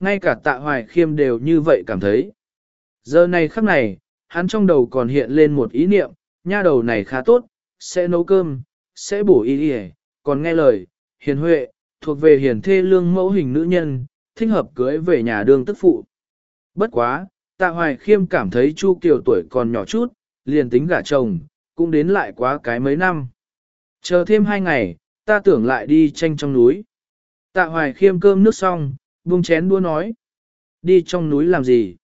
ngay cả tạ hoài khiêm đều như vậy cảm thấy. Giờ này khắc này, hắn trong đầu còn hiện lên một ý niệm, nha đầu này khá tốt, sẽ nấu cơm, sẽ bổ y y, còn nghe lời, hiền huệ, thuộc về hiền thê lương mẫu hình nữ nhân, thích hợp cưới về nhà đương tức phụ. Bất quá, tạ hoài khiêm cảm thấy Chu Kiều tuổi còn nhỏ chút, liền tính gả chồng, cũng đến lại quá cái mấy năm. Chờ thêm hai ngày, ta tưởng lại đi tranh trong núi. Tạ hoài khiêm cơm nước xong, buông chén đua nói. Đi trong núi làm gì?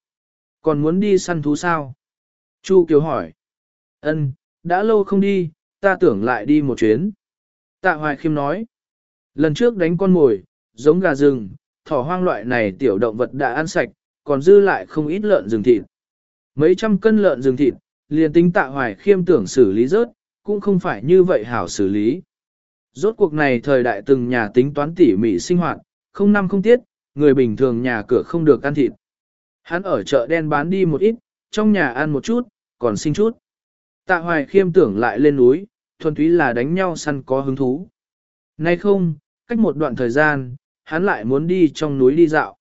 Còn muốn đi săn thú sao? Chu Kiều hỏi. Ân, đã lâu không đi, ta tưởng lại đi một chuyến. Tạ hoài khiêm nói. Lần trước đánh con mồi, giống gà rừng, thỏ hoang loại này tiểu động vật đã ăn sạch, còn dư lại không ít lợn rừng thịt. Mấy trăm cân lợn rừng thịt, liền tính tạ hoài khiêm tưởng xử lý rớt, cũng không phải như vậy hảo xử lý. Rốt cuộc này thời đại từng nhà tính toán tỉ mỉ sinh hoạt, không năm không tiết, người bình thường nhà cửa không được ăn thịt. Hắn ở chợ đen bán đi một ít, trong nhà ăn một chút, còn sinh chút. Tạ hoài khiêm tưởng lại lên núi, thuần túy là đánh nhau săn có hứng thú. Nay không, cách một đoạn thời gian, hắn lại muốn đi trong núi đi dạo.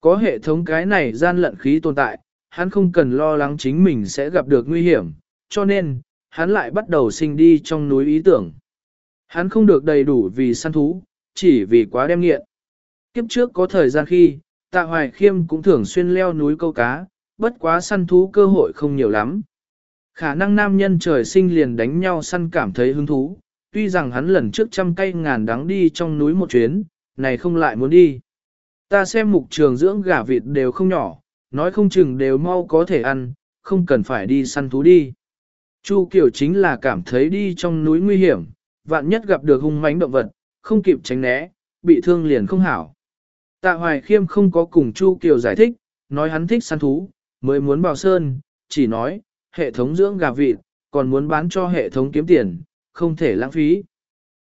Có hệ thống cái này gian lận khí tồn tại, hắn không cần lo lắng chính mình sẽ gặp được nguy hiểm, cho nên, hắn lại bắt đầu sinh đi trong núi ý tưởng. Hắn không được đầy đủ vì săn thú, chỉ vì quá đem nghiện. Kiếp trước có thời gian khi, tạ hoài khiêm cũng thường xuyên leo núi câu cá, bất quá săn thú cơ hội không nhiều lắm. Khả năng nam nhân trời sinh liền đánh nhau săn cảm thấy hứng thú, tuy rằng hắn lần trước trăm cây ngàn đắng đi trong núi một chuyến, này không lại muốn đi. Ta xem mục trường dưỡng gà vịt đều không nhỏ, nói không chừng đều mau có thể ăn, không cần phải đi săn thú đi. Chu Kiều chính là cảm thấy đi trong núi nguy hiểm, vạn nhất gặp được hung mãnh động vật, không kịp tránh né, bị thương liền không hảo. Tạ Hoài Khiêm không có cùng Chu Kiều giải thích, nói hắn thích săn thú, mới muốn bào sơn, chỉ nói, hệ thống dưỡng gà vịt, còn muốn bán cho hệ thống kiếm tiền, không thể lãng phí.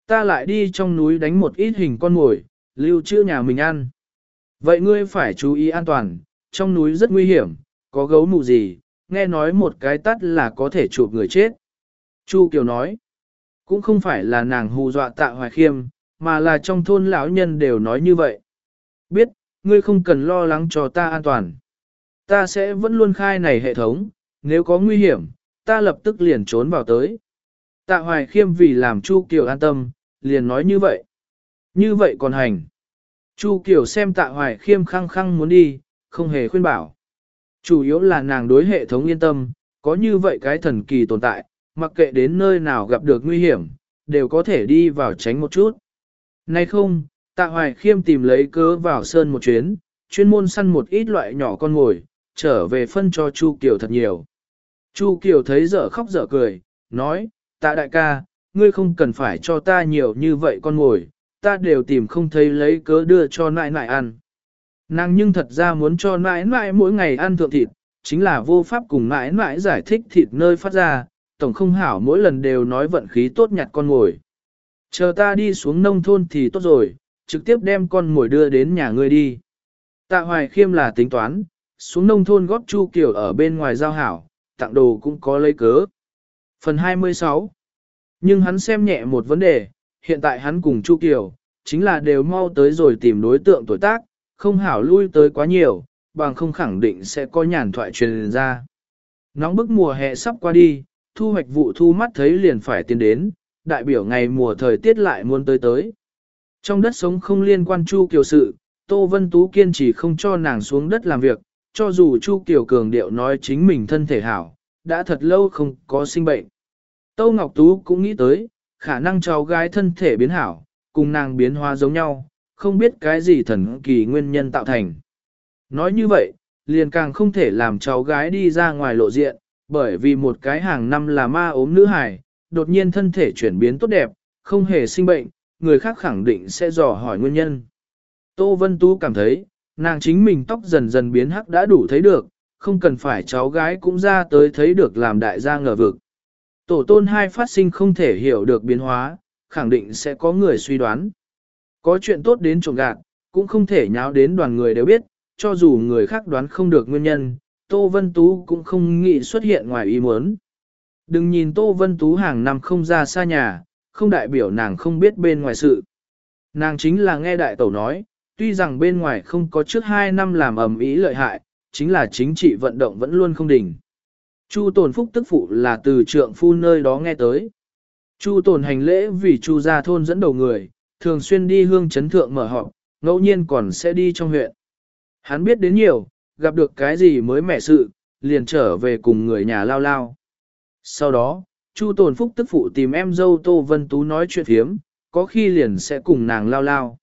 Ta lại đi trong núi đánh một ít hình con mồi, lưu trữ nhà mình ăn. Vậy ngươi phải chú ý an toàn, trong núi rất nguy hiểm, có gấu mụ gì, nghe nói một cái tắt là có thể chụp người chết. Chu Kiều nói, cũng không phải là nàng hù dọa tạ hoài khiêm, mà là trong thôn lão nhân đều nói như vậy. Biết, ngươi không cần lo lắng cho ta an toàn. Ta sẽ vẫn luôn khai này hệ thống, nếu có nguy hiểm, ta lập tức liền trốn vào tới. Tạ hoài khiêm vì làm Chu Kiều an tâm, liền nói như vậy. Như vậy còn hành. Chu Kiều xem tạ hoài khiêm khăng khăng muốn đi, không hề khuyên bảo. Chủ yếu là nàng đối hệ thống yên tâm, có như vậy cái thần kỳ tồn tại, mặc kệ đến nơi nào gặp được nguy hiểm, đều có thể đi vào tránh một chút. Nay không, tạ hoài khiêm tìm lấy cớ vào sơn một chuyến, chuyên môn săn một ít loại nhỏ con ngồi, trở về phân cho Chu Kiều thật nhiều. Chu Kiều thấy dở khóc dở cười, nói, tạ đại ca, ngươi không cần phải cho ta nhiều như vậy con ngồi, ta đều tìm không thấy lấy cớ đưa cho nại nại ăn. Nàng nhưng thật ra muốn cho nãi nãi mỗi ngày ăn thượng thịt, chính là vô pháp cùng nãi nãi giải thích thịt nơi phát ra, tổng không hảo mỗi lần đều nói vận khí tốt nhặt con ngồi. Chờ ta đi xuống nông thôn thì tốt rồi, trực tiếp đem con mồi đưa đến nhà ngươi đi. Tạ hoài khiêm là tính toán, xuống nông thôn góp chu kiểu ở bên ngoài giao hảo, tặng đồ cũng có lấy cớ. Phần 26 Nhưng hắn xem nhẹ một vấn đề, hiện tại hắn cùng Chu Kiều, chính là đều mau tới rồi tìm đối tượng tuổi tác, không hảo lui tới quá nhiều, bằng không khẳng định sẽ có nhàn thoại truyền ra. Nóng bức mùa hè sắp qua đi, thu hoạch vụ thu mắt thấy liền phải tiến đến, đại biểu ngày mùa thời tiết lại muốn tới tới. Trong đất sống không liên quan Chu Kiều sự, Tô Vân Tú kiên trì không cho nàng xuống đất làm việc, cho dù Chu Kiều cường điệu nói chính mình thân thể hảo, đã thật lâu không có sinh bệnh. Tô Ngọc Tú cũng nghĩ tới, khả năng cháu gái thân thể biến hảo, cùng nàng biến hóa giống nhau, không biết cái gì thần kỳ nguyên nhân tạo thành. Nói như vậy, liền càng không thể làm cháu gái đi ra ngoài lộ diện, bởi vì một cái hàng năm là ma ốm nữ hài, đột nhiên thân thể chuyển biến tốt đẹp, không hề sinh bệnh, người khác khẳng định sẽ dò hỏi nguyên nhân. Tô Vân Tú cảm thấy, nàng chính mình tóc dần dần biến hắc đã đủ thấy được, không cần phải cháu gái cũng ra tới thấy được làm đại gia ngờ vực. Tổ tôn hai phát sinh không thể hiểu được biến hóa, khẳng định sẽ có người suy đoán. Có chuyện tốt đến trộm gạt, cũng không thể nháo đến đoàn người đều biết, cho dù người khác đoán không được nguyên nhân, Tô Vân Tú cũng không nghĩ xuất hiện ngoài ý muốn. Đừng nhìn Tô Vân Tú hàng năm không ra xa nhà, không đại biểu nàng không biết bên ngoài sự. Nàng chính là nghe đại tẩu nói, tuy rằng bên ngoài không có trước 2 năm làm ẩm ý lợi hại, chính là chính trị vận động vẫn luôn không đỉnh. Chu tồn phúc tức phụ là từ trượng phu nơi đó nghe tới. Chu tồn hành lễ vì chu gia thôn dẫn đầu người, thường xuyên đi hương chấn thượng mở họp, ngẫu nhiên còn sẽ đi trong huyện. Hắn biết đến nhiều, gặp được cái gì mới mẻ sự, liền trở về cùng người nhà lao lao. Sau đó, Chu Tồn Phúc tức phụ tìm em dâu Tô Vân Tú nói chuyện hiếm, có khi liền sẽ cùng nàng lao lao.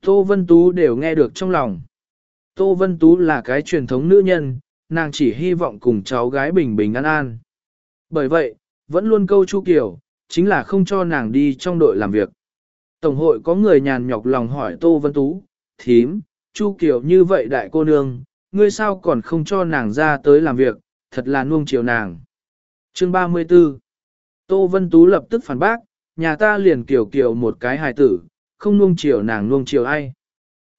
Tô Vân Tú đều nghe được trong lòng. Tô Vân Tú là cái truyền thống nữ nhân, nàng chỉ hy vọng cùng cháu gái bình bình an an. Bởi vậy, vẫn luôn câu Chu Kiều, chính là không cho nàng đi trong đội làm việc. Tổng hội có người nhàn nhọc lòng hỏi Tô Vân Tú, thím, Chu Kiều như vậy đại cô nương, ngươi sao còn không cho nàng ra tới làm việc, thật là nuông chiều nàng. Chương 34 Tô Vân Tú lập tức phản bác, nhà ta liền kiểu kiểu một cái hài tử, không nuông chiều nàng nuông chiều ai.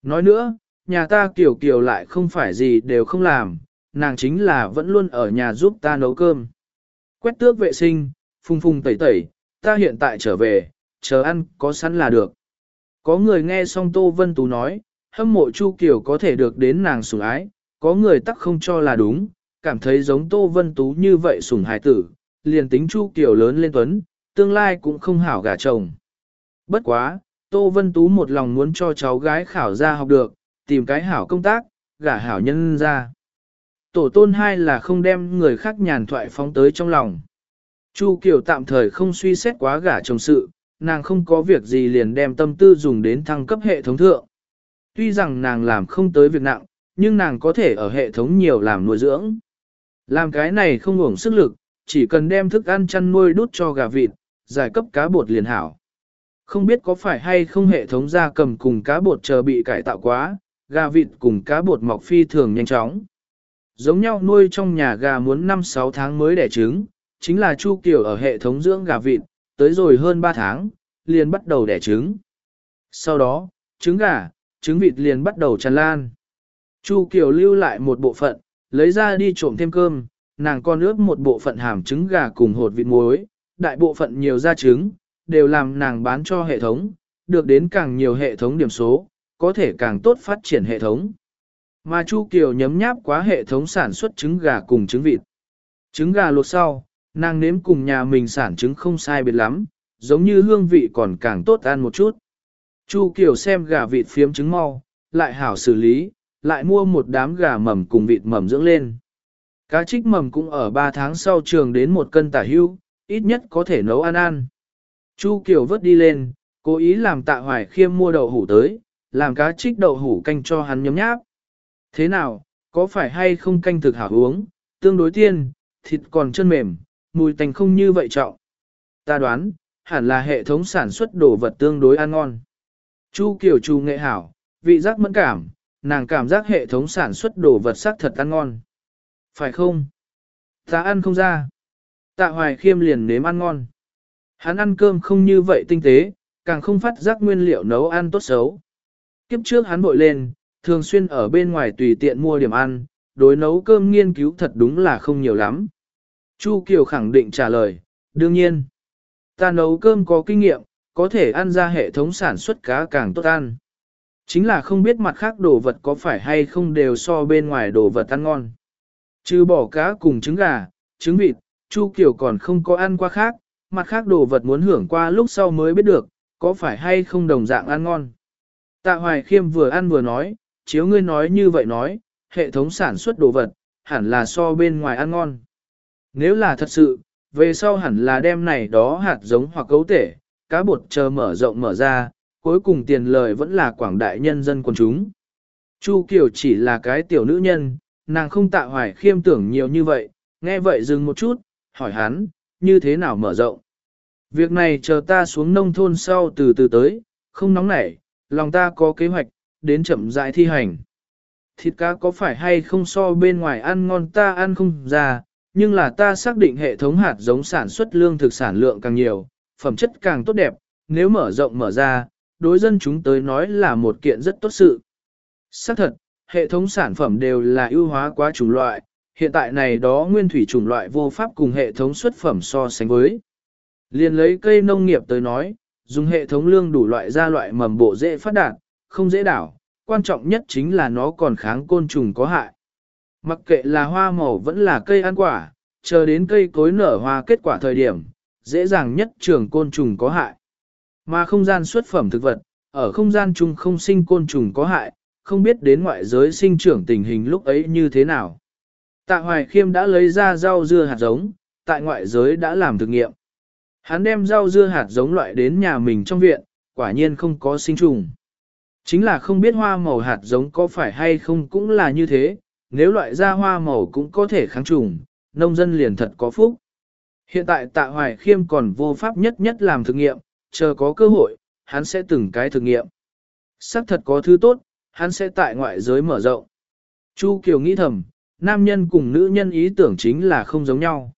Nói nữa, nhà ta kiểu kiểu lại không phải gì đều không làm, nàng chính là vẫn luôn ở nhà giúp ta nấu cơm. Quét tước vệ sinh, phung phung tẩy tẩy, ta hiện tại trở về, chờ ăn có sẵn là được. Có người nghe xong Tô Vân Tú nói, hâm mộ Chu Kiều có thể được đến nàng sủng ái, có người tắc không cho là đúng, cảm thấy giống Tô Vân Tú như vậy sủng hài tử, liền tính Chu Kiều lớn lên tuấn, tương lai cũng không hảo gả chồng. Bất quá, Tô Vân Tú một lòng muốn cho cháu gái khảo ra học được, tìm cái hảo công tác, gả hảo nhân ra. Tổ tôn hai là không đem người khác nhàn thoại phóng tới trong lòng. Chu Kiều tạm thời không suy xét quá gả chồng sự, nàng không có việc gì liền đem tâm tư dùng đến thăng cấp hệ thống thượng. Tuy rằng nàng làm không tới việc nặng, nhưng nàng có thể ở hệ thống nhiều làm nuôi dưỡng. Làm cái này không ngủng sức lực, chỉ cần đem thức ăn chăn nuôi đút cho gà vịt, giải cấp cá bột liền hảo. Không biết có phải hay không hệ thống gia cầm cùng cá bột chờ bị cải tạo quá, gà vịt cùng cá bột mọc phi thường nhanh chóng. Giống nhau nuôi trong nhà gà muốn 5-6 tháng mới đẻ trứng, chính là Chu kiểu ở hệ thống dưỡng gà vịt, tới rồi hơn 3 tháng, liền bắt đầu đẻ trứng. Sau đó, trứng gà, trứng vịt liền bắt đầu tràn lan. Chu kiểu lưu lại một bộ phận, lấy ra đi trộm thêm cơm, nàng con ướp một bộ phận hàm trứng gà cùng hột vịt muối, đại bộ phận nhiều da trứng, đều làm nàng bán cho hệ thống, được đến càng nhiều hệ thống điểm số, có thể càng tốt phát triển hệ thống. Mà Chu Kiều nhấm nháp quá hệ thống sản xuất trứng gà cùng trứng vịt. Trứng gà luộc sau, nàng nếm cùng nhà mình sản trứng không sai biệt lắm, giống như hương vị còn càng tốt ăn một chút. Chu Kiều xem gà vịt phiếm trứng mau, lại hảo xử lý, lại mua một đám gà mầm cùng vịt mầm dưỡng lên. Cá trích mầm cũng ở 3 tháng sau trường đến một cân tả hưu, ít nhất có thể nấu ăn ăn. Chu Kiều vớt đi lên, cố ý làm tạ hoài khiêm mua đậu hủ tới, làm cá trích đậu hủ canh cho hắn nhấm nháp. Thế nào, có phải hay không canh thực hảo uống, tương đối tiên, thịt còn chân mềm, mùi tành không như vậy trọng. Ta đoán, hẳn là hệ thống sản xuất đồ vật tương đối ăn ngon. Chu Kiều Chu nghệ hảo, vị giác mẫn cảm, nàng cảm giác hệ thống sản xuất đồ vật sắc thật ăn ngon. Phải không? Ta ăn không ra. Tạ hoài khiêm liền nếm ăn ngon. Hắn ăn cơm không như vậy tinh tế, càng không phát giác nguyên liệu nấu ăn tốt xấu. Kiếp trước hắn bội lên, thường xuyên ở bên ngoài tùy tiện mua điểm ăn, đối nấu cơm nghiên cứu thật đúng là không nhiều lắm. Chu Kiều khẳng định trả lời, đương nhiên. Ta nấu cơm có kinh nghiệm, có thể ăn ra hệ thống sản xuất cá càng tốt ăn. Chính là không biết mặt khác đồ vật có phải hay không đều so bên ngoài đồ vật ăn ngon. Trừ bỏ cá cùng trứng gà, trứng vịt, Chu Kiều còn không có ăn qua khác, mặt khác đồ vật muốn hưởng qua lúc sau mới biết được, có phải hay không đồng dạng ăn ngon. Tạ Hoài Khiêm vừa ăn vừa nói, chiếu ngươi nói như vậy nói, hệ thống sản xuất đồ vật, hẳn là so bên ngoài ăn ngon. Nếu là thật sự, về sau hẳn là đem này đó hạt giống hoặc cấu tể, cá bột chờ mở rộng mở ra, cuối cùng tiền lời vẫn là quảng đại nhân dân quần chúng. Chu Kiều chỉ là cái tiểu nữ nhân, nàng không tạ hoài khiêm tưởng nhiều như vậy, nghe vậy dừng một chút, hỏi hắn, như thế nào mở rộng. Việc này chờ ta xuống nông thôn sau từ từ tới, không nóng nảy, lòng ta có kế hoạch, đến chậm rãi thi hành. Thịt cá có phải hay không so bên ngoài ăn ngon ta ăn không ra, nhưng là ta xác định hệ thống hạt giống sản xuất lương thực sản lượng càng nhiều, phẩm chất càng tốt đẹp, nếu mở rộng mở ra, đối dân chúng tới nói là một kiện rất tốt sự. Xác thật, hệ thống sản phẩm đều là ưu hóa quá chủng loại, hiện tại này đó nguyên thủy chủng loại vô pháp cùng hệ thống xuất phẩm so sánh với. Liên lấy cây nông nghiệp tới nói, dùng hệ thống lương đủ loại ra loại mầm bộ dễ phát đạt, không dễ đảo, quan trọng nhất chính là nó còn kháng côn trùng có hại. Mặc kệ là hoa màu vẫn là cây ăn quả, chờ đến cây cối nở hoa kết quả thời điểm, dễ dàng nhất trường côn trùng có hại. Mà không gian xuất phẩm thực vật, ở không gian chung không sinh côn trùng có hại, không biết đến ngoại giới sinh trưởng tình hình lúc ấy như thế nào. Tạ Hoài Khiêm đã lấy ra rau dưa hạt giống, tại ngoại giới đã làm thực nghiệm. Hắn đem rau dưa hạt giống loại đến nhà mình trong viện, quả nhiên không có sinh trùng. Chính là không biết hoa màu hạt giống có phải hay không cũng là như thế, nếu loại ra hoa màu cũng có thể kháng trùng, nông dân liền thật có phúc. Hiện tại tạ hoài khiêm còn vô pháp nhất nhất làm thực nghiệm, chờ có cơ hội, hắn sẽ từng cái thực nghiệm. Sắc thật có thứ tốt, hắn sẽ tại ngoại giới mở rộng. Chu Kiều nghĩ thầm, nam nhân cùng nữ nhân ý tưởng chính là không giống nhau.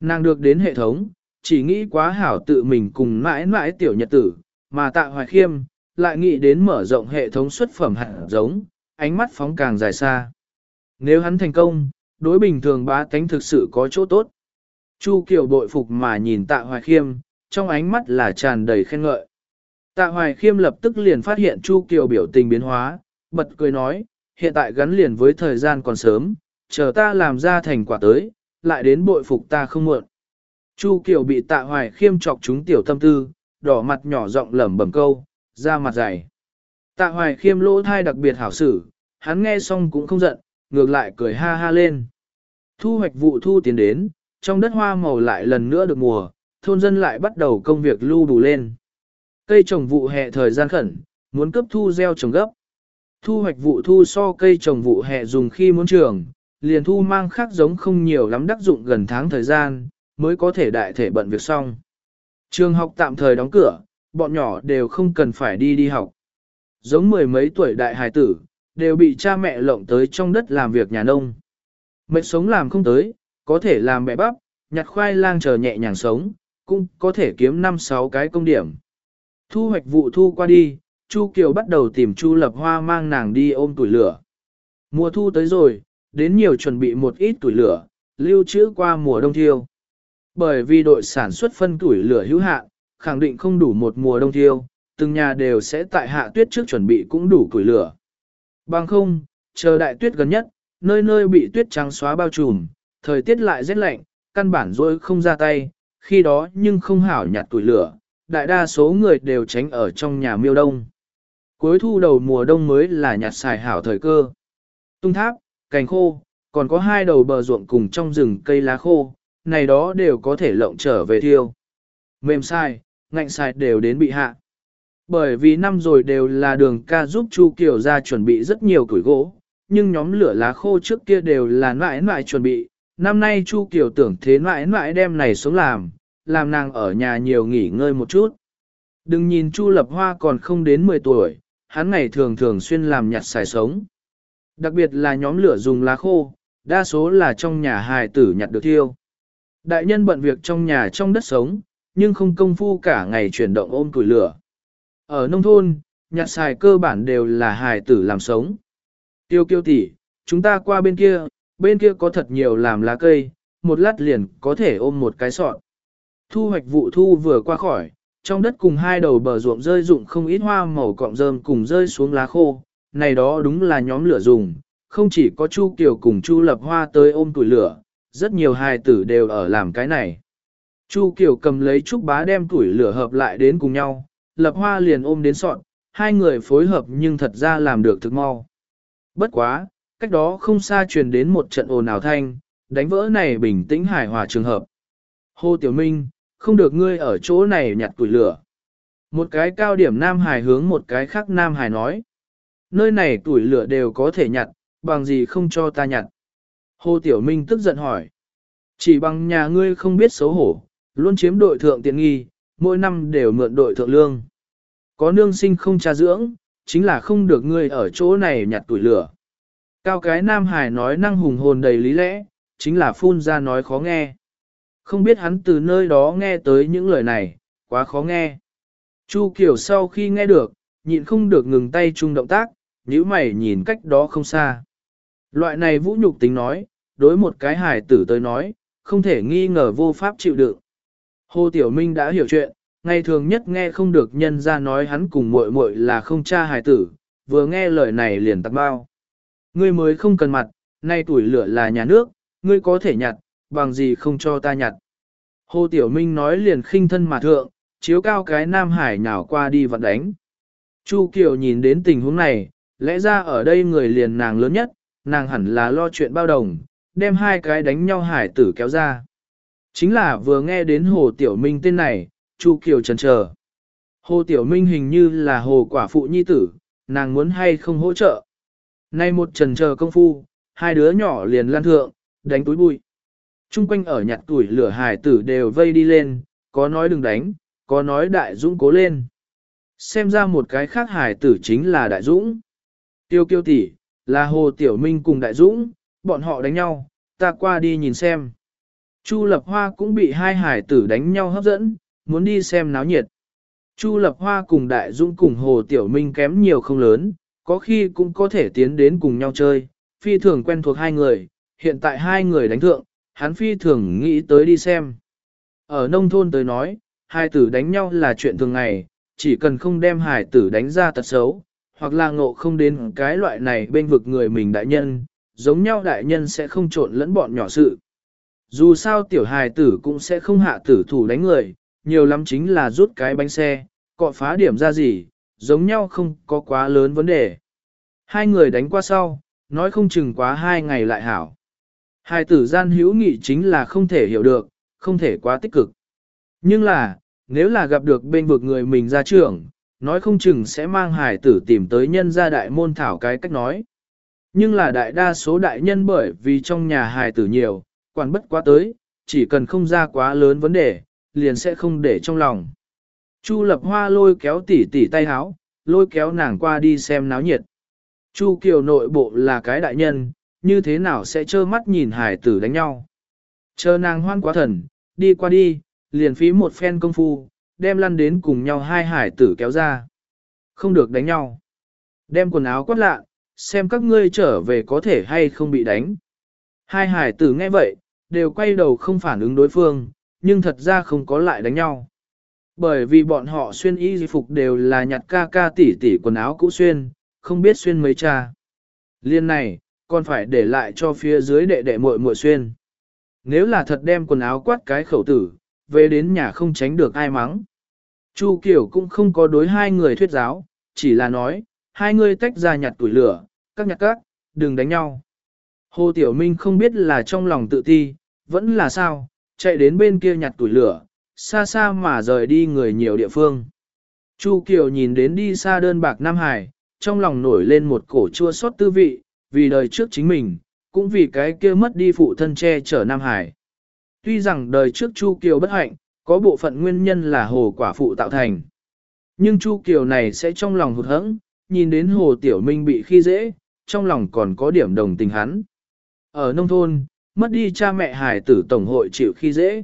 Nàng được đến hệ thống, chỉ nghĩ quá hảo tự mình cùng mãi mãi tiểu nhật tử, mà tạ hoài khiêm, lại nghĩ đến mở rộng hệ thống xuất phẩm hạt giống, ánh mắt phóng càng dài xa. Nếu hắn thành công, đối bình thường bá tánh thực sự có chỗ tốt. Chu Kiều bội phục mà nhìn tạ hoài khiêm, trong ánh mắt là tràn đầy khen ngợi. Tạ hoài khiêm lập tức liền phát hiện Chu Kiều biểu tình biến hóa, bật cười nói, hiện tại gắn liền với thời gian còn sớm, chờ ta làm ra thành quả tới, lại đến bội phục ta không muộn. Chu Kiều bị tạ hoài khiêm chọc chúng tiểu tâm tư, đỏ mặt nhỏ giọng lẩm bẩm câu, ra mặt dày. Tạ hoài khiêm lỗ thai đặc biệt hảo xử, hắn nghe xong cũng không giận, ngược lại cười ha ha lên. Thu hoạch vụ thu tiến đến, trong đất hoa màu lại lần nữa được mùa, thôn dân lại bắt đầu công việc lưu đủ lên. Cây trồng vụ hè thời gian khẩn, muốn cấp thu gieo trồng gấp. Thu hoạch vụ thu so cây trồng vụ hè dùng khi muốn trường, liền thu mang khác giống không nhiều lắm đắc dụng gần tháng thời gian, mới có thể đại thể bận việc xong. Trường học tạm thời đóng cửa, bọn nhỏ đều không cần phải đi đi học. Giống mười mấy tuổi đại hài tử, đều bị cha mẹ lộng tới trong đất làm việc nhà nông. Mệt sống làm không tới, có thể làm mẹ bắp, nhặt khoai lang chờ nhẹ nhàng sống, cũng có thể kiếm 5-6 cái công điểm. Thu hoạch vụ thu qua đi, Chu Kiều bắt đầu tìm Chu Lập Hoa mang nàng đi ôm tuổi lửa. Mùa thu tới rồi, đến nhiều chuẩn bị một ít tuổi lửa, lưu trữ qua mùa đông thiêu. Bởi vì đội sản xuất phân tuổi lửa hữu hạn, khẳng định không đủ một mùa đông thiêu, từng nhà đều sẽ tại hạ tuyết trước chuẩn bị cũng đủ tuổi lửa. Bằng không, chờ đại tuyết gần nhất, nơi nơi bị tuyết trắng xóa bao trùm, thời tiết lại rét lạnh, căn bản rồi không ra tay, khi đó nhưng không hảo nhặt tuổi lửa, đại đa số người đều tránh ở trong nhà miêu đông. Cuối thu đầu mùa đông mới là nhặt xài hảo thời cơ. Tung tháp, cành khô, còn có hai đầu bờ ruộng cùng trong rừng cây lá khô, này đó đều có thể lộng trở về thiêu. Mềm xài, ngạnh xài đều đến bị hạ. Bởi vì năm rồi đều là đường ca giúp Chu Kiều ra chuẩn bị rất nhiều củi gỗ, nhưng nhóm lửa lá khô trước kia đều là mãi mãi chuẩn bị. Năm nay Chu Kiều tưởng thế mãi mãi đem này xuống làm, làm nàng ở nhà nhiều nghỉ ngơi một chút. Đừng nhìn Chu Lập Hoa còn không đến 10 tuổi, hắn ngày thường thường xuyên làm nhặt xài sống. Đặc biệt là nhóm lửa dùng lá khô, đa số là trong nhà hài tử nhặt được thiêu. Đại nhân bận việc trong nhà trong đất sống, nhưng không công phu cả ngày chuyển động ôm củi lửa. Ở nông thôn, nhặt xài cơ bản đều là hài tử làm sống. Tiêu kiêu tỷ, chúng ta qua bên kia, bên kia có thật nhiều làm lá cây, một lát liền có thể ôm một cái sọt. Thu hoạch vụ thu vừa qua khỏi, trong đất cùng hai đầu bờ ruộng rơi rụng không ít hoa màu cọng rơm cùng rơi xuống lá khô, này đó đúng là nhóm lửa dùng, không chỉ có Chu Kiều cùng Chu Lập Hoa tới ôm tuổi lửa, rất nhiều hài tử đều ở làm cái này. Chu Kiều cầm lấy trúc bá đem tuổi lửa hợp lại đến cùng nhau, Lập Hoa liền ôm đến sọn, hai người phối hợp nhưng thật ra làm được thực mau. Bất quá, cách đó không xa truyền đến một trận ồn ào thanh, đánh vỡ này bình tĩnh hài hòa trường hợp. Hô Tiểu Minh, không được ngươi ở chỗ này nhặt tuổi lửa. Một cái cao điểm Nam Hải hướng một cái khác Nam Hải nói. Nơi này tuổi lửa đều có thể nhặt, bằng gì không cho ta nhặt. Hồ Tiểu Minh tức giận hỏi. Chỉ bằng nhà ngươi không biết xấu hổ, luôn chiếm đội thượng tiện nghi, mỗi năm đều mượn đội thượng lương. Có nương sinh không cha dưỡng, chính là không được ngươi ở chỗ này nhặt tuổi lửa. Cao cái Nam Hải nói năng hùng hồn đầy lý lẽ, chính là phun ra nói khó nghe. Không biết hắn từ nơi đó nghe tới những lời này, quá khó nghe. Chu Kiều sau khi nghe được, nhịn không được ngừng tay chung động tác, nhíu mày nhìn cách đó không xa. Loại này vũ nhục tính nói, đối một cái hài tử tới nói, không thể nghi ngờ vô pháp chịu đựng. Hồ Tiểu Minh đã hiểu chuyện, ngày thường nhất nghe không được nhân ra nói hắn cùng muội muội là không cha hài tử, vừa nghe lời này liền tắt bao. Ngươi mới không cần mặt, nay tuổi lửa là nhà nước, ngươi có thể nhặt, bằng gì không cho ta nhặt. Hồ Tiểu Minh nói liền khinh thân mà thượng, chiếu cao cái Nam Hải nhào qua đi vặn đánh. Chu Kiều nhìn đến tình huống này, lẽ ra ở đây người liền nàng lớn nhất, nàng hẳn là lo chuyện bao đồng, đem hai cái đánh nhau hải tử kéo ra. Chính là vừa nghe đến Hồ Tiểu Minh tên này, Chu Kiều chần chờ. Hồ Tiểu Minh hình như là hồ quả phụ nhi tử, nàng muốn hay không hỗ trợ. Nay một trần chờ công phu, hai đứa nhỏ liền lan thượng, đánh túi bụi. Trung quanh ở nhặt tuổi lửa hải tử đều vây đi lên, có nói đừng đánh, có nói đại dũng cố lên. Xem ra một cái khác hải tử chính là đại dũng. Tiêu kiêu tỷ, là Hồ Tiểu Minh cùng đại dũng, bọn họ đánh nhau, ta qua đi nhìn xem. Chu Lập Hoa cũng bị hai hải tử đánh nhau hấp dẫn, muốn đi xem náo nhiệt. Chu Lập Hoa cùng Đại Dũng cùng Hồ Tiểu Minh kém nhiều không lớn, có khi cũng có thể tiến đến cùng nhau chơi, phi thường quen thuộc hai người, hiện tại hai người đánh thượng, hắn phi thường nghĩ tới đi xem. Ở nông thôn tới nói, hai tử đánh nhau là chuyện thường ngày, chỉ cần không đem hải tử đánh ra tật xấu, hoặc là ngộ không đến cái loại này bên vực người mình đại nhân, giống nhau đại nhân sẽ không trộn lẫn bọn nhỏ sự. Dù sao tiểu hài tử cũng sẽ không hạ tử thủ đánh người, nhiều lắm chính là rút cái bánh xe, cọ phá điểm ra gì, giống nhau không có quá lớn vấn đề. Hai người đánh qua sau, nói không chừng quá hai ngày lại hảo. Hai tử gian hữu nghị chính là không thể hiểu được, không thể quá tích cực. Nhưng là, nếu là gặp được bên vực người mình ra trưởng, nói không chừng sẽ mang hài tử tìm tới nhân gia đại môn thảo cái cách nói. Nhưng là đại đa số đại nhân bởi vì trong nhà hài tử nhiều, quản bất quá tới, chỉ cần không ra quá lớn vấn đề, liền sẽ không để trong lòng. Chu lập hoa lôi kéo tỉ tỉ tay háo, lôi kéo nàng qua đi xem náo nhiệt. Chu kiều nội bộ là cái đại nhân, như thế nào sẽ trơ mắt nhìn hải tử đánh nhau. Chờ nàng hoan quá thần, đi qua đi, liền phí một phen công phu, đem lăn đến cùng nhau hai hải tử kéo ra. Không được đánh nhau. Đem quần áo quát lạ, xem các ngươi trở về có thể hay không bị đánh. Hai hải tử nghe vậy, đều quay đầu không phản ứng đối phương, nhưng thật ra không có lại đánh nhau. Bởi vì bọn họ xuyên y phục đều là nhặt ca ca tỉ tỉ quần áo cũ xuyên, không biết xuyên mấy cha. Liên này, còn phải để lại cho phía dưới đệ đệ muội muội xuyên. Nếu là thật đem quần áo quát cái khẩu tử, về đến nhà không tránh được ai mắng. Chu Kiều cũng không có đối hai người thuyết giáo, chỉ là nói, hai người tách ra nhặt tuổi lửa, các nhặt các, đừng đánh nhau. Hồ Tiểu Minh không biết là trong lòng tự ti, vẫn là sao, chạy đến bên kia nhặt tuổi lửa, xa xa mà rời đi người nhiều địa phương. Chu Kiều nhìn đến đi xa đơn bạc Nam Hải, trong lòng nổi lên một cổ chua xót tư vị, vì đời trước chính mình, cũng vì cái kia mất đi phụ thân che chở Nam Hải. Tuy rằng đời trước Chu Kiều bất hạnh, có bộ phận nguyên nhân là hồ quả phụ tạo thành. Nhưng Chu Kiều này sẽ trong lòng hụt hẫng, nhìn đến hồ tiểu minh bị khi dễ, trong lòng còn có điểm đồng tình hắn. Ở nông thôn, mất đi cha mẹ hài tử tổng hội chịu khi dễ.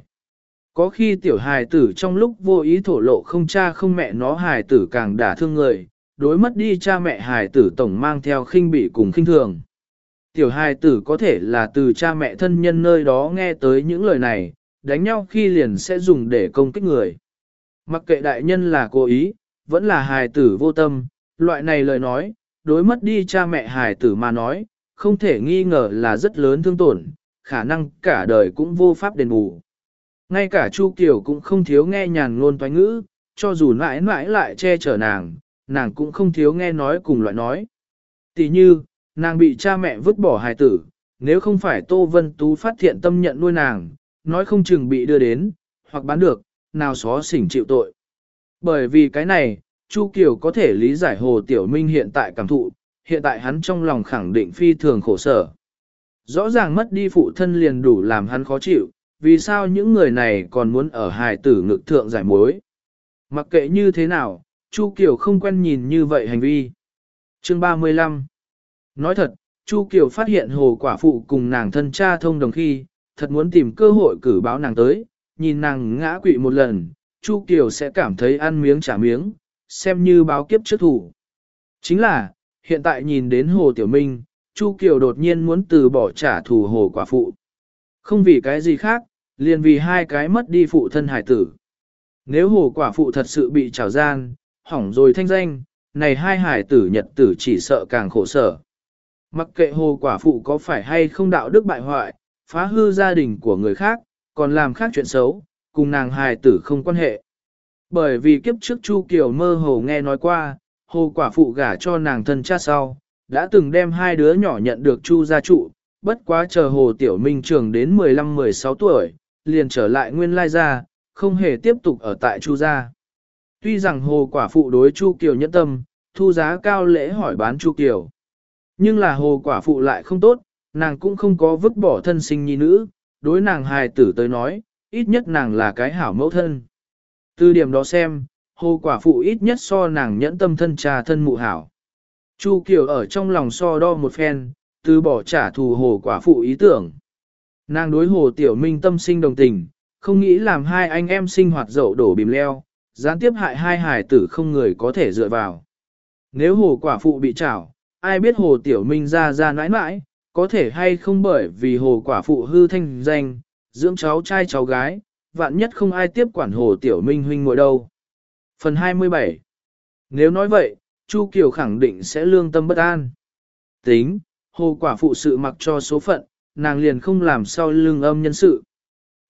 Có khi tiểu hài tử trong lúc vô ý thổ lộ không cha không mẹ nó hài tử càng đả thương người, đối mất đi cha mẹ hài tử tổng mang theo khinh bị cùng khinh thường. Tiểu hài tử có thể là từ cha mẹ thân nhân nơi đó nghe tới những lời này, đánh nhau khi liền sẽ dùng để công kích người. Mặc kệ đại nhân là cố ý, vẫn là hài tử vô tâm, loại này lời nói, đối mất đi cha mẹ hài tử mà nói, không thể nghi ngờ là rất lớn thương tổn, khả năng cả đời cũng vô pháp đền bù. Ngay cả Chu Kiều cũng không thiếu nghe nhàn ngôn toán ngữ, cho dù mãi mãi lại che chở nàng, nàng cũng không thiếu nghe nói cùng loại nói. Tỷ như, nàng bị cha mẹ vứt bỏ hài tử, nếu không phải Tô Vân Tú phát thiện tâm nhận nuôi nàng, nói không chừng bị đưa đến, hoặc bán được, nào xó xỉnh chịu tội. Bởi vì cái này, Chu Kiều có thể lý giải Hồ Tiểu Minh hiện tại cảm thụ, hiện tại hắn trong lòng khẳng định phi thường khổ sở. Rõ ràng mất đi phụ thân liền đủ làm hắn khó chịu, vì sao những người này còn muốn ở hài tử ngực thượng giải mối. Mặc kệ như thế nào, Chu Kiều không quen nhìn như vậy hành vi. Chương 35 Nói thật, Chu Kiều phát hiện hồ quả phụ cùng nàng thân cha thông đồng khi, thật muốn tìm cơ hội cử báo nàng tới, nhìn nàng ngã quỵ một lần, Chu Kiều sẽ cảm thấy ăn miếng trả miếng, xem như báo kiếp trước thủ. Chính là, hiện tại nhìn đến Hồ Tiểu Minh, Chu Kiều đột nhiên muốn từ bỏ trả thù Hồ quả phụ. Không vì cái gì khác, liền vì hai cái mất đi phụ thân hải tử. Nếu Hồ quả phụ thật sự bị trào gian, hỏng rồi thanh danh, này hai hải tử nhật tử chỉ sợ càng khổ sở. Mặc kệ hồ quả phụ có phải hay không đạo đức bại hoại, phá hư gia đình của người khác, còn làm khác chuyện xấu, cùng nàng hài tử không quan hệ. Bởi vì kiếp trước Chu Kiều mơ hồ nghe nói qua, hồ quả phụ gả cho nàng thân cha sau, đã từng đem hai đứa nhỏ nhận được Chu gia trụ, bất quá chờ hồ tiểu minh trường đến 15-16 tuổi, liền trở lại nguyên lai gia, không hề tiếp tục ở tại Chu gia. Tuy rằng hồ quả phụ đối Chu Kiều nhẫn tâm, thu giá cao lễ hỏi bán Chu Kiều. Nhưng là hồ quả phụ lại không tốt, nàng cũng không có vứt bỏ thân sinh nhi nữ, đối nàng hài tử tới nói, ít nhất nàng là cái hảo mẫu thân. Từ điểm đó xem, hồ quả phụ ít nhất so nàng nhẫn tâm thân trà thân mụ hảo. Chu Kiều ở trong lòng so đo một phen, từ bỏ trả thù hồ quả phụ ý tưởng. Nàng đối hồ tiểu minh tâm sinh đồng tình, không nghĩ làm hai anh em sinh hoạt dậu đổ bìm leo, gián tiếp hại hai hải tử không người có thể dựa vào. Nếu hồ quả phụ bị trảo, ai biết hồ tiểu minh ra ra nãi nãi, có thể hay không bởi vì hồ quả phụ hư thanh danh, dưỡng cháu trai cháu gái, vạn nhất không ai tiếp quản hồ tiểu minh huynh ngồi đâu. Phần 27 Nếu nói vậy, Chu Kiều khẳng định sẽ lương tâm bất an. Tính, hồ quả phụ sự mặc cho số phận, nàng liền không làm sao lương âm nhân sự.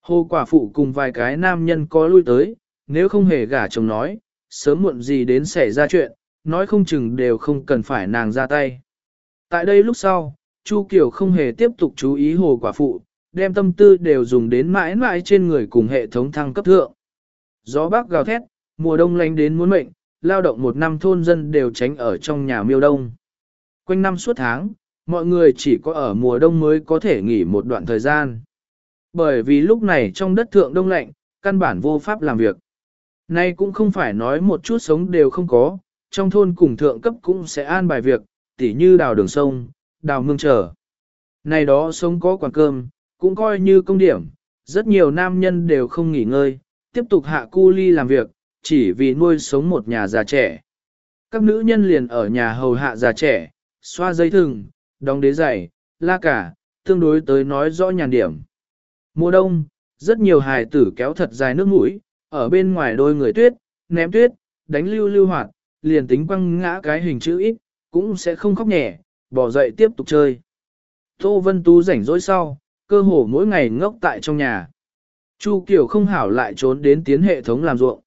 Hồ quả phụ cùng vài cái nam nhân có lui tới, nếu không hề gả chồng nói, sớm muộn gì đến xảy ra chuyện, nói không chừng đều không cần phải nàng ra tay. Tại đây lúc sau, Chu Kiều không hề tiếp tục chú ý hồ quả phụ, đem tâm tư đều dùng đến mãi mãi trên người cùng hệ thống thăng cấp thượng. Gió bắc gào thét, mùa đông lạnh đến muốn mệnh, lao động một năm thôn dân đều tránh ở trong nhà miêu đông. Quanh năm suốt tháng, mọi người chỉ có ở mùa đông mới có thể nghỉ một đoạn thời gian. Bởi vì lúc này trong đất thượng đông lạnh, căn bản vô pháp làm việc. Nay cũng không phải nói một chút sống đều không có, trong thôn cùng thượng cấp cũng sẽ an bài việc, tỉ như đào đường sông, đào mương trở. Này đó sống có quản cơm, cũng coi như công điểm, rất nhiều nam nhân đều không nghỉ ngơi, tiếp tục hạ cu ly làm việc, chỉ vì nuôi sống một nhà già trẻ. Các nữ nhân liền ở nhà hầu hạ già trẻ, xoa dây thừng, đóng đế giày, la cả, tương đối tới nói rõ nhàn điểm. Mùa đông, rất nhiều hài tử kéo thật dài nước mũi, ở bên ngoài đôi người tuyết, ném tuyết, đánh lưu lưu hoạt, liền tính quăng ngã cái hình chữ ít, cũng sẽ không khóc nhẹ, bỏ dậy tiếp tục chơi. Tô Vân Tú rảnh rỗi sau, cơ hồ mỗi ngày ngốc tại trong nhà. Chu Kiều không hảo lại trốn đến tiến hệ thống làm ruộng.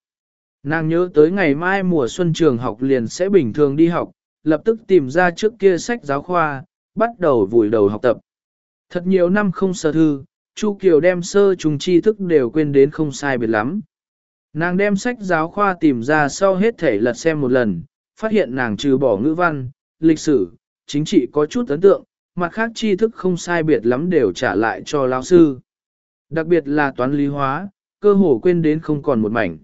Nàng nhớ tới ngày mai mùa xuân trường học liền sẽ bình thường đi học, lập tức tìm ra trước kia sách giáo khoa, bắt đầu vùi đầu học tập. Thật nhiều năm không sơ thư, Chu Kiều đem sơ trùng tri thức đều quên đến không sai biệt lắm. Nàng đem sách giáo khoa tìm ra sau hết thể lật xem một lần, phát hiện nàng trừ bỏ ngữ văn, lịch sử, chính trị có chút ấn tượng, mặt khác tri thức không sai biệt lắm đều trả lại cho lao sư. Đặc biệt là toán lý hóa, cơ hồ quên đến không còn một mảnh.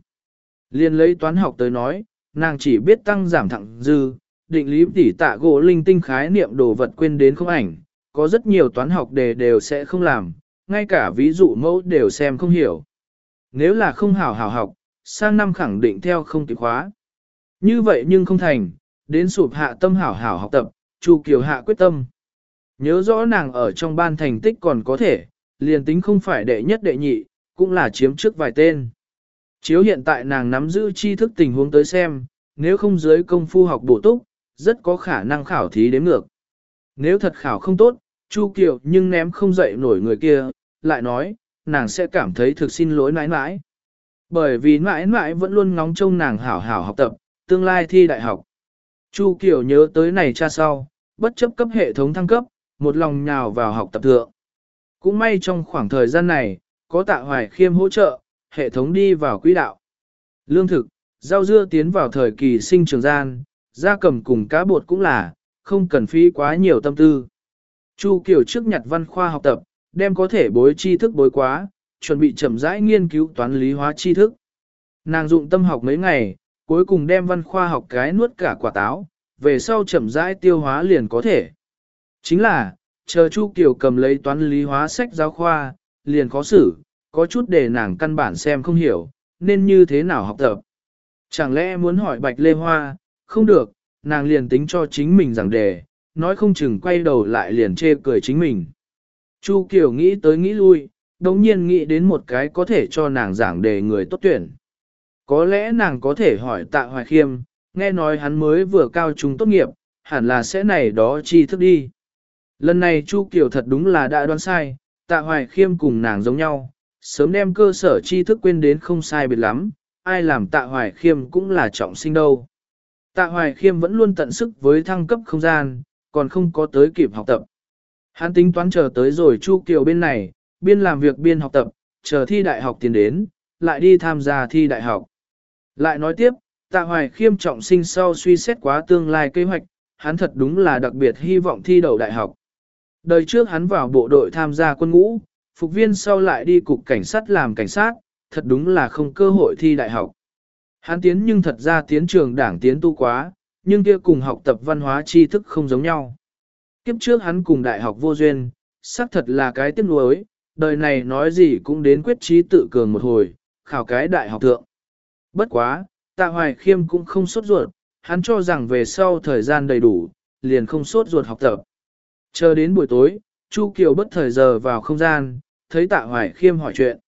Liên lấy toán học tới nói, nàng chỉ biết tăng giảm thẳng dư, định lý tỉ tạ gỗ linh tinh khái niệm đồ vật quên đến không ảnh, có rất nhiều toán học đề đều sẽ không làm, ngay cả ví dụ mẫu đều xem không hiểu. Nếu là không hảo hảo học, sang năm khẳng định theo không kịp khóa. Như vậy nhưng không thành, đến sụp hạ tâm hảo hảo học tập, Chu Kiều hạ quyết tâm. Nhớ rõ nàng ở trong ban thành tích còn có thể, liền tính không phải đệ nhất đệ nhị, cũng là chiếm trước vài tên. Chiếu hiện tại nàng nắm giữ tri thức tình huống tới xem, nếu không dưới công phu học bổ túc, rất có khả năng khảo thí đếm ngược. Nếu thật khảo không tốt, Chu Kiều nhưng ném không dậy nổi người kia, lại nói, nàng sẽ cảm thấy thực xin lỗi mãi mãi. Bởi vì mãi mãi vẫn luôn ngóng trông nàng hảo hảo học tập, tương lai thi đại học. Chu Kiều nhớ tới này cha sau, bất chấp cấp hệ thống thăng cấp, một lòng nhào vào học tập thượng. Cũng may trong khoảng thời gian này, có tạ hoài khiêm hỗ trợ, hệ thống đi vào quỹ đạo. Lương thực, rau dưa tiến vào thời kỳ sinh trường gian, da cầm cùng cá bột cũng là, không cần phí quá nhiều tâm tư. Chu Kiều trước nhặt văn khoa học tập, đem có thể bối tri thức bối quá, chuẩn bị chậm rãi nghiên cứu toán lý hóa tri thức. Nàng dụng tâm học mấy ngày, cuối cùng đem văn khoa học cái nuốt cả quả táo, về sau chậm rãi tiêu hóa liền có thể. Chính là, chờ Chu Kiều cầm lấy toán lý hóa sách giáo khoa, liền khó xử, có chút để nàng căn bản xem không hiểu, nên như thế nào học tập. Chẳng lẽ muốn hỏi Bạch Lê Hoa, không được, nàng liền tính cho chính mình rằng đề, nói không chừng quay đầu lại liền chê cười chính mình. Chu Kiều nghĩ tới nghĩ lui, đồng nhiên nghĩ đến một cái có thể cho nàng giảng đề người tốt tuyển. Có lẽ nàng có thể hỏi tạ hoài khiêm, nghe nói hắn mới vừa cao trung tốt nghiệp, hẳn là sẽ này đó chi thức đi. Lần này Chu Kiều thật đúng là đã đoán sai, tạ hoài khiêm cùng nàng giống nhau, sớm đem cơ sở tri thức quên đến không sai biệt lắm, ai làm tạ hoài khiêm cũng là trọng sinh đâu. Tạ hoài khiêm vẫn luôn tận sức với thăng cấp không gian, còn không có tới kịp học tập. Hắn tính toán chờ tới rồi Chu Kiều bên này, biên làm việc biên học tập, chờ thi đại học tiền đến, lại đi tham gia thi đại học. Lại nói tiếp, tạ hoài khiêm trọng sinh sau suy xét quá tương lai kế hoạch, hắn thật đúng là đặc biệt hy vọng thi đậu đại học. Đời trước hắn vào bộ đội tham gia quân ngũ, phục viên sau lại đi cục cảnh sát làm cảnh sát, thật đúng là không cơ hội thi đại học. Hắn tiến nhưng thật ra tiến trường đảng tiến tu quá, nhưng kia cùng học tập văn hóa tri thức không giống nhau. Kiếp trước hắn cùng đại học vô duyên, xác thật là cái tiếc nuối, đời này nói gì cũng đến quyết trí tự cường một hồi, khảo cái đại học thượng. Bất quá, tạ hoài khiêm cũng không sốt ruột, hắn cho rằng về sau thời gian đầy đủ, liền không sốt ruột học tập. Chờ đến buổi tối, Chu Kiều bất thời giờ vào không gian, thấy tạ hoài khiêm hỏi chuyện.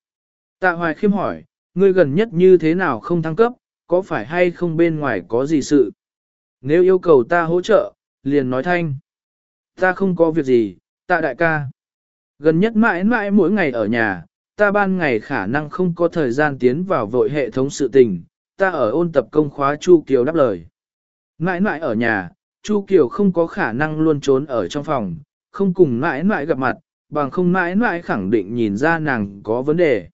Tạ hoài khiêm hỏi, ngươi gần nhất như thế nào không thăng cấp, có phải hay không bên ngoài có gì sự? Nếu yêu cầu ta hỗ trợ, liền nói thanh. Ta không có việc gì, tạ đại ca. Gần nhất mãi mãi mỗi ngày ở nhà, ta ban ngày khả năng không có thời gian tiến vào vội hệ thống sự tình, ta ở ôn tập công khóa Chu Kiều đáp lời. Mãi mãi ở nhà, Chu Kiều không có khả năng luôn trốn ở trong phòng, không cùng mãi mãi gặp mặt, bằng không mãi mãi khẳng định nhìn ra nàng có vấn đề.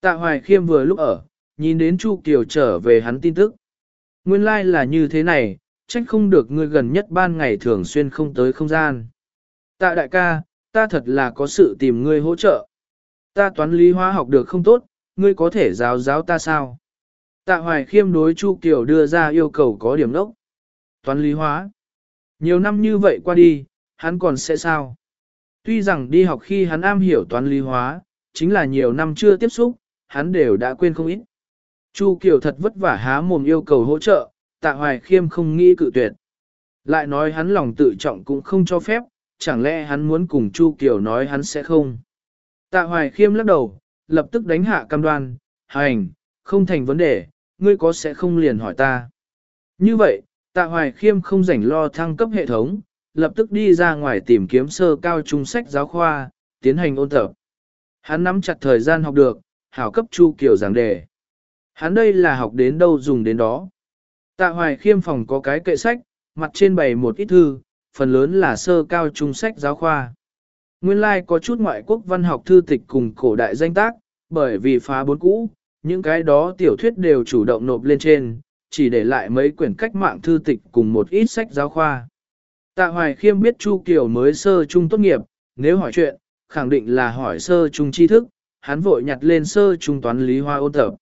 Tạ Hoài Khiêm vừa lúc ở, nhìn đến Chu Kiều trở về hắn tin tức. Nguyên lai like là như thế này, trách không được ngươi gần nhất ban ngày thường xuyên không tới không gian. Tạ đại ca, ta thật là có sự tìm ngươi hỗ trợ. Ta toán lý hóa học được không tốt, ngươi có thể giáo giáo ta sao? Tạ Hoài Khiêm đối Chu Kiều đưa ra yêu cầu có điểm đốc. Toán lý hóa. Nhiều năm như vậy qua đi, hắn còn sẽ sao? Tuy rằng đi học khi hắn am hiểu toán lý hóa, chính là nhiều năm chưa tiếp xúc, hắn đều đã quên không ít. Chu Kiều thật vất vả há mồm yêu cầu hỗ trợ, tạ hoài khiêm không nghĩ cự tuyệt. Lại nói hắn lòng tự trọng cũng không cho phép, chẳng lẽ hắn muốn cùng Chu Kiều nói hắn sẽ không. Tạ hoài khiêm lắc đầu, lập tức đánh hạ cam đoan, hành, không thành vấn đề, ngươi có sẽ không liền hỏi ta. Như vậy, tạ hoài khiêm không rảnh lo thăng cấp hệ thống, lập tức đi ra ngoài tìm kiếm sơ cao trung sách giáo khoa, tiến hành ôn tập. Hắn nắm chặt thời gian học được, hảo cấp Chu Kiều giảng đề. Hắn đây là học đến đâu dùng đến đó. Tạ hoài khiêm phòng có cái kệ sách, mặt trên bày một ít thư, phần lớn là sơ cao trung sách giáo khoa. Nguyên lai like có chút ngoại quốc văn học thư tịch cùng cổ đại danh tác, bởi vì phá bốn cũ, những cái đó tiểu thuyết đều chủ động nộp lên trên, chỉ để lại mấy quyển cách mạng thư tịch cùng một ít sách giáo khoa. Tạ Hoài Khiêm biết Chu Kiều mới sơ trung tốt nghiệp, nếu hỏi chuyện, khẳng định là hỏi sơ trung tri thức, hắn vội nhặt lên sơ trung toán lý hóa ôn tập.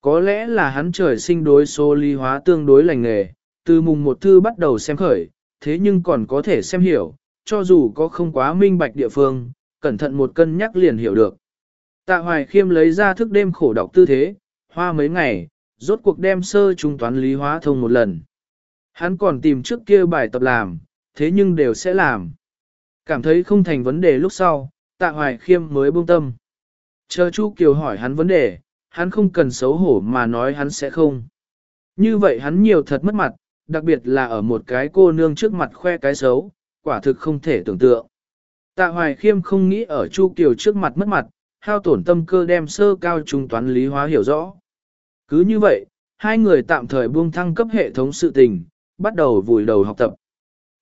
Có lẽ là hắn trời sinh đối số lý hóa tương đối lành nghề, từ mùng một thư bắt đầu xem khởi, thế nhưng còn có thể xem hiểu, cho dù có không quá minh bạch địa phương, cẩn thận một cân nhắc liền hiểu được. Tạ Hoài Khiêm lấy ra thức đêm khổ đọc tư thế, hoa mấy ngày, rốt cuộc đem sơ trung toán lý hóa thông một lần. Hắn còn tìm trước kia bài tập làm, thế nhưng đều sẽ làm. Cảm thấy không thành vấn đề lúc sau, tạ hoài khiêm mới buông tâm. Chờ Chu Kiều hỏi hắn vấn đề, hắn không cần xấu hổ mà nói hắn sẽ không. Như vậy hắn nhiều thật mất mặt, đặc biệt là ở một cái cô nương trước mặt khoe cái xấu, quả thực không thể tưởng tượng. Tạ Hoài Khiêm không nghĩ ở Chu Kiều trước mặt mất mặt, hao tổn tâm cơ đem sơ cao trung toán lý hóa hiểu rõ. Cứ như vậy, hai người tạm thời buông thăng cấp hệ thống sự tình, bắt đầu vùi đầu học tập.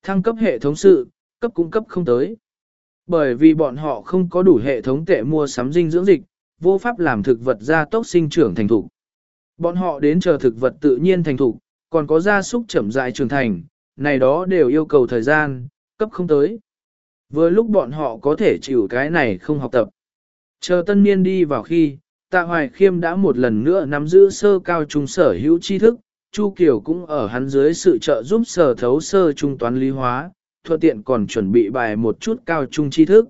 Thăng cấp hệ thống sự, cấp cung cấp không tới. Bởi vì bọn họ không có đủ hệ thống tệ mua sắm dinh dưỡng dịch, vô pháp làm thực vật gia tốc sinh trưởng thành thục. Bọn họ đến chờ thực vật tự nhiên thành thục, còn có gia súc chậm dại trưởng thành, này đó đều yêu cầu thời gian, cấp không tới. Vừa lúc bọn họ có thể chịu cái này không học tập. Chờ tân niên đi vào khi, Tạ Hoài Khiêm đã một lần nữa nắm giữ sơ cao trung sở hữu tri thức, Chu Kiều cũng ở hắn dưới sự trợ giúp sở thấu sơ trung toán lý hóa, thuận tiện còn chuẩn bị bài một chút cao trung tri thức.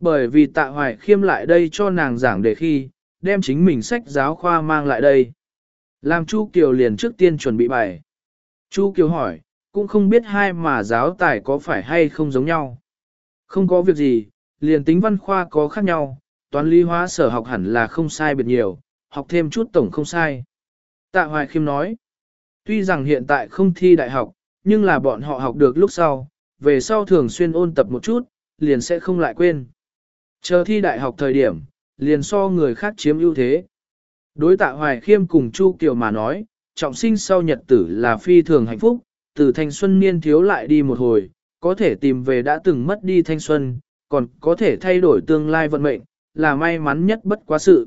Bởi vì tạ hoài khiêm lại đây cho nàng giảng đề khi, đem chính mình sách giáo khoa mang lại đây. Làm Chu Kiều liền trước tiên chuẩn bị bài. Chu Kiều hỏi, cũng không biết hai mà giáo tài có phải hay không giống nhau. Không có việc gì, liền tính văn khoa có khác nhau, toán lý hóa sở học hẳn là không sai biệt nhiều, học thêm chút tổng không sai. Tạ Hoài Khiêm nói, Tuy rằng hiện tại không thi đại học, nhưng là bọn họ học được lúc sau, về sau thường xuyên ôn tập một chút, liền sẽ không lại quên. Chờ thi đại học thời điểm, liền so người khác chiếm ưu thế. Đối tạ Hoài Khiêm cùng Chu Kiều mà nói, trọng sinh sau nhật tử là phi thường hạnh phúc, từ thanh xuân niên thiếu lại đi một hồi, có thể tìm về đã từng mất đi thanh xuân, còn có thể thay đổi tương lai vận mệnh, là may mắn nhất bất quá sự.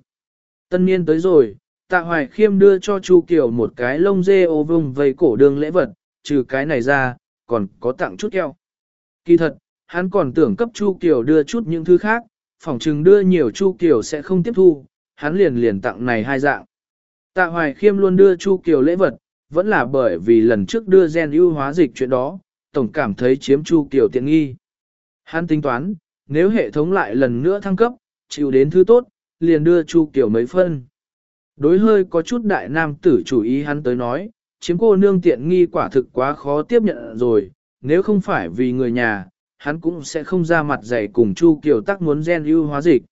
Tân niên tới rồi, tạ hoài khiêm đưa cho Chu Kiều một cái lông dê ô vung vây cổ đường lễ vật, trừ cái này ra, còn có tặng chút keo. Kỳ thật, hắn còn tưởng cấp Chu Kiều đưa chút những thứ khác, phỏng chừng đưa nhiều Chu Kiều sẽ không tiếp thu, hắn liền liền tặng này hai dạng. Tạ Hoài Khiêm luôn đưa Chu Kiều lễ vật, vẫn là bởi vì lần trước đưa gen ưu hóa dịch chuyện đó, tổng cảm thấy chiếm Chu Kiều tiện nghi. Hắn tính toán, nếu hệ thống lại lần nữa thăng cấp, chịu đến thứ tốt, liền đưa Chu Kiều mấy phân. Đối hơi có chút đại nam tử chủ ý hắn tới nói, chiếm cô nương tiện nghi quả thực quá khó tiếp nhận rồi, nếu không phải vì người nhà, hắn cũng sẽ không ra mặt dày cùng Chu Kiều tắc muốn gen ưu hóa dịch.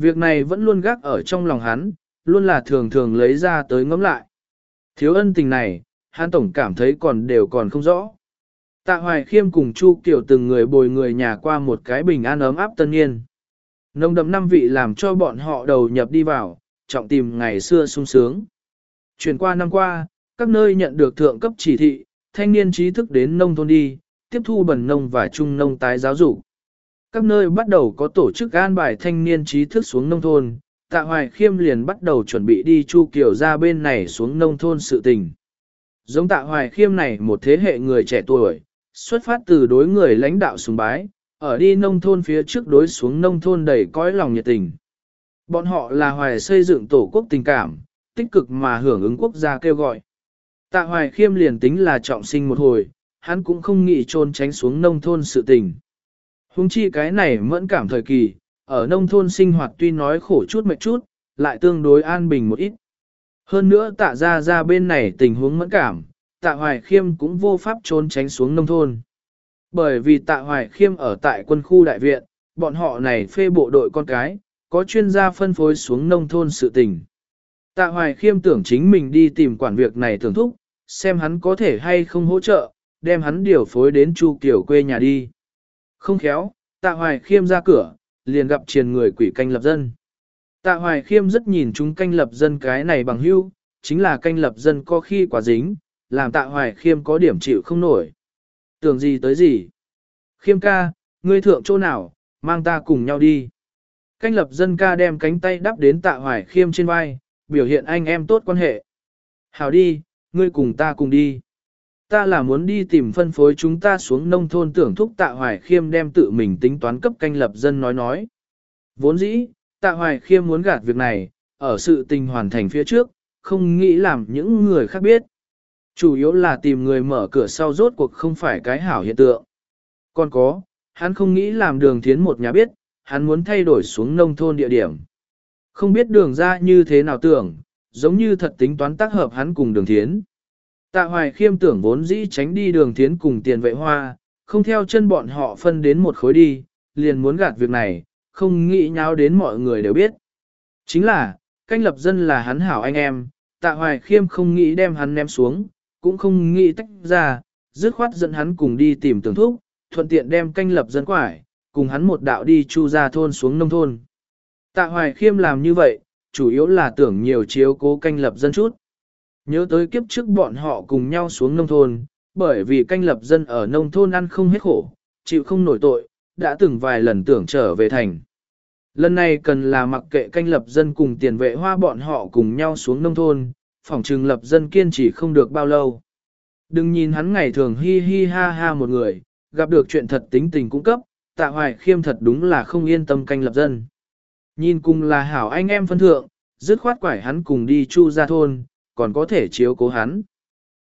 Việc này vẫn luôn gác ở trong lòng hắn, luôn là thường thường lấy ra tới ngẫm lại. Thiếu ân tình này, hắn tổng cảm thấy còn đều còn không rõ. Tạ Hoài Khiêm cùng Chu Kiều từng người bồi người nhà qua một cái bình an ấm áp tân niên. Nông đậm năm vị làm cho bọn họ đầu nhập đi vào, trọng tìm ngày xưa sung sướng. Chuyển qua năm qua, các nơi nhận được thượng cấp chỉ thị, thanh niên trí thức đến nông thôn đi, tiếp thu bẩn nông và trung nông tái giáo dục. Các nơi bắt đầu có tổ chức an bài thanh niên trí thức xuống nông thôn, tạ hoài khiêm liền bắt đầu chuẩn bị đi chu kiều ra bên này xuống nông thôn sự tình. Giống tạ hoài khiêm này một thế hệ người trẻ tuổi, xuất phát từ đối người lãnh đạo sùng bái, ở đi nông thôn phía trước đối xuống nông thôn đầy cõi lòng nhiệt tình. Bọn họ là hoài xây dựng tổ quốc tình cảm, tích cực mà hưởng ứng quốc gia kêu gọi. Tạ hoài khiêm liền tính là trọng sinh một hồi, hắn cũng không nghĩ trôn tránh xuống nông thôn sự tình. Hùng chi cái này mẫn cảm thời kỳ, ở nông thôn sinh hoạt tuy nói khổ chút mệt chút, lại tương đối an bình một ít. Hơn nữa tạ ra ra bên này tình huống mẫn cảm, tạ hoài khiêm cũng vô pháp trốn tránh xuống nông thôn. Bởi vì tạ hoài khiêm ở tại quân khu đại viện, bọn họ này phê bộ đội con cái, có chuyên gia phân phối xuống nông thôn sự tình. Tạ hoài khiêm tưởng chính mình đi tìm quản việc này thưởng thúc, xem hắn có thể hay không hỗ trợ, đem hắn điều phối đến Chu tiểu quê nhà đi. Không khéo, tạ hoài khiêm ra cửa, liền gặp triền người quỷ canh lập dân. Tạ hoài khiêm rất nhìn chúng canh lập dân cái này bằng hưu, chính là canh lập dân có khi quả dính, làm tạ hoài khiêm có điểm chịu không nổi. Tưởng gì tới gì? Khiêm ca, ngươi thượng chỗ nào, mang ta cùng nhau đi. Canh lập dân ca đem cánh tay đắp đến tạ hoài khiêm trên vai, biểu hiện anh em tốt quan hệ. Hảo đi, ngươi cùng ta cùng đi. Ta là muốn đi tìm phân phối chúng ta xuống nông thôn tưởng thúc tạ hoài khiêm đem tự mình tính toán cấp canh lập dân nói nói. Vốn dĩ, tạ hoài khiêm muốn gạt việc này, ở sự tình hoàn thành phía trước, không nghĩ làm những người khác biết. Chủ yếu là tìm người mở cửa sau rốt cuộc không phải cái hảo hiện tượng. Còn có, hắn không nghĩ làm đường thiến một nhà biết, hắn muốn thay đổi xuống nông thôn địa điểm. Không biết đường ra như thế nào tưởng, giống như thật tính toán tác hợp hắn cùng đường thiến. Tạ hoài khiêm tưởng vốn dĩ tránh đi đường thiến cùng tiền vệ hoa, không theo chân bọn họ phân đến một khối đi, liền muốn gạt việc này, không nghĩ nháo đến mọi người đều biết. Chính là, canh lập dân là hắn hảo anh em, tạ hoài khiêm không nghĩ đem hắn ném xuống, cũng không nghĩ tách ra, dứt khoát dẫn hắn cùng đi tìm tưởng thúc, thuận tiện đem canh lập dân quải, cùng hắn một đạo đi chu ra thôn xuống nông thôn. Tạ hoài khiêm làm như vậy, chủ yếu là tưởng nhiều chiếu cố canh lập dân chút. Nhớ tới kiếp trước bọn họ cùng nhau xuống nông thôn, bởi vì canh lập dân ở nông thôn ăn không hết khổ, chịu không nổi tội, đã từng vài lần tưởng trở về thành. Lần này cần là mặc kệ canh lập dân cùng tiền vệ hoa bọn họ cùng nhau xuống nông thôn, phòng trừng lập dân kiên trì không được bao lâu. Đừng nhìn hắn ngày thường hi hi ha ha một người, gặp được chuyện thật tính tình cung cấp, tạ hoài khiêm thật đúng là không yên tâm canh lập dân. Nhìn cùng là hảo anh em phân thượng, dứt khoát quải hắn cùng đi chu ra thôn, còn có thể chiếu cố hắn.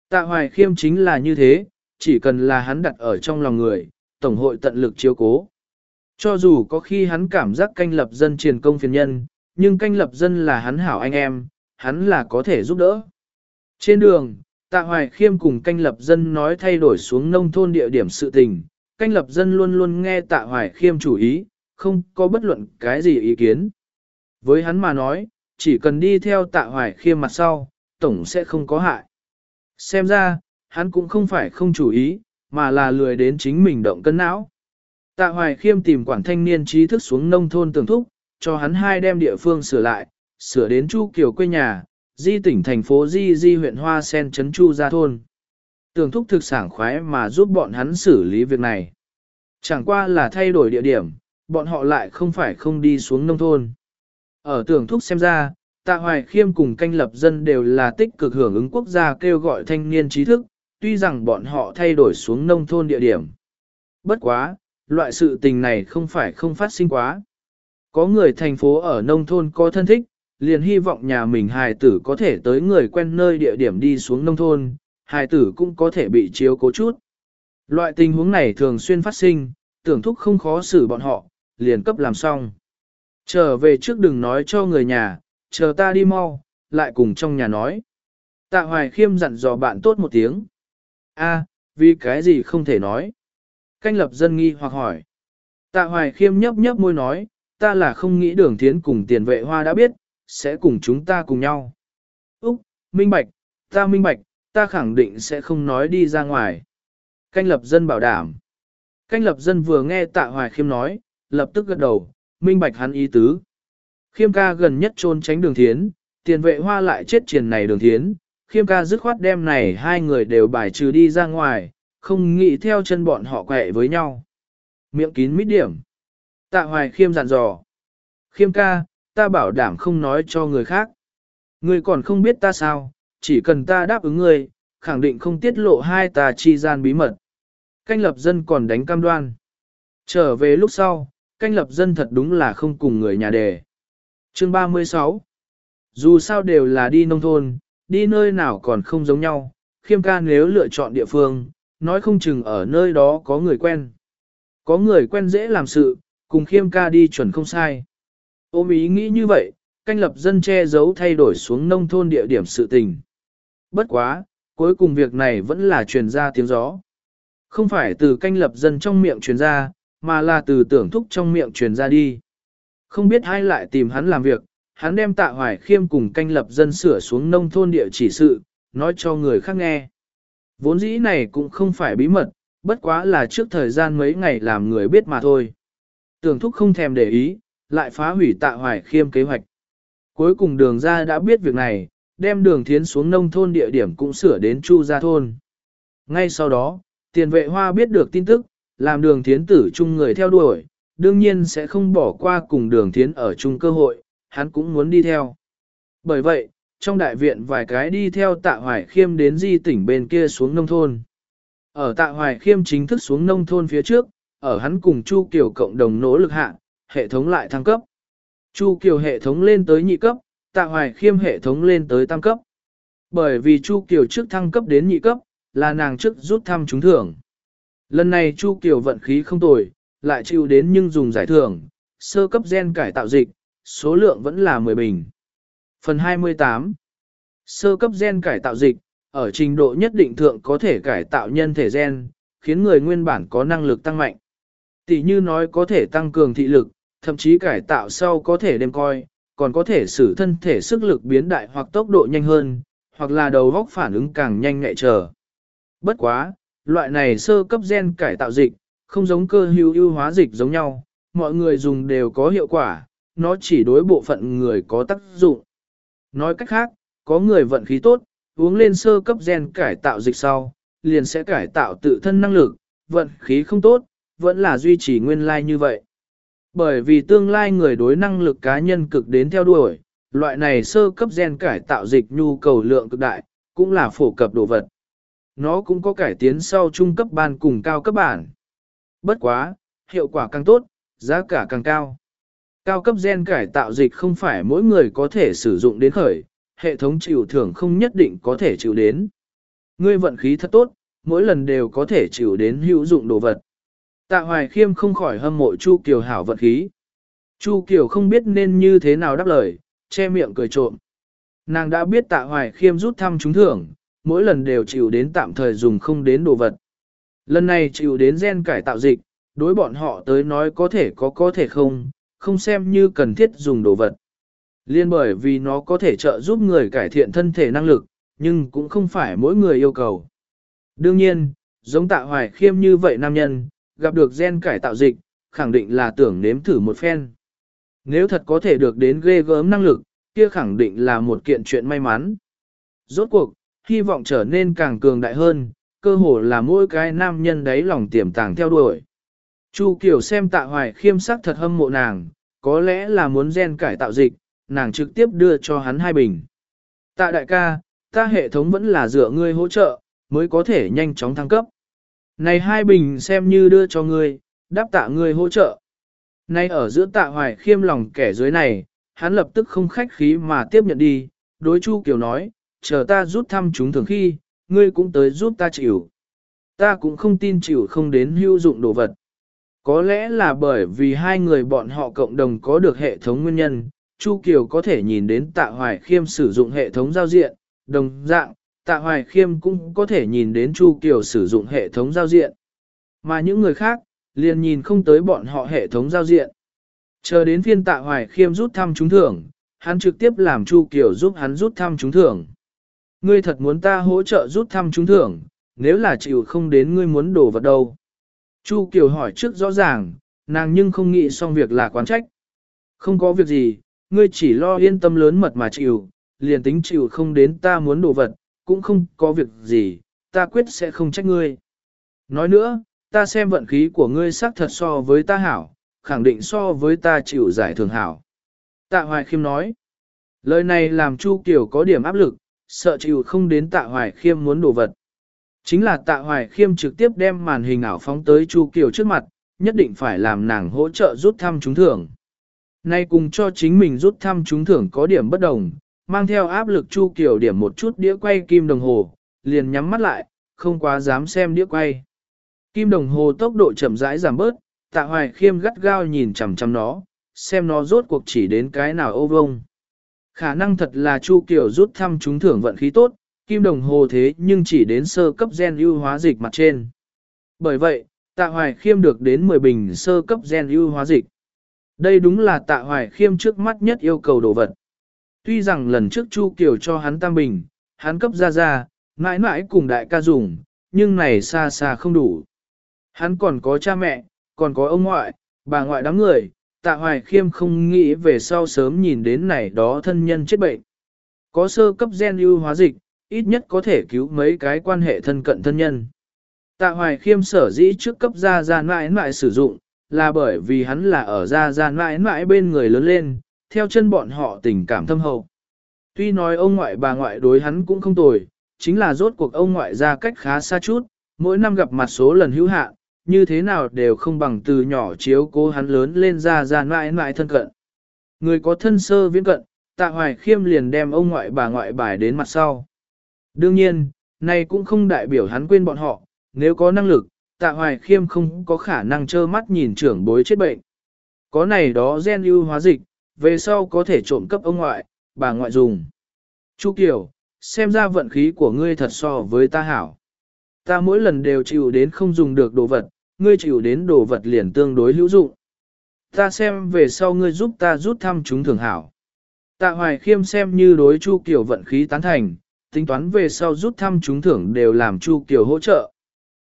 Tạ hoài khiêm chính là như thế, chỉ cần là hắn đặt ở trong lòng người, Tổng hội tận lực chiếu cố. Cho dù có khi hắn cảm giác canh lập dân triền công phiền nhân, nhưng canh lập dân là hắn hảo anh em, hắn là có thể giúp đỡ. Trên đường, Tạ Hoài Khiêm cùng canh lập dân nói thay đổi xuống nông thôn địa điểm sự tình, canh lập dân luôn luôn nghe Tạ Hoài Khiêm chủ ý, không có bất luận cái gì ý kiến. Với hắn mà nói, chỉ cần đi theo Tạ Hoài Khiêm mặt sau, tổng sẽ không có hại. Xem ra, hắn cũng không phải không chủ ý, mà là lười đến chính mình động cân não. Tạ Hoài Khiêm tìm quản thanh niên trí thức xuống nông thôn tường thúc, cho hắn hai đem địa phương sửa lại, sửa đến Chu Kiều quê nhà, di tỉnh thành phố di di huyện Hoa Sen Trấn Chu ra Thôn. Tường thúc thực sảng khoái mà giúp bọn hắn xử lý việc này. Chẳng qua là thay đổi địa điểm, bọn họ lại không phải không đi xuống nông thôn. Ở tường thúc xem ra, Tạ Hoài Khiêm cùng canh lập dân đều là tích cực hưởng ứng quốc gia kêu gọi thanh niên trí thức, tuy rằng bọn họ thay đổi xuống nông thôn địa điểm. Bất quá, loại sự tình này không phải không phát sinh quá. Có người thành phố ở nông thôn có thân thích, liền hy vọng nhà mình hài tử có thể tới người quen nơi địa điểm đi xuống nông thôn, hài tử cũng có thể bị chiếu cố chút. Loại tình huống này thường xuyên phát sinh, tưởng thúc không khó xử bọn họ, liền cấp làm xong. Trở về trước đừng nói cho người nhà, chờ ta đi mau, lại cùng trong nhà nói. Tạ Hoài Khiêm dặn dò bạn tốt một tiếng. A, vì cái gì không thể nói? Canh lập dân nghi hoặc hỏi. Tạ Hoài Khiêm nhấp nhấp môi nói, ta là không nghĩ đường thiến cùng tiền vệ hoa đã biết, sẽ cùng chúng ta cùng nhau. Úc, minh bạch, ta minh bạch, ta khẳng định sẽ không nói đi ra ngoài. Canh lập dân bảo đảm. Canh lập dân vừa nghe tạ hoài khiêm nói, lập tức gật đầu, minh bạch hắn ý tứ. Khiêm ca gần nhất trôn tránh đường thiến, tiền vệ hoa lại chết triền này đường thiến, khiêm ca dứt khoát đem này hai người đều bài trừ đi ra ngoài, không nghĩ theo chân bọn họ quẹ với nhau. Miệng kín mít điểm. Tạ hoài khiêm dặn dò. Khiêm ca, ta bảo đảm không nói cho người khác. Ngươi còn không biết ta sao, chỉ cần ta đáp ứng ngươi, khẳng định không tiết lộ hai ta chi gian bí mật. Canh lập dân còn đánh cam đoan. Trở về lúc sau, canh lập dân thật đúng là không cùng người nhà đề. Chương 36 Dù sao đều là đi nông thôn, đi nơi nào còn không giống nhau, khiêm ca nếu lựa chọn địa phương, nói không chừng ở nơi đó có người quen. Có người quen dễ làm sự, cùng khiêm ca đi chuẩn không sai. Ôm ý nghĩ như vậy, canh lập dân che giấu thay đổi xuống nông thôn địa điểm sự tình. Bất quá, cuối cùng việc này vẫn là truyền ra tiếng gió. Không phải từ canh lập dân trong miệng truyền ra, mà là từ tưởng thúc trong miệng truyền ra đi. Không biết ai lại tìm hắn làm việc, hắn đem tạ hoài khiêm cùng canh lập dân sửa xuống nông thôn địa chỉ sự, nói cho người khác nghe. Vốn dĩ này cũng không phải bí mật, bất quá là trước thời gian mấy ngày làm người biết mà thôi. Tưởng thúc không thèm để ý, lại phá hủy tạ hoài khiêm kế hoạch. Cuối cùng đường ra đã biết việc này, đem đường thiến xuống nông thôn địa điểm cũng sửa đến chu gia thôn. Ngay sau đó, tiền vệ hoa biết được tin tức, làm đường thiến tử chung người theo đuổi, đương nhiên sẽ không bỏ qua cùng đường thiến ở chung cơ hội, hắn cũng muốn đi theo. Bởi vậy, trong đại viện vài cái đi theo tạ hoài khiêm đến di tỉnh bên kia xuống nông thôn. Ở tạ hoài khiêm chính thức xuống nông thôn phía trước, ở hắn cùng Chu Kiều cộng đồng nỗ lực hạ, hệ thống lại thăng cấp. Chu Kiều hệ thống lên tới nhị cấp, tạ hoài khiêm hệ thống lên tới tam cấp. Bởi vì Chu Kiều trước thăng cấp đến nhị cấp, là nàng trước rút thăm trúng thưởng. Lần này Chu Kiều vận khí không tồi, lại chịu đến nhưng dùng giải thưởng, sơ cấp gen cải tạo dịch, số lượng vẫn là 10 bình. Phần 28 Sơ cấp gen cải tạo dịch, ở trình độ nhất định thượng có thể cải tạo nhân thể gen, khiến người nguyên bản có năng lực tăng mạnh. Tỷ như nói có thể tăng cường thị lực, thậm chí cải tạo sau có thể đem coi, còn có thể sử thân thể sức lực biến đại hoặc tốc độ nhanh hơn, hoặc là đầu góc phản ứng càng nhanh ngại trở. Bất quá, loại này sơ cấp gen cải tạo dịch, không giống cơ hữu ưu hóa dịch giống nhau, mọi người dùng đều có hiệu quả, nó chỉ đối bộ phận người có tác dụng. Nói cách khác, có người vận khí tốt, uống lên sơ cấp gen cải tạo dịch sau, liền sẽ cải tạo tự thân năng lực, vận khí không tốt, vẫn là duy trì nguyên lai like như vậy. Bởi vì tương lai người đối năng lực cá nhân cực đến theo đuổi, loại này sơ cấp gen cải tạo dịch nhu cầu lượng cực đại, cũng là phổ cập đồ vật. Nó cũng có cải tiến sau trung cấp ban cùng cao cấp bản. Bất quá, hiệu quả càng tốt, giá cả càng cao. Cao cấp gen cải tạo dịch không phải mỗi người có thể sử dụng đến khởi, hệ thống chịu thưởng không nhất định có thể chịu đến. Ngươi vận khí thật tốt, mỗi lần đều có thể chịu đến hữu dụng đồ vật. Tạ Hoài Khiêm không khỏi hâm mộ Chu Kiều hảo vận khí. Chu Kiều không biết nên như thế nào đáp lời, che miệng cười trộm. Nàng đã biết Tạ Hoài Khiêm rút thăm trúng thưởng, mỗi lần đều chịu đến tạm thời dùng không đến đồ vật. Lần này chịu đến gen cải tạo dịch, đối bọn họ tới nói có thể có có thể không, không xem như cần thiết dùng đồ vật. Liên bởi vì nó có thể trợ giúp người cải thiện thân thể năng lực, nhưng cũng không phải mỗi người yêu cầu. Đương nhiên, giống tạ hoài khiêm như vậy nam nhân, gặp được gen cải tạo dịch, khẳng định là tưởng nếm thử một phen. Nếu thật có thể được đến ghê gớm năng lực, kia khẳng định là một kiện chuyện may mắn. Rốt cuộc, hy vọng trở nên càng cường đại hơn, cơ hồ là mỗi cái nam nhân đấy lòng tiềm tàng theo đuổi. Chu Kiều xem tạ hoài khiêm sắc thật hâm mộ nàng, có lẽ là muốn gen cải tạo dịch, nàng trực tiếp đưa cho hắn hai bình. Tạ đại ca, ta hệ thống vẫn là dựa ngươi hỗ trợ, mới có thể nhanh chóng thăng cấp. Này hai bình xem như đưa cho ngươi, đáp tạ ngươi hỗ trợ. Nay ở giữa tạ hoài khiêm lòng kẻ dưới này, hắn lập tức không khách khí mà tiếp nhận đi, đối Chu Kiều nói, chờ ta rút thăm chúng thường khi, ngươi cũng tới giúp ta chịu. Ta cũng không tin chịu không đến hữu dụng đồ vật. Có lẽ là bởi vì hai người bọn họ cộng đồng có được hệ thống nguyên nhân, Chu Kiều có thể nhìn đến tạ hoài khiêm sử dụng hệ thống giao diện, đồng dạng, tạ hoài khiêm cũng có thể nhìn đến Chu Kiều sử dụng hệ thống giao diện. Mà những người khác, liền nhìn không tới bọn họ hệ thống giao diện. Chờ đến phiên tạ hoài khiêm rút thăm trúng thưởng, hắn trực tiếp làm Chu Kiều giúp hắn rút thăm trúng thưởng. Ngươi thật muốn ta hỗ trợ rút thăm trúng thưởng, nếu là chịu không đến ngươi muốn đổ vật đâu. Chu Kiều hỏi trước rõ ràng, nàng nhưng không nghĩ xong việc là quán trách. Không có việc gì, ngươi chỉ lo yên tâm lớn mật mà chịu, liền tính chịu không đến ta muốn đổ vật, cũng không có việc gì, ta quyết sẽ không trách ngươi. Nói nữa, ta xem vận khí của ngươi xác thật so với ta hảo, khẳng định so với ta chịu giải thường hảo. Tạ Hoài Khiêm nói, lời này làm Chu Kiều có điểm áp lực, sợ chịu không đến Tạ Hoài Khiêm muốn đổ vật. Chính là Tạ Hoài Khiêm trực tiếp đem màn hình ảo phóng tới Chu Kiều trước mặt, nhất định phải làm nàng hỗ trợ rút thăm trúng thưởng. Nay cùng cho chính mình rút thăm trúng thưởng có điểm bất đồng, mang theo áp lực Chu Kiều điểm một chút đĩa quay kim đồng hồ, liền nhắm mắt lại, không quá dám xem đĩa quay. Kim đồng hồ tốc độ chậm rãi giảm bớt, tạ hoài khiêm gắt gao nhìn chằm chằm nó, xem nó rốt cuộc chỉ đến cái nào ô vông. Khả năng thật là Chu Kiều rút thăm trúng thưởng vận khí tốt, kim đồng hồ thế nhưng chỉ đến sơ cấp gen ưu hóa dịch mặt trên. Bởi vậy, tạ hoài khiêm được đến 10 bình sơ cấp gen ưu hóa dịch. Đây đúng là tạ hoài khiêm trước mắt nhất yêu cầu đồ vật. Tuy rằng lần trước Chu Kiều cho hắn tam bình, hắn cấp ra ra, mãi mãi cùng đại ca dùng, nhưng này xa xa không đủ. Hắn còn có cha mẹ, còn có ông ngoại, bà ngoại đám người, tạ hoài khiêm không nghĩ về sau sớm nhìn đến này đó thân nhân chết bệnh. Có sơ cấp gen ưu hóa dịch, ít nhất có thể cứu mấy cái quan hệ thân cận thân nhân. Tạ hoài khiêm sở dĩ trước cấp gia gia mãi mãi sử dụng, là bởi vì hắn là ở gia gia mãi mãi bên người lớn lên, theo chân bọn họ tình cảm thâm hậu. Tuy nói ông ngoại bà ngoại đối hắn cũng không tồi, chính là rốt cuộc ông ngoại ra cách khá xa chút, mỗi năm gặp mặt số lần hữu hạn, như thế nào đều không bằng từ nhỏ chiếu cố hắn lớn lên ra ra mãi mãi thân cận. Người có thân sơ viễn cận, tạ hoài khiêm liền đem ông ngoại bà ngoại bài đến mặt sau. Đương nhiên, này cũng không đại biểu hắn quên bọn họ, nếu có năng lực, tạ hoài khiêm không có khả năng trơ mắt nhìn trưởng bối chết bệnh. Có này đó gen ưu hóa dịch, về sau có thể trộm cấp ông ngoại, bà ngoại dùng. Chu Kiều, xem ra vận khí của ngươi thật so với ta hảo. Ta mỗi lần đều chịu đến không dùng được đồ vật, ngươi chịu đến đồ vật liền tương đối hữu dụng. Ta xem về sau ngươi giúp ta rút thăm chúng thường hảo. Tạ Hoài Khiêm xem như đối Chu Kiều vận khí tán thành, tính toán về sau rút thăm chúng thưởng đều làm Chu Kiều hỗ trợ.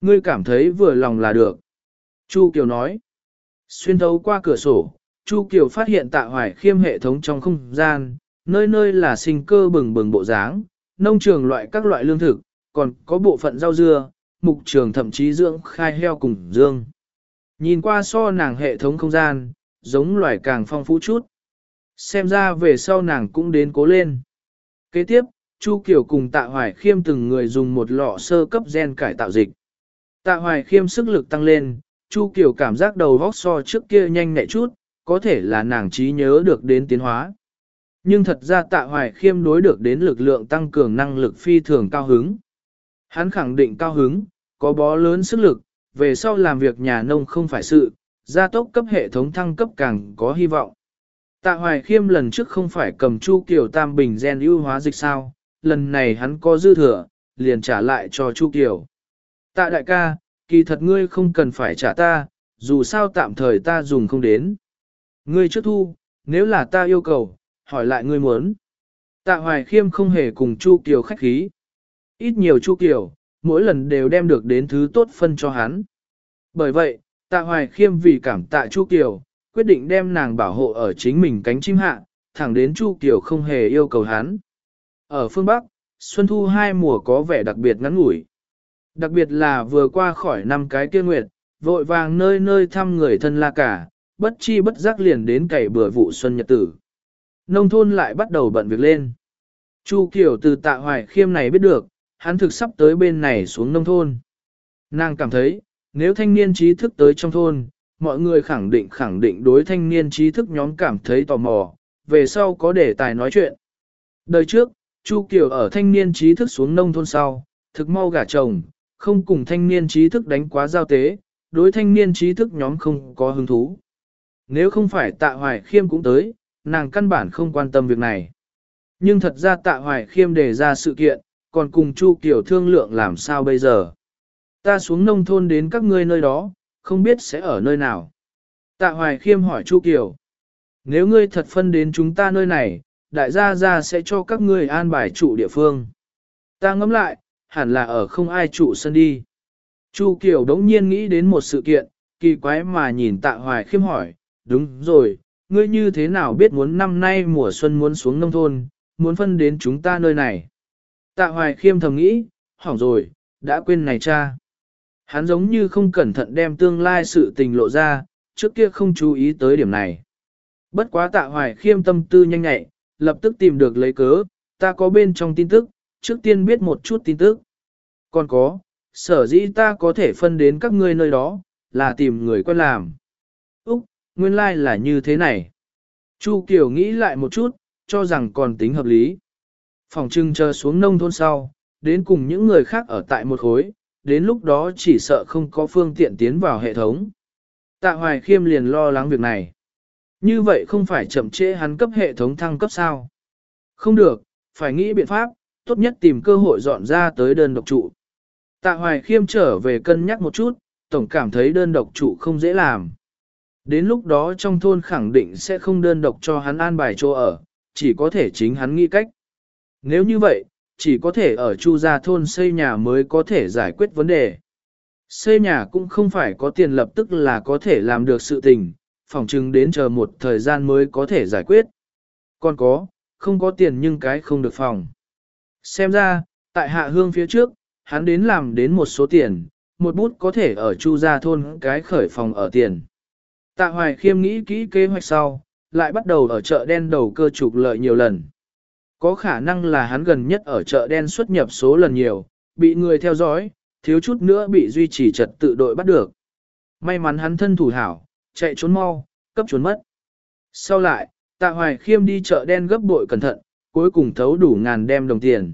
Ngươi cảm thấy vừa lòng là được. Chu Kiều nói. Xuyên thấu qua cửa sổ, Chu Kiều phát hiện tạ hoài khiêm hệ thống trong không gian, nơi nơi là sinh cơ bừng bừng bộ dáng, nông trường loại các loại lương thực, còn có bộ phận rau dưa, mục trường thậm chí dưỡng khai heo cùng dương. Nhìn qua so nàng hệ thống không gian, giống loài càng phong phú chút. Xem ra về sau nàng cũng đến cố lên. Kế tiếp, Chu Kiều cùng Tạ Hoài Khiêm từng người dùng một lọ sơ cấp gen cải tạo dịch. Tạ Hoài Khiêm sức lực tăng lên, Chu Kiều cảm giác đầu vóc so trước kia nhanh nhẹ chút, có thể là nàng trí nhớ được đến tiến hóa. Nhưng thật ra Tạ Hoài Khiêm đối được đến lực lượng tăng cường năng lực phi thường cao hứng. Hắn khẳng định cao hứng, có bó lớn sức lực, về sau làm việc nhà nông không phải sự, gia tốc cấp hệ thống thăng cấp càng có hy vọng. Tạ Hoài Khiêm lần trước không phải cầm Chu Kiều Tam Bình gen ưu hóa dịch sao, lần này hắn có dư thừa, liền trả lại cho Chu Kiều. Tạ đại ca, kỳ thật ngươi không cần phải trả ta, dù sao tạm thời ta dùng không đến. Ngươi trước thu, nếu là ta yêu cầu, hỏi lại ngươi muốn. Tạ Hoài Khiêm không hề cùng Chu Kiều khách khí. Ít nhiều Chu Kiều, mỗi lần đều đem được đến thứ tốt phân cho hắn. Bởi vậy, Tạ Hoài Khiêm vì cảm tạ Chu Kiều, quyết định đem nàng bảo hộ ở chính mình cánh chim hạ, thẳng đến Chu Kiều không hề yêu cầu hắn. Ở phương Bắc, Xuân Thu hai mùa có vẻ đặc biệt ngắn ngủi. Đặc biệt là vừa qua khỏi năm cái kia nguyệt, vội vàng nơi nơi thăm người thân la cả, bất chi bất giác liền đến cày bừa vụ xuân nhật tử. Nông thôn lại bắt đầu bận việc lên. Chu Kiều từ tạ hoài khiêm này biết được, hắn thực sắp tới bên này xuống nông thôn. Nàng cảm thấy, nếu thanh niên trí thức tới trong thôn, mọi người khẳng định khẳng định đối thanh niên trí thức nhóm cảm thấy tò mò, về sau có đề tài nói chuyện. Đời trước, Chu Kiều ở thanh niên trí thức xuống nông thôn sau, thực mau gả chồng, không cùng thanh niên trí thức đánh quá giao tế, đối thanh niên trí thức nhóm không có hứng thú. Nếu không phải tạ hoài khiêm cũng tới, nàng căn bản không quan tâm việc này. Nhưng thật ra tạ hoài khiêm đề ra sự kiện, còn cùng Chu Kiều thương lượng làm sao bây giờ. Ta xuống nông thôn đến các ngươi nơi đó, không biết sẽ ở nơi nào. Tạ hoài khiêm hỏi Chu Kiều. Nếu ngươi thật phân đến chúng ta nơi này, đại gia gia sẽ cho các ngươi an bài trụ địa phương. Ta ngẫm lại, hẳn là ở không ai trụ sân đi. Chu Kiều đống nhiên nghĩ đến một sự kiện, kỳ quái mà nhìn tạ hoài khiêm hỏi, đúng rồi, ngươi như thế nào biết muốn năm nay mùa xuân muốn xuống nông thôn, muốn phân đến chúng ta nơi này. Tạ hoài khiêm thầm nghĩ, hỏng rồi, đã quên này cha. Hắn giống như không cẩn thận đem tương lai sự tình lộ ra, trước kia không chú ý tới điểm này. Bất quá tạ hoài khiêm tâm tư nhanh nhạy, lập tức tìm được lấy cớ, ta có bên trong tin tức, trước tiên biết một chút tin tức. Còn có, sở dĩ ta có thể phân đến các ngươi nơi đó, là tìm người quen làm. Úc, nguyên lai like là như thế này. Chu Kiều nghĩ lại một chút, cho rằng còn tính hợp lý. Phòng trưng chờ xuống nông thôn sau, đến cùng những người khác ở tại một khối, đến lúc đó chỉ sợ không có phương tiện tiến vào hệ thống. Tạ Hoài Khiêm liền lo lắng việc này. Như vậy không phải chậm trễ hắn cấp hệ thống thăng cấp sao? Không được, phải nghĩ biện pháp, tốt nhất tìm cơ hội dọn ra tới đơn độc trụ. Tạ Hoài Khiêm trở về cân nhắc một chút, tổng cảm thấy đơn độc trụ không dễ làm. Đến lúc đó trong thôn khẳng định sẽ không đơn độc cho hắn an bài chỗ ở, chỉ có thể chính hắn nghĩ cách. Nếu như vậy, chỉ có thể ở Chu gia thôn xây nhà mới có thể giải quyết vấn đề. Xây nhà cũng không phải có tiền lập tức là có thể làm được sự tình, phòng chừng đến chờ một thời gian mới có thể giải quyết. Còn có, không có tiền nhưng cái không được phòng. Xem ra, tại hạ hương phía trước, hắn đến làm đến một số tiền, một bút có thể ở chu gia thôn cái khởi phòng ở tiền. Tạ hoài khiêm nghĩ kỹ kế hoạch sau, lại bắt đầu ở chợ đen đầu cơ trục lợi nhiều lần. Có khả năng là hắn gần nhất ở chợ đen xuất nhập số lần nhiều, bị người theo dõi, thiếu chút nữa bị duy trì trật tự đội bắt được. May mắn hắn thân thủ hảo, chạy trốn mau, cấp trốn mất. Sau lại, tạ hoài khiêm đi chợ đen gấp bội cẩn thận, cuối cùng thấu đủ ngàn đem đồng tiền.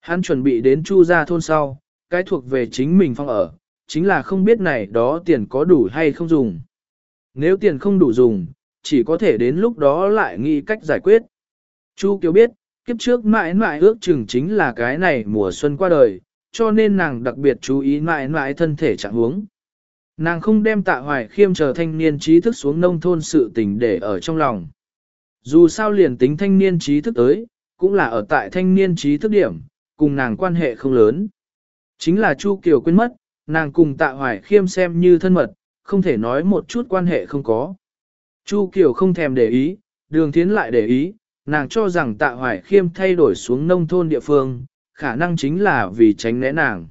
Hắn chuẩn bị đến chu gia thôn sau, cái thuộc về chính mình phong ở, chính là không biết này đó tiền có đủ hay không dùng. Nếu tiền không đủ dùng, chỉ có thể đến lúc đó lại nghĩ cách giải quyết. Chu Kiều biết, kiếp trước mãi mãi ước chừng chính là cái này mùa xuân qua đời, cho nên nàng đặc biệt chú ý mãi mãi thân thể trạng huống. Nàng không đem tạ hoài khiêm chờ thanh niên trí thức xuống nông thôn sự tình để ở trong lòng. Dù sao liền tính thanh niên trí thức tới, cũng là ở tại thanh niên trí thức điểm, cùng nàng quan hệ không lớn. Chính là Chu Kiều quên mất, nàng cùng tạ hoài khiêm xem như thân mật, không thể nói một chút quan hệ không có. Chu Kiều không thèm để ý, đường thiến lại để ý, nàng cho rằng tạ hoài khiêm thay đổi xuống nông thôn địa phương, khả năng chính là vì tránh né nàng.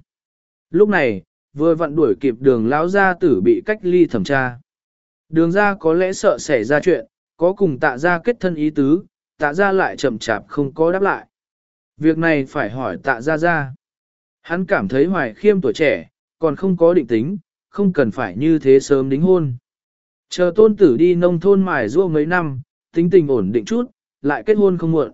Lúc này, vừa vặn đuổi kịp đường lão gia tử bị cách ly thẩm tra. Đường ra có lẽ sợ xảy ra chuyện, có cùng tạ ra kết thân ý tứ, tạ ra lại chậm chạp không có đáp lại. Việc này phải hỏi tạ ra ra. Hắn cảm thấy hoài khiêm tuổi trẻ, còn không có định tính, không cần phải như thế sớm đính hôn. Chờ tôn tử đi nông thôn mài ruộng mấy năm, tính tình ổn định chút, lại kết hôn không muộn.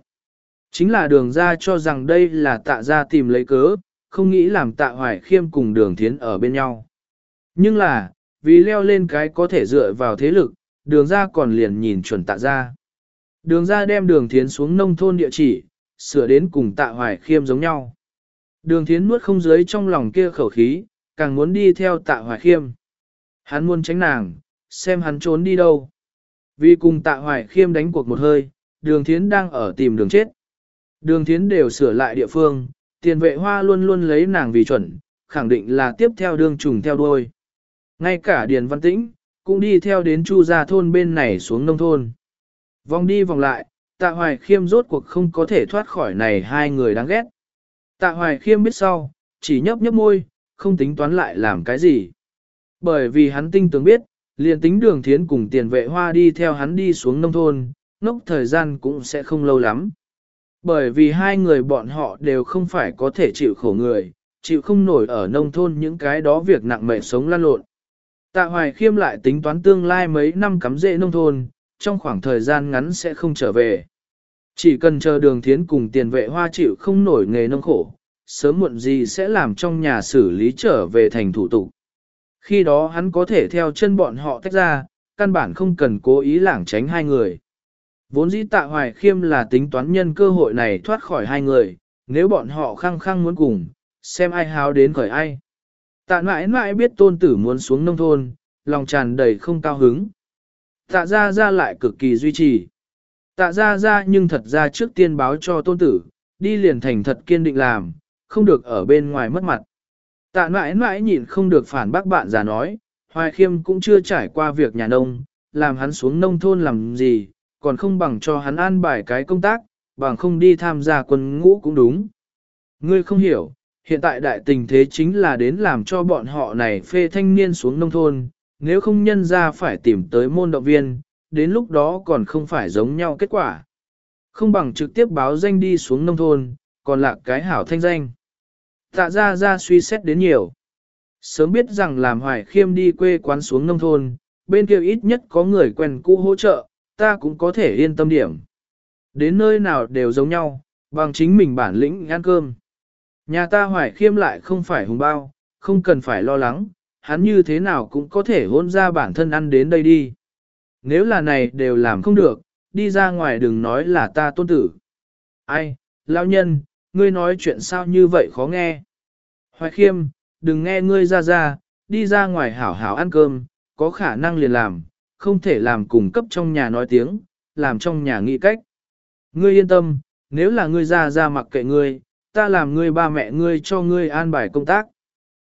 Chính là đường ra cho rằng đây là tạ ra tìm lấy cớ, không nghĩ làm tạ hoài khiêm cùng đường thiến ở bên nhau. Nhưng là, vì leo lên cái có thể dựa vào thế lực, đường ra còn liền nhìn chuẩn tạ ra. Đường ra đem đường thiến xuống nông thôn địa chỉ, sửa đến cùng tạ hoài khiêm giống nhau. Đường thiến nuốt không dưới trong lòng kia khẩu khí, càng muốn đi theo tạ hoài khiêm. Hắn muốn tránh nàng, xem hắn trốn đi đâu. Vì cùng tạ hoài khiêm đánh cuộc một hơi, đường thiến đang ở tìm đường chết. Đường thiến đều sửa lại địa phương, tiền vệ hoa luôn luôn lấy nàng vì chuẩn, khẳng định là tiếp theo đường trùng theo đuôi. Ngay cả Điền Văn Tĩnh, cũng đi theo đến Chu gia thôn bên này xuống nông thôn. Vòng đi vòng lại, tạ hoài khiêm rốt cuộc không có thể thoát khỏi này hai người đáng ghét. Tạ hoài khiêm biết sau, chỉ nhấp nhấp môi, không tính toán lại làm cái gì. Bởi vì hắn tinh tường biết, liền tính đường thiến cùng tiền vệ hoa đi theo hắn đi xuống nông thôn, ngốc thời gian cũng sẽ không lâu lắm. Bởi vì hai người bọn họ đều không phải có thể chịu khổ người, chịu không nổi ở nông thôn những cái đó việc nặng mệt sống lan lộn. Tạ Hoài Khiêm lại tính toán tương lai mấy năm cắm rễ nông thôn, trong khoảng thời gian ngắn sẽ không trở về. Chỉ cần chờ đường thiến cùng tiền vệ hoa chịu không nổi nghề nông khổ, sớm muộn gì sẽ làm trong nhà xử lý trở về thành thủ tục. Khi đó hắn có thể theo chân bọn họ tách ra, căn bản không cần cố ý lảng tránh hai người. Vốn dĩ tạ hoài khiêm là tính toán nhân cơ hội này thoát khỏi hai người, nếu bọn họ khăng khăng muốn cùng, xem ai háo đến khởi ai. Tạ mãi mãi biết tôn tử muốn xuống nông thôn, lòng tràn đầy không cao hứng. Tạ ra ra lại cực kỳ duy trì. Tạ ra ra nhưng thật ra trước tiên báo cho tôn tử, đi liền thành thật kiên định làm, không được ở bên ngoài mất mặt. Tạ mãi mãi nhịn không được phản bác bạn già nói, Hoài Khiêm cũng chưa trải qua việc nhà nông, làm hắn xuống nông thôn làm gì, còn không bằng cho hắn an bài cái công tác, bằng không đi tham gia quân ngũ cũng đúng. Ngươi không hiểu, hiện tại đại tình thế chính là đến làm cho bọn họ này phê thanh niên xuống nông thôn, nếu không nhân ra phải tìm tới môn động viên, đến lúc đó còn không phải giống nhau kết quả. Không bằng trực tiếp báo danh đi xuống nông thôn, còn là cái hảo thanh danh. Tạ ra ra suy xét đến nhiều. Sớm biết rằng làm hoài khiêm đi quê quán xuống nông thôn, bên kia ít nhất có người quen cũ hỗ trợ, ta cũng có thể yên tâm điểm. Đến nơi nào đều giống nhau, bằng chính mình bản lĩnh ăn cơm. Nhà ta hoài khiêm lại không phải hùng bao, không cần phải lo lắng, hắn như thế nào cũng có thể hôn ra bản thân ăn đến đây đi. Nếu là này đều làm không được, đi ra ngoài đừng nói là ta tôn tử. Ai, lão nhân, ngươi nói chuyện sao như vậy khó nghe. Hoài khiêm, đừng nghe ngươi ra ra, đi ra ngoài hảo hảo ăn cơm, có khả năng liền làm, không thể làm cùng cấp trong nhà nói tiếng, làm trong nhà nghĩ cách. Ngươi yên tâm, nếu là ngươi ra ra mặc kệ ngươi, ta làm ngươi ba mẹ ngươi cho ngươi an bài công tác.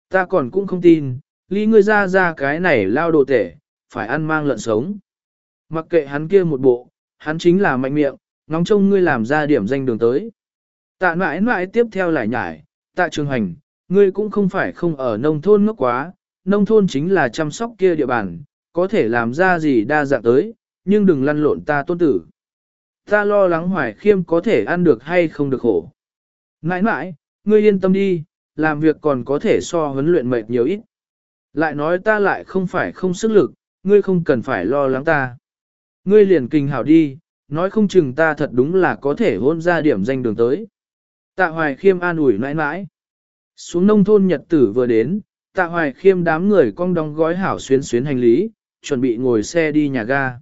Ta còn cũng không tin, ly ngươi ra ra cái này lao đồ tể, phải ăn mang lợn sống. Mặc kệ hắn kia một bộ, hắn chính là mạnh miệng, ngóng trông ngươi làm ra điểm danh đường tới. Tạ mãi mãi tiếp theo lại nhải, tạ trường hành, ngươi cũng không phải không ở nông thôn ngốc quá, nông thôn chính là chăm sóc kia địa bàn, có thể làm ra gì đa dạng tới, nhưng đừng lăn lộn ta tôn tử. Ta lo lắng hoài khiêm có thể ăn được hay không được khổ. Nãi nãi, ngươi yên tâm đi, làm việc còn có thể so huấn luyện mệt nhiều ít. Lại nói ta lại không phải không sức lực, ngươi không cần phải lo lắng ta. Ngươi liền kinh hảo đi, nói không chừng ta thật đúng là có thể hôn ra điểm danh đường tới. Tạ hoài khiêm an ủi nãi nãi. Xuống nông thôn nhật tử vừa đến, tạ hoài khiêm đám người cong đóng gói hảo xuyến xuyến hành lý, chuẩn bị ngồi xe đi nhà ga.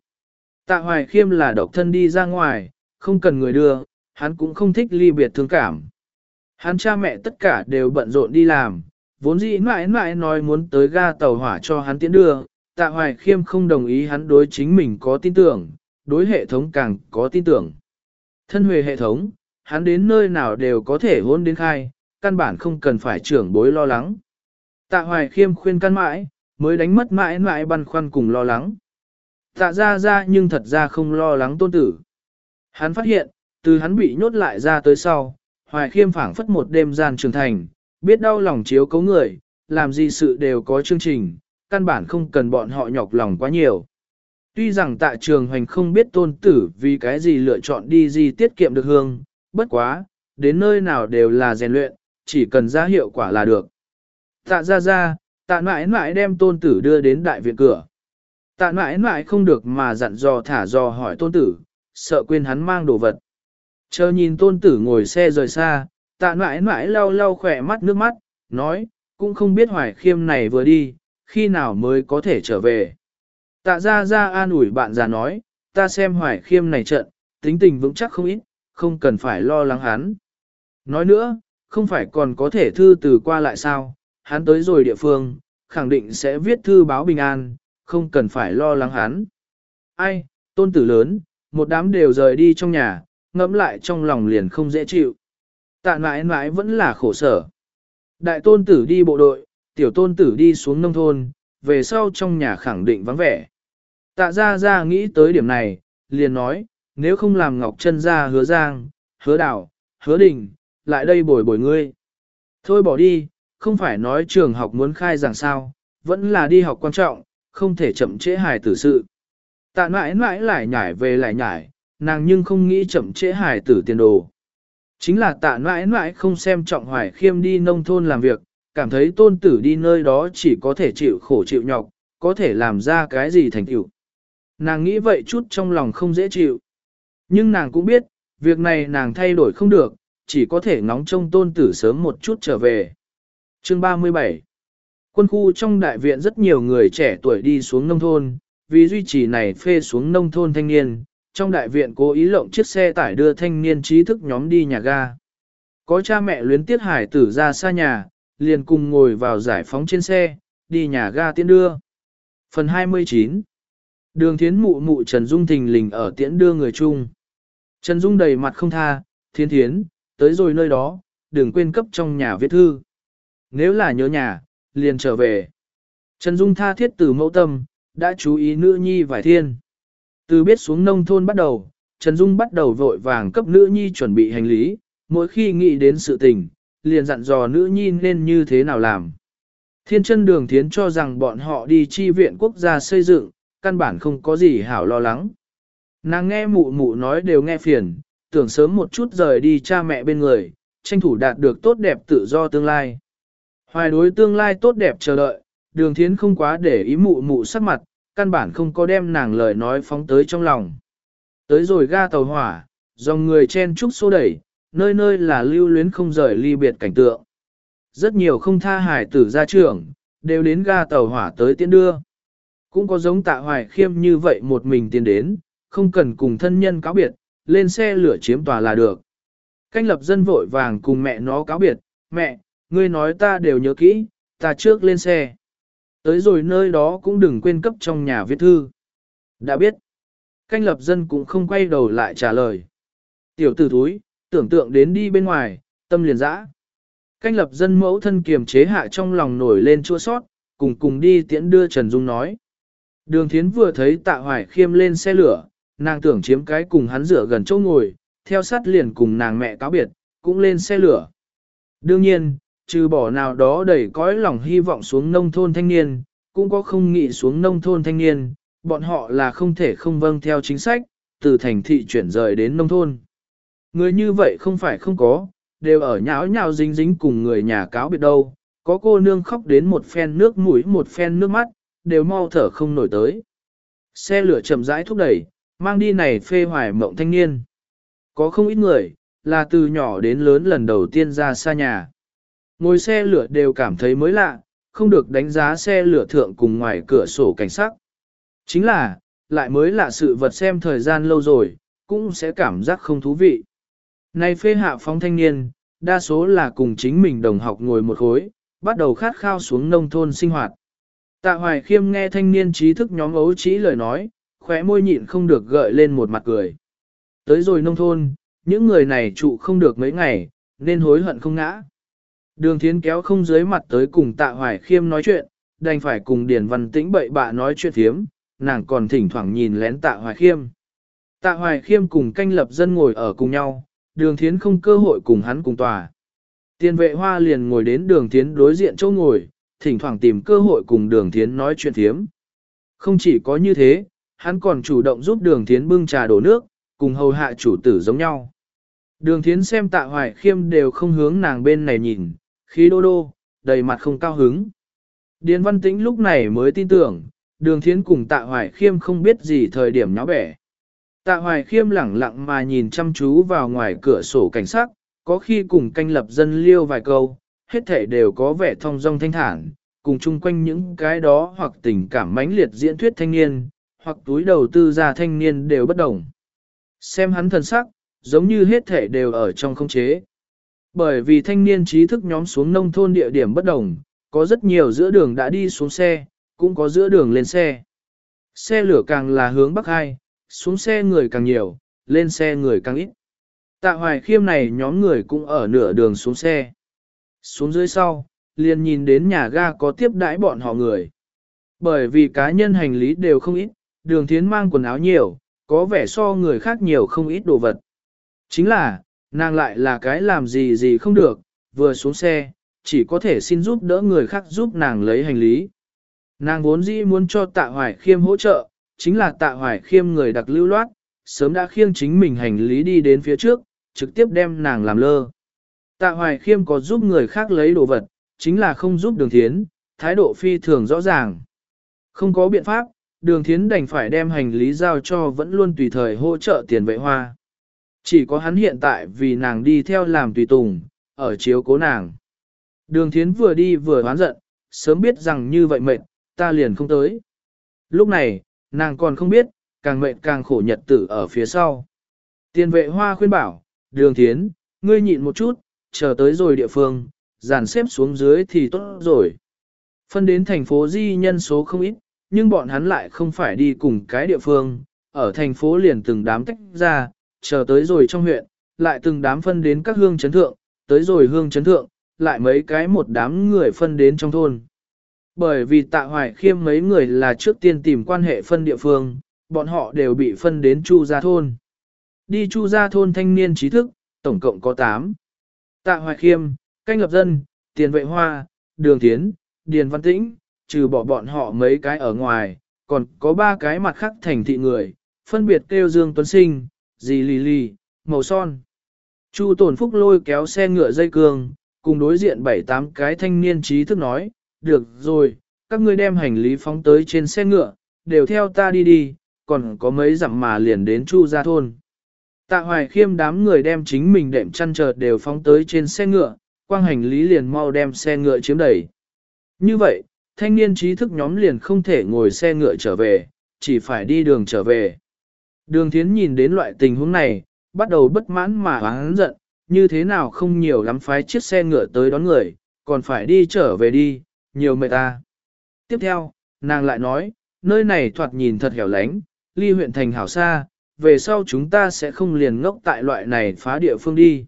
Tạ hoài khiêm là độc thân đi ra ngoài, không cần người đưa, hắn cũng không thích ly biệt thương cảm. Hắn cha mẹ tất cả đều bận rộn đi làm, vốn dĩ mãi mãi nói muốn tới ga tàu hỏa cho hắn tiễn đưa, tạ hoài khiêm không đồng ý hắn đối chính mình có tin tưởng, đối hệ thống càng có tin tưởng. Thân huề hệ thống, hắn đến nơi nào đều có thể hôn đến khai, căn bản không cần phải trưởng bối lo lắng. Tạ hoài khiêm khuyên căn mãi, mới đánh mất mãi mãi băn khoăn cùng lo lắng. Tạ ra ra nhưng thật ra không lo lắng tôn tử. Hắn phát hiện, từ hắn bị nhốt lại ra tới sau, hoài khiêm phảng phất một đêm gian trưởng thành, biết đau lòng chiếu cấu người, làm gì sự đều có chương trình, căn bản không cần bọn họ nhọc lòng quá nhiều. Tuy rằng tạ trường hoành không biết tôn tử vì cái gì lựa chọn đi gì tiết kiệm được hương, bất quá, đến nơi nào đều là rèn luyện, chỉ cần ra hiệu quả là được. Tạ ra ra, tạ mãi mãi đem tôn tử đưa đến đại viện cửa. Tạ mãi mãi không được mà dặn dò thả dò hỏi tôn tử, sợ quên hắn mang đồ vật. Chờ nhìn tôn tử ngồi xe rời xa, tạ mãi mãi lau lau khỏe mắt nước mắt, nói, cũng không biết hoài khiêm này vừa đi, khi nào mới có thể trở về. Tạ ra ra an ủi bạn già nói, ta xem hoài khiêm này trận, tính tình vững chắc không ít, không cần phải lo lắng hắn. Nói nữa, không phải còn có thể thư từ qua lại sao, hắn tới rồi địa phương, khẳng định sẽ viết thư báo bình an, không cần phải lo lắng hắn. Ai, tôn tử lớn, một đám đều rời đi trong nhà, ngẫm lại trong lòng liền không dễ chịu. Tạ mãi mãi vẫn là khổ sở. Đại tôn tử đi bộ đội, tiểu tôn tử đi xuống nông thôn, về sau trong nhà khẳng định vắng vẻ. Tạ ra ra nghĩ tới điểm này, liền nói, nếu không làm ngọc chân ra hứa giang, hứa đảo, hứa đình, lại đây bồi bồi ngươi. Thôi bỏ đi, không phải nói trường học muốn khai giảng sao, vẫn là đi học quan trọng, không thể chậm trễ hài tử sự. Tạ mãi mãi lại nhảy về lại nhảy, nàng nhưng không nghĩ chậm trễ hài tử tiền đồ. Chính là tạ mãi mãi không xem trọng hoài khiêm đi nông thôn làm việc, cảm thấy tôn tử đi nơi đó chỉ có thể chịu khổ chịu nhọc, có thể làm ra cái gì thành tựu. Nàng nghĩ vậy chút trong lòng không dễ chịu. Nhưng nàng cũng biết, việc này nàng thay đổi không được, chỉ có thể ngóng trông tôn tử sớm một chút trở về. Chương 37 Quân khu trong đại viện rất nhiều người trẻ tuổi đi xuống nông thôn, vì duy trì này phê xuống nông thôn thanh niên, trong đại viện cố ý lộng chiếc xe tải đưa thanh niên trí thức nhóm đi nhà ga. Có cha mẹ luyến tiết hải tử ra xa nhà, liền cùng ngồi vào giải phóng trên xe, đi nhà ga tiễn đưa. Phần 29 Đường thiến mụ mụ Trần Dung thình lình ở tiễn đưa người chung. Trần Dung đầy mặt không tha, thiên thiến, tới rồi nơi đó, đừng quên cấp trong nhà viết thư. Nếu là nhớ nhà, liền trở về. Trần Dung tha thiết từ mẫu tâm, đã chú ý nữ nhi vài thiên. Từ biết xuống nông thôn bắt đầu, Trần Dung bắt đầu vội vàng cấp nữ nhi chuẩn bị hành lý, mỗi khi nghĩ đến sự tình, liền dặn dò nữ nhi nên như thế nào làm. Thiên chân đường thiến cho rằng bọn họ đi chi viện quốc gia xây dựng, căn bản không có gì hảo lo lắng. Nàng nghe mụ mụ nói đều nghe phiền, tưởng sớm một chút rời đi cha mẹ bên người, tranh thủ đạt được tốt đẹp tự do tương lai. Hoài đối tương lai tốt đẹp chờ đợi, đường thiến không quá để ý mụ mụ sắc mặt, căn bản không có đem nàng lời nói phóng tới trong lòng. Tới rồi ga tàu hỏa, dòng người chen trúc xô đẩy, nơi nơi là lưu luyến không rời ly biệt cảnh tượng. Rất nhiều không tha hải tử gia trưởng, đều đến ga tàu hỏa tới tiễn đưa. Cũng có giống tạ hoài khiêm như vậy một mình tiến đến, không cần cùng thân nhân cáo biệt, lên xe lửa chiếm tòa là được. Canh lập dân vội vàng cùng mẹ nó cáo biệt, mẹ, ngươi nói ta đều nhớ kỹ, ta trước lên xe. Tới rồi nơi đó cũng đừng quên cấp trong nhà viết thư. Đã biết. Canh lập dân cũng không quay đầu lại trả lời. Tiểu tử thúi, tưởng tượng đến đi bên ngoài, tâm liền dã. Canh lập dân mẫu thân kiềm chế hạ trong lòng nổi lên chua sót, cùng cùng đi tiễn đưa Trần Dung nói. Đường thiến vừa thấy tạ hoài khiêm lên xe lửa, nàng tưởng chiếm cái cùng hắn rửa gần chỗ ngồi, theo sát liền cùng nàng mẹ cáo biệt, cũng lên xe lửa. Đương nhiên, trừ bỏ nào đó đầy cõi lòng hy vọng xuống nông thôn thanh niên, cũng có không nghĩ xuống nông thôn thanh niên, bọn họ là không thể không vâng theo chính sách, từ thành thị chuyển rời đến nông thôn. Người như vậy không phải không có, đều ở nháo nhào dính dính cùng người nhà cáo biệt đâu, có cô nương khóc đến một phen nước mũi một phen nước mắt, đều mau thở không nổi tới. Xe lửa chậm rãi thúc đẩy, mang đi này phê hoài mộng thanh niên. Có không ít người, là từ nhỏ đến lớn lần đầu tiên ra xa nhà. Ngồi xe lửa đều cảm thấy mới lạ, không được đánh giá xe lửa thượng cùng ngoài cửa sổ cảnh sắc. Chính là, lại mới lạ sự vật xem thời gian lâu rồi, cũng sẽ cảm giác không thú vị. Này phê hạ phóng thanh niên, đa số là cùng chính mình đồng học ngồi một khối, bắt đầu khát khao xuống nông thôn sinh hoạt. Tạ Hoài Khiêm nghe thanh niên trí thức nhóm ấu trí lời nói, khóe môi nhịn không được gợi lên một mặt cười. Tới rồi nông thôn, những người này trụ không được mấy ngày, nên hối hận không ngã. Đường thiến kéo không dưới mặt tới cùng tạ hoài khiêm nói chuyện, đành phải cùng Điền Văn Tĩnh bậy bạ nói chuyện thiếm, nàng còn thỉnh thoảng nhìn lén tạ hoài khiêm. Tạ hoài khiêm cùng canh lập dân ngồi ở cùng nhau, đường thiến không cơ hội cùng hắn cùng tòa. Tiên vệ hoa liền ngồi đến đường thiến đối diện chỗ ngồi, thỉnh thoảng tìm cơ hội cùng đường thiến nói chuyện thiếm. Không chỉ có như thế, hắn còn chủ động giúp đường thiến bưng trà đổ nước, cùng hầu hạ chủ tử giống nhau. Đường thiến xem tạ hoài khiêm đều không hướng nàng bên này nhìn, khí đô đô, đầy mặt không cao hứng. Điền văn tĩnh lúc này mới tin tưởng, đường thiến cùng tạ hoài khiêm không biết gì thời điểm nháo bẻ. Tạ hoài khiêm lẳng lặng mà nhìn chăm chú vào ngoài cửa sổ cảnh sát, có khi cùng canh lập dân liêu vài câu, hết thể đều có vẻ thong dong thanh thản, cùng chung quanh những cái đó hoặc tình cảm mãnh liệt diễn thuyết thanh niên, hoặc túi đầu tư ra thanh niên đều bất đồng. Xem hắn thần sắc, giống như hết thể đều ở trong không chế. Bởi vì thanh niên trí thức nhóm xuống nông thôn địa điểm bất đồng, có rất nhiều giữa đường đã đi xuống xe, cũng có giữa đường lên xe. Xe lửa càng là hướng bắc hai, xuống xe người càng nhiều, lên xe người càng ít. Tạ hoài khiêm này nhóm người cũng ở nửa đường xuống xe. Xuống dưới sau, liền nhìn đến nhà ga có tiếp đãi bọn họ người. Bởi vì cá nhân hành lý đều không ít, đường thiến mang quần áo nhiều, có vẻ so người khác nhiều không ít đồ vật. Chính là, nàng lại là cái làm gì gì không được, vừa xuống xe, chỉ có thể xin giúp đỡ người khác giúp nàng lấy hành lý. Nàng vốn dĩ muốn cho tạ hoài khiêm hỗ trợ, chính là tạ hoài khiêm người đặc lưu loát, sớm đã khiêng chính mình hành lý đi đến phía trước, trực tiếp đem nàng làm lơ. Tạ hoài khiêm có giúp người khác lấy đồ vật, chính là không giúp đường thiến, thái độ phi thường rõ ràng. Không có biện pháp, đường thiến đành phải đem hành lý giao cho vẫn luôn tùy thời hỗ trợ tiền vệ hoa. Chỉ có hắn hiện tại vì nàng đi theo làm tùy tùng, ở chiếu cố nàng. Đường thiến vừa đi vừa hoán giận, sớm biết rằng như vậy mệt, ta liền không tới. Lúc này, nàng còn không biết, càng mệt càng khổ nhật tử ở phía sau. Tiền vệ hoa khuyên bảo, đường thiến, ngươi nhịn một chút, chờ tới rồi địa phương, dàn xếp xuống dưới thì tốt rồi. Phân đến thành phố di nhân số không ít, nhưng bọn hắn lại không phải đi cùng cái địa phương, ở thành phố liền từng đám tách ra, chờ tới rồi trong huyện, lại từng đám phân đến các hương chấn thượng, tới rồi hương chấn thượng, lại mấy cái một đám người phân đến trong thôn. Bởi vì tạ hoài khiêm mấy người là trước tiên tìm quan hệ phân địa phương, bọn họ đều bị phân đến Chu Gia Thôn. Đi Chu Gia Thôn thanh niên trí thức, tổng cộng có 8. Tạ hoài khiêm, canh lập dân, tiền vệ hoa, đường tiến, điền văn tĩnh, trừ bỏ bọn họ mấy cái ở ngoài, còn có ba cái mặt khác thành thị người, phân biệt kêu Dương Tuấn Sinh, dì lì lì, màu son. Chu Tổn Phúc lôi kéo xe ngựa dây cương, cùng đối diện bảy tám cái thanh niên trí thức nói, được rồi, các ngươi đem hành lý phóng tới trên xe ngựa, đều theo ta đi đi, còn có mấy dặm mà liền đến Chu gia thôn. Tạ hoài khiêm đám người đem chính mình đệm chăn chợt đều phóng tới trên xe ngựa, quang hành lý liền mau đem xe ngựa chiếm đẩy. Như vậy, thanh niên trí thức nhóm liền không thể ngồi xe ngựa trở về, chỉ phải đi đường trở về. Đường thiến nhìn đến loại tình huống này, bắt đầu bất mãn mà hắn giận, như thế nào không nhiều lắm phái chiếc xe ngựa tới đón người, còn phải đi trở về đi, nhiều mệt ta. Tiếp theo, nàng lại nói, nơi này thoạt nhìn thật hẻo lánh, ly huyện thành hảo xa, về sau chúng ta sẽ không liền ngốc tại loại này phá địa phương đi.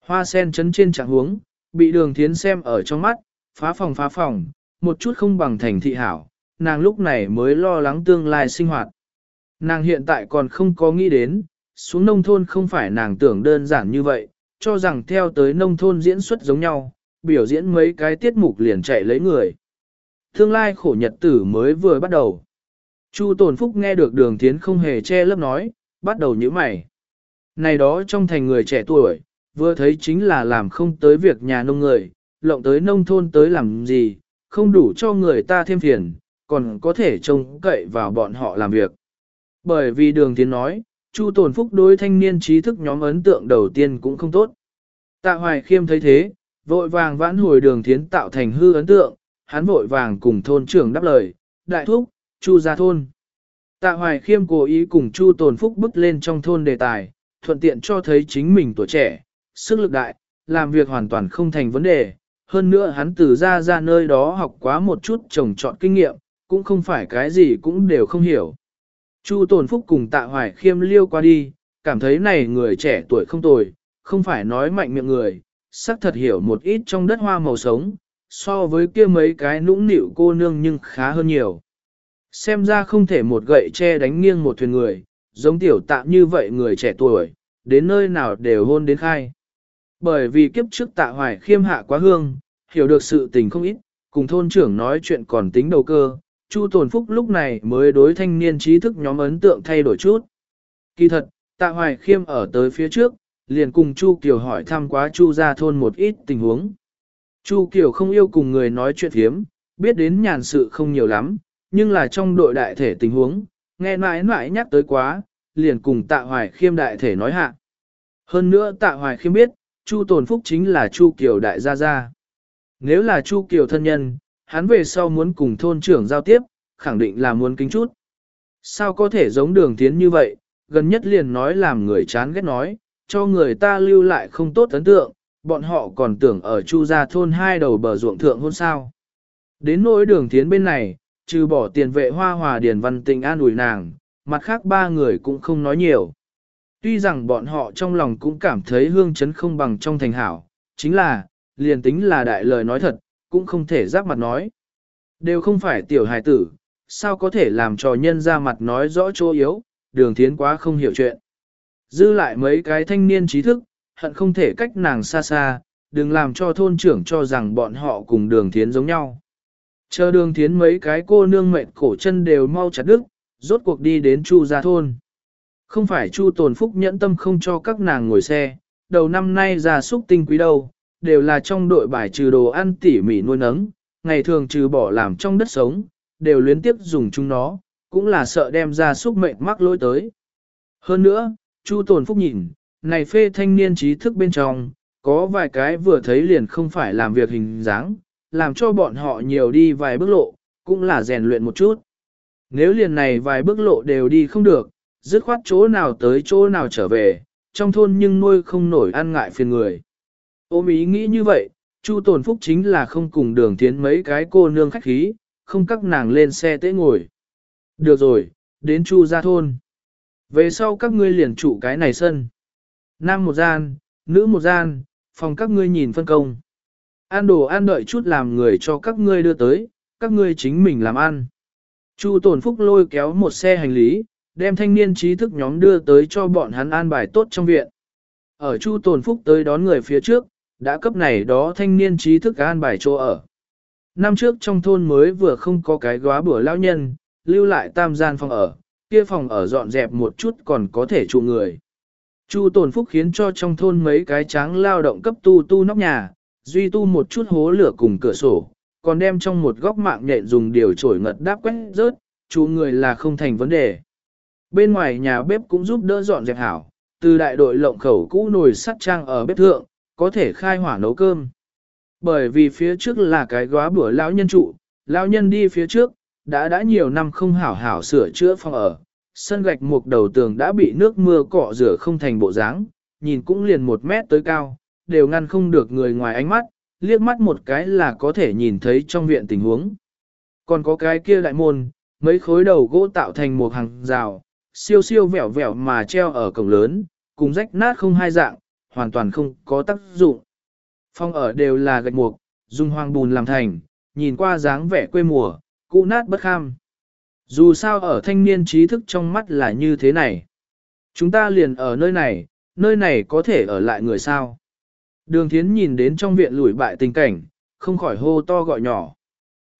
Hoa sen chấn trên trạng huống, bị đường thiến xem ở trong mắt, phá phòng phá phòng, một chút không bằng thành thị hảo, nàng lúc này mới lo lắng tương lai sinh hoạt. Nàng hiện tại còn không có nghĩ đến, xuống nông thôn không phải nàng tưởng đơn giản như vậy, cho rằng theo tới nông thôn diễn xuất giống nhau, biểu diễn mấy cái tiết mục liền chạy lấy người. Tương lai khổ nhật tử mới vừa bắt đầu. Chu Tồn Phúc nghe được đường thiến không hề che lấp nói, bắt đầu nhíu mày. Này đó trong thành người trẻ tuổi, vừa thấy chính là làm không tới việc nhà nông người, lộng tới nông thôn tới làm gì, không đủ cho người ta thêm phiền, còn có thể trông cậy vào bọn họ làm việc. Bởi vì đường tiến nói, Chu Tồn Phúc đối thanh niên trí thức nhóm ấn tượng đầu tiên cũng không tốt. Tạ Hoài Khiêm thấy thế, vội vàng vãn hồi đường tiến tạo thành hư ấn tượng, hắn vội vàng cùng thôn trưởng đáp lời, đại thúc, Chu ra thôn. Tạ Hoài Khiêm cố ý cùng Chu Tồn Phúc bước lên trong thôn đề tài, thuận tiện cho thấy chính mình tuổi trẻ, sức lực đại, làm việc hoàn toàn không thành vấn đề. Hơn nữa hắn từ ra ra nơi đó học quá một chút trồng trọt kinh nghiệm, cũng không phải cái gì cũng đều không hiểu. Chu Tồn Phúc cùng Tạ Hoài Khiêm liêu qua đi, cảm thấy này người trẻ tuổi không tồi, không phải nói mạnh miệng người, sắc thật hiểu một ít trong đất hoa màu sống, so với kia mấy cái nũng nịu cô nương nhưng khá hơn nhiều. Xem ra không thể một gậy che đánh nghiêng một thuyền người, giống tiểu tạ như vậy người trẻ tuổi, đến nơi nào đều hôn đến khai. Bởi vì kiếp trước tạ hoài khiêm hạ quá hương, hiểu được sự tình không ít, cùng thôn trưởng nói chuyện còn tính đầu cơ, Chu Tồn Phúc lúc này mới đối thanh niên trí thức nhóm ấn tượng thay đổi chút. Kỳ thật, tạ hoài khiêm ở tới phía trước, liền cùng Chu Kiều hỏi thăm quá Chu ra thôn một ít tình huống. Chu Kiều không yêu cùng người nói chuyện hiếm, biết đến nhàn sự không nhiều lắm, nhưng là trong đội đại thể tình huống, nghe mãi mãi nhắc tới quá, liền cùng tạ hoài khiêm đại thể nói hạ. Hơn nữa tạ hoài khiêm biết, Chu Tồn Phúc chính là Chu Kiều đại gia gia. Nếu là Chu Kiều thân nhân, hắn về sau muốn cùng thôn trưởng giao tiếp, khẳng định là muốn kính chút. Sao có thể giống đường tiến như vậy, gần nhất liền nói làm người chán ghét nói, cho người ta lưu lại không tốt ấn tượng, bọn họ còn tưởng ở Chu gia thôn hai đầu bờ ruộng thượng hôn sao. Đến nỗi đường tiến bên này, trừ bỏ tiền vệ hoa hòa điền văn tình an ủi nàng, mặt khác ba người cũng không nói nhiều. Tuy rằng bọn họ trong lòng cũng cảm thấy hương chấn không bằng trong thành hảo, chính là, liền tính là đại lời nói thật, cũng không thể giáp mặt nói. Đều không phải tiểu hài tử, sao có thể làm cho nhân ra mặt nói rõ chỗ yếu, đường thiến quá không hiểu chuyện. Dư lại mấy cái thanh niên trí thức, hận không thể cách nàng xa xa, đừng làm cho thôn trưởng cho rằng bọn họ cùng đường thiến giống nhau. Chờ đường thiến mấy cái cô nương mệnh cổ chân đều mau chặt đứt, rốt cuộc đi đến chu gia thôn. Không phải chu tồn phúc nhẫn tâm không cho các nàng ngồi xe, đầu năm nay ra súc tinh quý đâu, đều là trong đội bài trừ đồ ăn tỉ mỉ nuôi nấng, ngày thường trừ bỏ làm trong đất sống, đều luyến tiếp dùng chúng nó, cũng là sợ đem ra súc mệnh mắc lỗi tới. Hơn nữa, Chu Tồn Phúc nhìn, này phê thanh niên trí thức bên trong, có vài cái vừa thấy liền không phải làm việc hình dáng, làm cho bọn họ nhiều đi vài bước lộ, cũng là rèn luyện một chút. Nếu liền này vài bước lộ đều đi không được, dứt khoát chỗ nào tới chỗ nào trở về, trong thôn nhưng nuôi không nổi ăn ngại phiền người. Ôm ý nghĩ như vậy, Chu Tồn Phúc chính là không cùng đường tiến mấy cái cô nương khách khí, không các nàng lên xe tế ngồi. Được rồi, đến Chu ra thôn. Về sau các ngươi liền trụ cái này sân. Nam một gian, nữ một gian, phòng các ngươi nhìn phân công. Ăn đồ ăn đợi chút làm người cho các ngươi đưa tới, các ngươi chính mình làm ăn. Chu Tồn Phúc lôi kéo một xe hành lý, đem thanh niên trí thức nhóm đưa tới cho bọn hắn an bài tốt trong viện. Ở Chu Tồn Phúc tới đón người phía trước, đã cấp này đó thanh niên trí thức an bài chỗ ở. Năm trước trong thôn mới vừa không có cái góa bữa lão nhân, lưu lại tam gian phòng ở, kia phòng ở dọn dẹp một chút còn có thể trụ người. Chu tổn Phúc khiến cho trong thôn mấy cái tráng lao động cấp tu tu nóc nhà, duy tu một chút hố lửa cùng cửa sổ, còn đem trong một góc mạng nhện dùng điều trổi ngật đáp quét rớt, chú người là không thành vấn đề. Bên ngoài nhà bếp cũng giúp đỡ dọn dẹp hảo, từ đại đội lộng khẩu cũ nồi sắt trang ở bếp thượng, có thể khai hỏa nấu cơm. Bởi vì phía trước là cái góa bữa lão nhân trụ, lão nhân đi phía trước, đã đã nhiều năm không hảo hảo sửa chữa phòng ở. Sân gạch một đầu tường đã bị nước mưa cọ rửa không thành bộ dáng, nhìn cũng liền một mét tới cao, đều ngăn không được người ngoài ánh mắt, liếc mắt một cái là có thể nhìn thấy trong viện tình huống. Còn có cái kia đại môn, mấy khối đầu gỗ tạo thành một hàng rào, siêu siêu vẹo vẹo mà treo ở cổng lớn, cùng rách nát không hai dạng, hoàn toàn không có tác dụng. Phong ở đều là gạch mục, dùng hoang bùn làm thành, nhìn qua dáng vẻ quê mùa, cũ nát bất kham. Dù sao ở thanh niên trí thức trong mắt là như thế này. Chúng ta liền ở nơi này, nơi này có thể ở lại người sao. Đường thiến nhìn đến trong viện lủi bại tình cảnh, không khỏi hô to gọi nhỏ.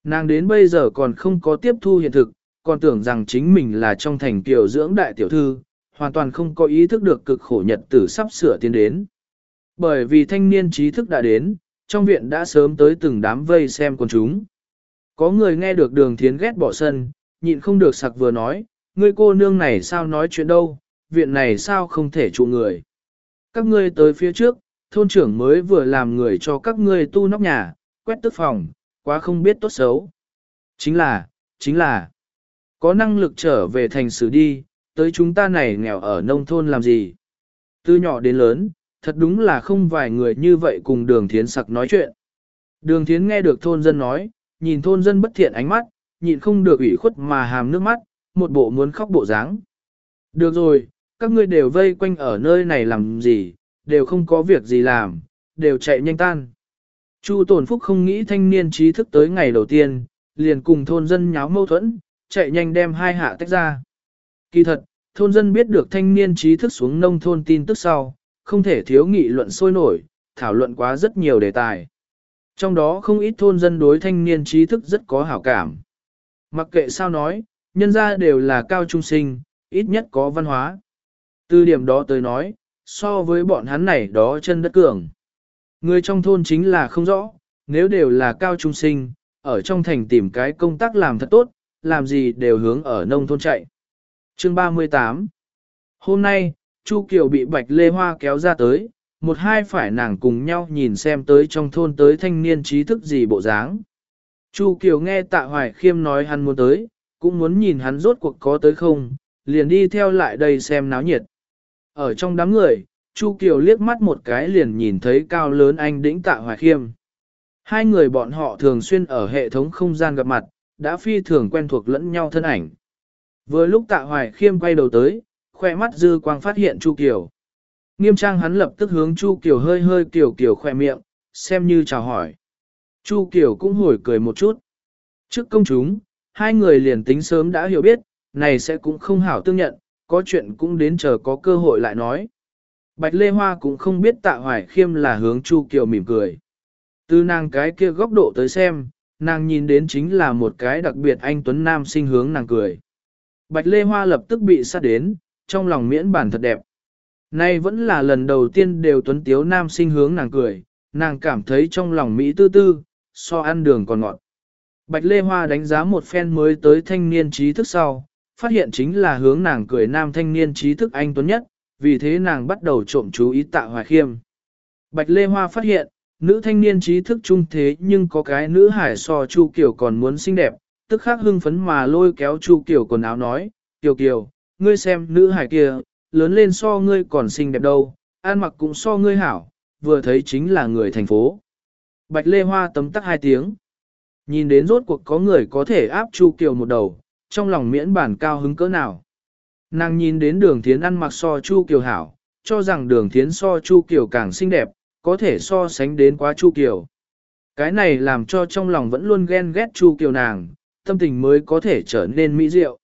Nàng đến bây giờ còn không có tiếp thu hiện thực, còn tưởng rằng chính mình là trong thành tiểu dưỡng đại tiểu thư, hoàn toàn không có ý thức được cực khổ nhật tử sắp sửa tiến đến. Bởi vì thanh niên trí thức đã đến, trong viện đã sớm tới từng đám vây xem con chúng. Có người nghe được đường thiến ghét bỏ sân, nhịn không được sặc vừa nói, ngươi cô nương này sao nói chuyện đâu, viện này sao không thể trụ người. Các ngươi tới phía trước, thôn trưởng mới vừa làm người cho các ngươi tu nóc nhà, quét tức phòng, quá không biết tốt xấu. Chính là, chính là, có năng lực trở về thành xử đi, tới chúng ta này nghèo ở nông thôn làm gì. Từ nhỏ đến lớn, thật đúng là không vài người như vậy cùng đường thiến sặc nói chuyện. Đường thiến nghe được thôn dân nói, nhìn thôn dân bất thiện ánh mắt, nhịn không được ủy khuất mà hàm nước mắt, một bộ muốn khóc bộ dáng. Được rồi, các ngươi đều vây quanh ở nơi này làm gì, đều không có việc gì làm, đều chạy nhanh tan. Chu Tồn Phúc không nghĩ thanh niên trí thức tới ngày đầu tiên, liền cùng thôn dân nháo mâu thuẫn, chạy nhanh đem hai hạ tách ra. Kỳ thật, thôn dân biết được thanh niên trí thức xuống nông thôn tin tức sau, không thể thiếu nghị luận sôi nổi, thảo luận quá rất nhiều đề tài. Trong đó không ít thôn dân đối thanh niên trí thức rất có hảo cảm. Mặc kệ sao nói, nhân ra đều là cao trung sinh, ít nhất có văn hóa. Từ điểm đó tới nói, so với bọn hắn này đó chân đất cường. Người trong thôn chính là không rõ, nếu đều là cao trung sinh, ở trong thành tìm cái công tác làm thật tốt, làm gì đều hướng ở nông thôn chạy. Chương 38 Hôm nay, Chu Kiều bị Bạch Lê Hoa kéo ra tới, một hai phải nàng cùng nhau nhìn xem tới trong thôn tới thanh niên trí thức gì bộ dáng. Chu Kiều nghe Tạ Hoài Khiêm nói hắn muốn tới, cũng muốn nhìn hắn rốt cuộc có tới không, liền đi theo lại đây xem náo nhiệt. Ở trong đám người, Chu Kiều liếc mắt một cái liền nhìn thấy cao lớn anh đĩnh Tạ Hoài Khiêm. Hai người bọn họ thường xuyên ở hệ thống không gian gặp mặt, đã phi thường quen thuộc lẫn nhau thân ảnh. Vừa lúc Tạ Hoài Khiêm quay đầu tới, khoe mắt dư quang phát hiện Chu Kiều. Nghiêm trang hắn lập tức hướng Chu Kiều hơi hơi kiểu kiểu khoe miệng, xem như chào hỏi. Chu Kiều cũng hồi cười một chút. Trước công chúng, hai người liền tính sớm đã hiểu biết, này sẽ cũng không hảo tương nhận, có chuyện cũng đến chờ có cơ hội lại nói. Bạch Lê Hoa cũng không biết tạ hoài khiêm là hướng Chu Kiều mỉm cười. Từ nàng cái kia góc độ tới xem, nàng nhìn đến chính là một cái đặc biệt anh Tuấn Nam sinh hướng nàng cười. Bạch Lê Hoa lập tức bị sát đến, trong lòng miễn bản thật đẹp. Nay vẫn là lần đầu tiên đều Tuấn Tiếu Nam sinh hướng nàng cười, nàng cảm thấy trong lòng Mỹ tư tư, so ăn đường còn ngọt. Bạch Lê Hoa đánh giá một phen mới tới thanh niên trí thức sau, phát hiện chính là hướng nàng cười nam thanh niên trí thức anh Tuấn nhất, vì thế nàng bắt đầu trộm chú ý tạ hoài khiêm. Bạch Lê Hoa phát hiện, nữ thanh niên trí thức trung thế nhưng có cái nữ hải so Chu kiểu còn muốn xinh đẹp, tức khắc hưng phấn mà lôi kéo Chu Kiều quần áo nói, Kiều Kiều, ngươi xem nữ hải kia, lớn lên so ngươi còn xinh đẹp đâu, ăn mặc cũng so ngươi hảo, vừa thấy chính là người thành phố. Bạch Lê Hoa tấm tắc hai tiếng. Nhìn đến rốt cuộc có người có thể áp Chu Kiều một đầu, trong lòng miễn bản cao hứng cỡ nào. Nàng nhìn đến đường thiến ăn mặc so Chu Kiều hảo, cho rằng đường thiến so Chu Kiều càng xinh đẹp, có thể so sánh đến quá Chu Kiều. Cái này làm cho trong lòng vẫn luôn ghen ghét Chu Kiều nàng, tâm tình mới có thể trở nên mỹ diệu.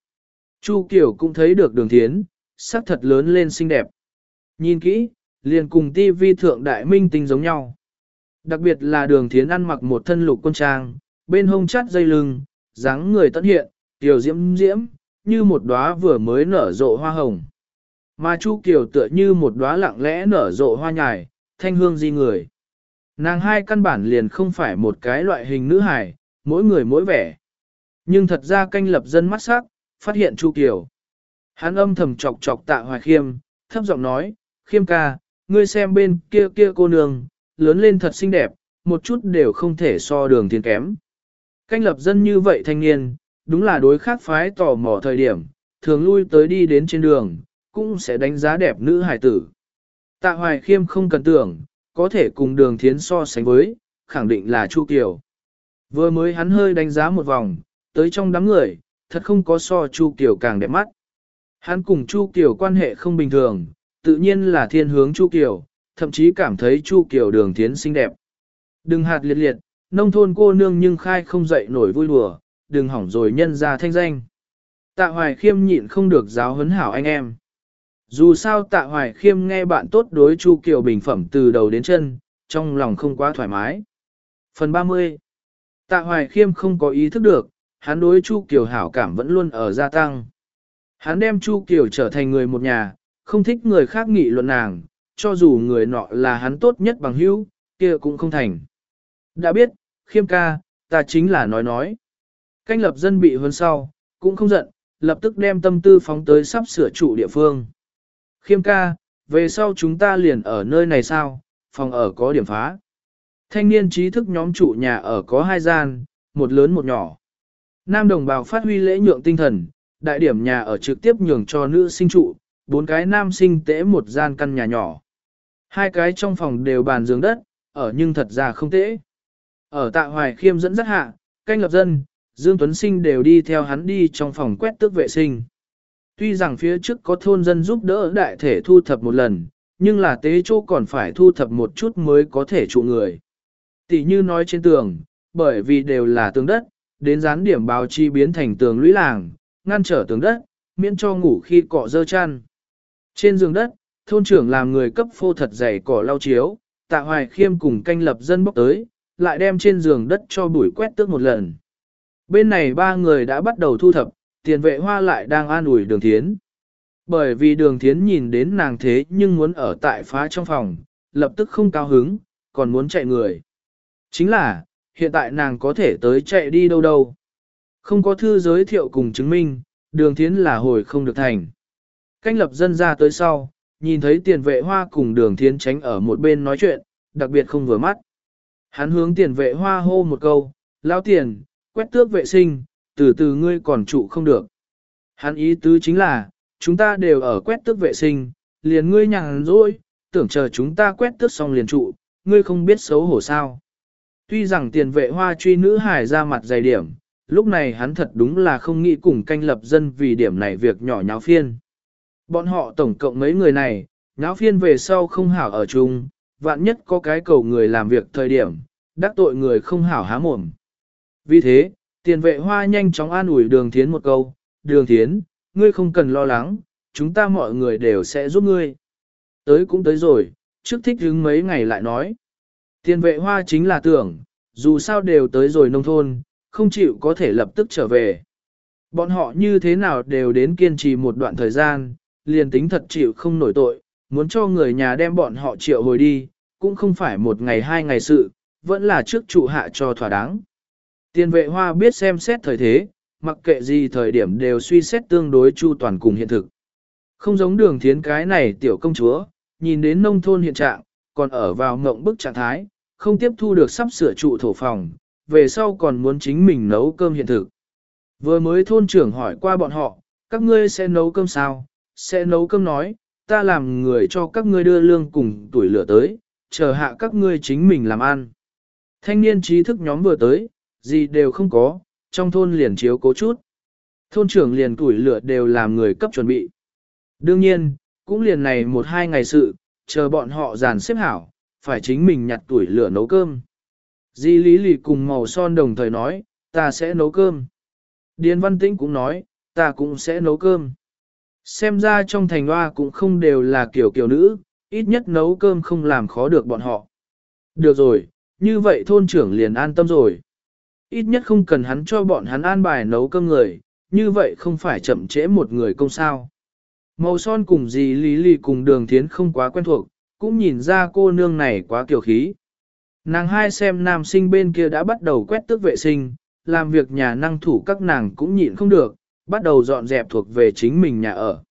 Chu Kiều cũng thấy được đường thiến, sắc thật lớn lên xinh đẹp. Nhìn kỹ, liền cùng tivi thượng đại minh tinh giống nhau. Đặc biệt là đường thiến ăn mặc một thân lục quân trang, bên hông chắt dây lưng, dáng người tận hiện, tiểu diễm diễm, như một đóa vừa mới nở rộ hoa hồng. Mà Chu Kiều tựa như một đóa lặng lẽ nở rộ hoa nhài, thanh hương di người. Nàng hai căn bản liền không phải một cái loại hình nữ hài, mỗi người mỗi vẻ. Nhưng thật ra canh lập dân mắt sắc, phát hiện Chu Kiều. Hắn âm thầm chọc chọc tạ hoài khiêm, thấp giọng nói, khiêm ca, ngươi xem bên kia kia cô nương, lớn lên thật xinh đẹp, một chút đều không thể so đường thiên kém. Canh lập dân như vậy thanh niên, đúng là đối khác phái tò mò thời điểm, thường lui tới đi đến trên đường, cũng sẽ đánh giá đẹp nữ hải tử. Tạ hoài khiêm không cần tưởng, có thể cùng đường thiến so sánh với, khẳng định là Chu Kiều. Vừa mới hắn hơi đánh giá một vòng, tới trong đám người, thật không có so Chu Kiều càng đẹp mắt. Hắn cùng Chu Kiều quan hệ không bình thường, tự nhiên là thiên hướng Chu Kiều, thậm chí cảm thấy Chu Kiều đường thiến xinh đẹp. Đừng hạt liệt liệt, nông thôn cô nương nhưng khai không dậy nổi vui đùa, đừng hỏng rồi nhân ra thanh danh. Tạ hoài khiêm nhịn không được giáo huấn hảo anh em. Dù sao tạ hoài khiêm nghe bạn tốt đối Chu Kiều bình phẩm từ đầu đến chân, trong lòng không quá thoải mái. Phần 30 Tạ hoài khiêm không có ý thức được, hắn đối Chu Kiều hảo cảm vẫn luôn ở gia tăng. Hắn đem Chu Kiều trở thành người một nhà, không thích người khác nghị luận nàng, cho dù người nọ là hắn tốt nhất bằng hữu, kia cũng không thành. Đã biết, khiêm ca, ta chính là nói nói. Canh lập dân bị hơn sau, cũng không giận, lập tức đem tâm tư phóng tới sắp sửa trụ địa phương. Khiêm ca, về sau chúng ta liền ở nơi này sao, phòng ở có điểm phá. Thanh niên trí thức nhóm trụ nhà ở có hai gian, một lớn một nhỏ. Nam đồng bào phát huy lễ nhượng tinh thần, đại điểm nhà ở trực tiếp nhường cho nữ sinh trụ, bốn cái nam sinh tễ một gian căn nhà nhỏ. Hai cái trong phòng đều bàn giường đất, ở nhưng thật ra không tễ. Ở tạ hoài khiêm dẫn dắt hạ, canh lập dân, Dương Tuấn Sinh đều đi theo hắn đi trong phòng quét tước vệ sinh. Tuy rằng phía trước có thôn dân giúp đỡ đại thể thu thập một lần, nhưng là tế chỗ còn phải thu thập một chút mới có thể trụ người. Tỷ như nói trên tường, bởi vì đều là tường đất, đến dán điểm báo chi biến thành tường lũy làng, ngăn trở tường đất, miễn cho ngủ khi cọ dơ chăn. Trên giường đất, thôn trưởng làm người cấp phô thật dày cỏ lau chiếu, tạ hoài khiêm cùng canh lập dân bốc tới, lại đem trên giường đất cho bụi quét tước một lần. Bên này ba người đã bắt đầu thu thập, tiền vệ hoa lại đang an ủi đường thiến. Bởi vì đường thiến nhìn đến nàng thế nhưng muốn ở tại phá trong phòng, lập tức không cao hứng, còn muốn chạy người. Chính là, hiện tại nàng có thể tới chạy đi đâu đâu. Không có thư giới thiệu cùng chứng minh, đường thiến là hồi không được thành. Canh lập dân ra tới sau, nhìn thấy tiền vệ hoa cùng đường thiến tránh ở một bên nói chuyện, đặc biệt không vừa mắt. Hắn hướng tiền vệ hoa hô một câu, lao tiền, quét tước vệ sinh, từ từ ngươi còn trụ không được. Hắn ý tứ chính là, chúng ta đều ở quét tước vệ sinh, liền ngươi nhàn rỗi, tưởng chờ chúng ta quét tước xong liền trụ, ngươi không biết xấu hổ sao. Tuy rằng tiền vệ hoa truy nữ hải ra mặt dày điểm, lúc này hắn thật đúng là không nghĩ cùng canh lập dân vì điểm này việc nhỏ nháo phiên. Bọn họ tổng cộng mấy người này, nháo phiên về sau không hảo ở chung, vạn nhất có cái cầu người làm việc thời điểm, đắc tội người không hảo há mồm. Vì thế, tiền vệ hoa nhanh chóng an ủi đường thiến một câu, đường thiến, ngươi không cần lo lắng, chúng ta mọi người đều sẽ giúp ngươi. Tới cũng tới rồi, trước thích hứng mấy ngày lại nói. Tiền vệ hoa chính là tưởng, dù sao đều tới rồi nông thôn, không chịu có thể lập tức trở về. Bọn họ như thế nào đều đến kiên trì một đoạn thời gian, liền tính thật chịu không nổi tội, muốn cho người nhà đem bọn họ triệu hồi đi, cũng không phải một ngày hai ngày sự, vẫn là trước trụ hạ cho thỏa đáng. Tiền vệ hoa biết xem xét thời thế, mặc kệ gì thời điểm đều suy xét tương đối chu toàn cùng hiện thực. Không giống đường thiến cái này tiểu công chúa, nhìn đến nông thôn hiện trạng, còn ở vào ngộng bức trạng thái, không tiếp thu được sắp sửa trụ thổ phòng, về sau còn muốn chính mình nấu cơm hiện thực. Vừa mới thôn trưởng hỏi qua bọn họ, các ngươi sẽ nấu cơm sao? Sẽ nấu cơm nói, ta làm người cho các ngươi đưa lương cùng tuổi lửa tới, chờ hạ các ngươi chính mình làm ăn. Thanh niên trí thức nhóm vừa tới, gì đều không có, trong thôn liền chiếu cố chút. Thôn trưởng liền tuổi lửa đều làm người cấp chuẩn bị. Đương nhiên, cũng liền này một hai ngày sự, chờ bọn họ dàn xếp hảo, phải chính mình nhặt tuổi lửa nấu cơm. Di Lý Lì cùng màu son đồng thời nói, ta sẽ nấu cơm. Điền Văn Tĩnh cũng nói, ta cũng sẽ nấu cơm. Xem ra trong thành hoa cũng không đều là kiểu kiểu nữ, ít nhất nấu cơm không làm khó được bọn họ. Được rồi, như vậy thôn trưởng liền an tâm rồi. Ít nhất không cần hắn cho bọn hắn an bài nấu cơm người, như vậy không phải chậm trễ một người công sao. Màu son cùng gì lý lì cùng đường thiến không quá quen thuộc, cũng nhìn ra cô nương này quá kiểu khí. Nàng hai xem nam sinh bên kia đã bắt đầu quét tước vệ sinh, làm việc nhà năng thủ các nàng cũng nhịn không được, bắt đầu dọn dẹp thuộc về chính mình nhà ở.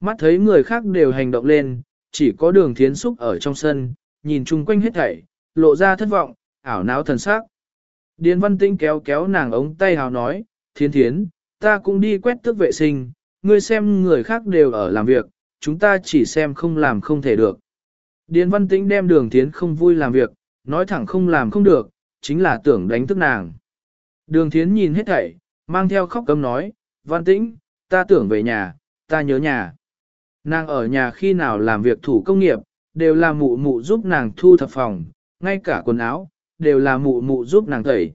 Mắt thấy người khác đều hành động lên, chỉ có đường thiến xúc ở trong sân, nhìn chung quanh hết thảy, lộ ra thất vọng, ảo não thần sắc. Điền văn Tĩnh kéo kéo nàng ống tay hào nói, Thiến thiến, ta cũng đi quét tước vệ sinh, ngươi xem người khác đều ở làm việc, chúng ta chỉ xem không làm không thể được. Điền văn tĩnh đem đường thiến không vui làm việc, nói thẳng không làm không được, chính là tưởng đánh thức nàng. Đường thiến nhìn hết thảy, mang theo khóc cấm nói, văn tĩnh, ta tưởng về nhà, ta nhớ nhà. Nàng ở nhà khi nào làm việc thủ công nghiệp, đều là mụ mụ giúp nàng thu thập phòng, ngay cả quần áo, đều là mụ mụ giúp nàng tẩy.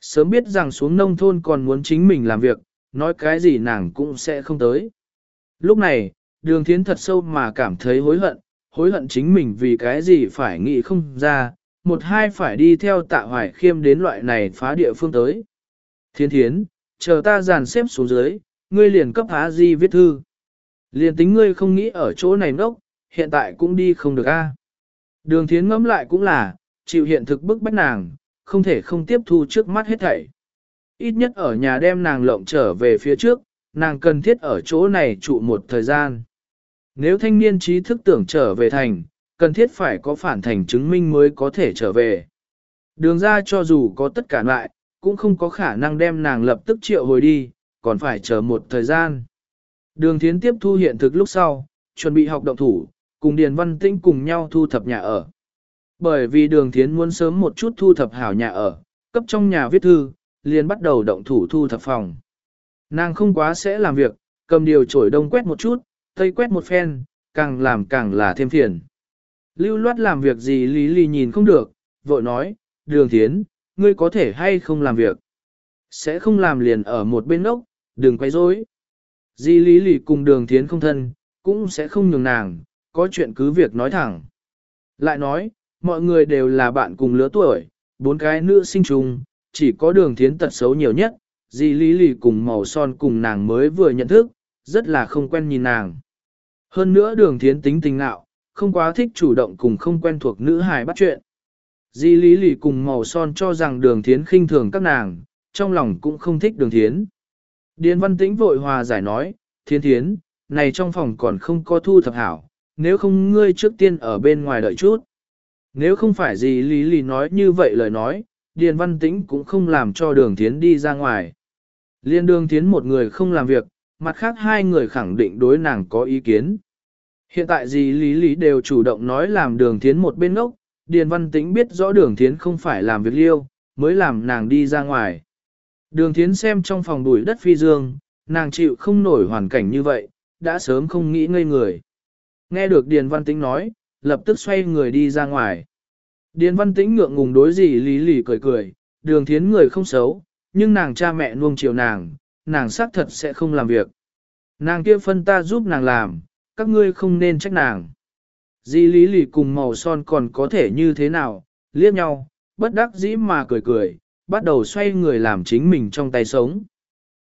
Sớm biết rằng xuống nông thôn còn muốn chính mình làm việc, nói cái gì nàng cũng sẽ không tới. Lúc này, đường thiến thật sâu mà cảm thấy hối hận, hối hận chính mình vì cái gì phải nghĩ không ra, một hai phải đi theo tạ hoài khiêm đến loại này phá địa phương tới. Thiên thiến, chờ ta dàn xếp xuống dưới, ngươi liền cấp há di viết thư. Liền tính ngươi không nghĩ ở chỗ này nốc, hiện tại cũng đi không được a. Đường thiến ngẫm lại cũng là, chịu hiện thực bức bách nàng, không thể không tiếp thu trước mắt hết thảy. Ít nhất ở nhà đem nàng lộng trở về phía trước, nàng cần thiết ở chỗ này trụ một thời gian. Nếu thanh niên trí thức tưởng trở về thành, cần thiết phải có phản thành chứng minh mới có thể trở về. Đường ra cho dù có tất cả lại, cũng không có khả năng đem nàng lập tức triệu hồi đi, còn phải chờ một thời gian. Đường thiến tiếp thu hiện thực lúc sau, chuẩn bị học động thủ, cùng Điền Văn Tĩnh cùng nhau thu thập nhà ở. Bởi vì đường thiến muốn sớm một chút thu thập hảo nhà ở, cấp trong nhà viết thư, liền bắt đầu động thủ thu thập phòng. Nàng không quá sẽ làm việc, cầm điều chổi đông quét một chút, tây quét một phen, càng làm càng là thêm phiền. Lưu loát làm việc gì lý lý nhìn không được, vội nói, đường thiến, ngươi có thể hay không làm việc. Sẽ không làm liền ở một bên ốc, đừng quay rối. Di lý lý cùng đường thiến không thân, cũng sẽ không nhường nàng, có chuyện cứ việc nói thẳng. Lại nói, mọi người đều là bạn cùng lứa tuổi, bốn cái nữ sinh trùng, chỉ có đường thiến tật xấu nhiều nhất, Di lý Lì cùng màu son cùng nàng mới vừa nhận thức, rất là không quen nhìn nàng. Hơn nữa đường thiến tính tình nạo, không quá thích chủ động cùng không quen thuộc nữ hài bắt chuyện. Di lý lì cùng màu son cho rằng đường thiến khinh thường các nàng, trong lòng cũng không thích đường thiến. Điền văn tĩnh vội hòa giải nói, Thiến thiến, này trong phòng còn không có thu thập hảo, nếu không ngươi trước tiên ở bên ngoài đợi chút. Nếu không phải gì lý lì nói như vậy lời nói, Điền văn tĩnh cũng không làm cho đường thiến đi ra ngoài. Liên đường thiến một người không làm việc, mặt khác hai người khẳng định đối nàng có ý kiến. Hiện tại gì lý lý đều chủ động nói làm đường thiến một bên ngốc, Điền Văn Tĩnh biết rõ đường thiến không phải làm việc liêu, mới làm nàng đi ra ngoài. Đường thiến xem trong phòng đuổi đất phi dương, nàng chịu không nổi hoàn cảnh như vậy, đã sớm không nghĩ ngây người. Nghe được Điền Văn Tĩnh nói, lập tức xoay người đi ra ngoài. Điền Văn Tĩnh ngượng ngùng đối gì lý lì cười cười, đường thiến người không xấu, nhưng nàng cha mẹ nuông chiều nàng, nàng xác thật sẽ không làm việc. Nàng kia phân ta giúp nàng làm, các ngươi không nên trách nàng. Di lý lì cùng màu son còn có thể như thế nào, liếc nhau, bất đắc dĩ mà cười cười, bắt đầu xoay người làm chính mình trong tay sống.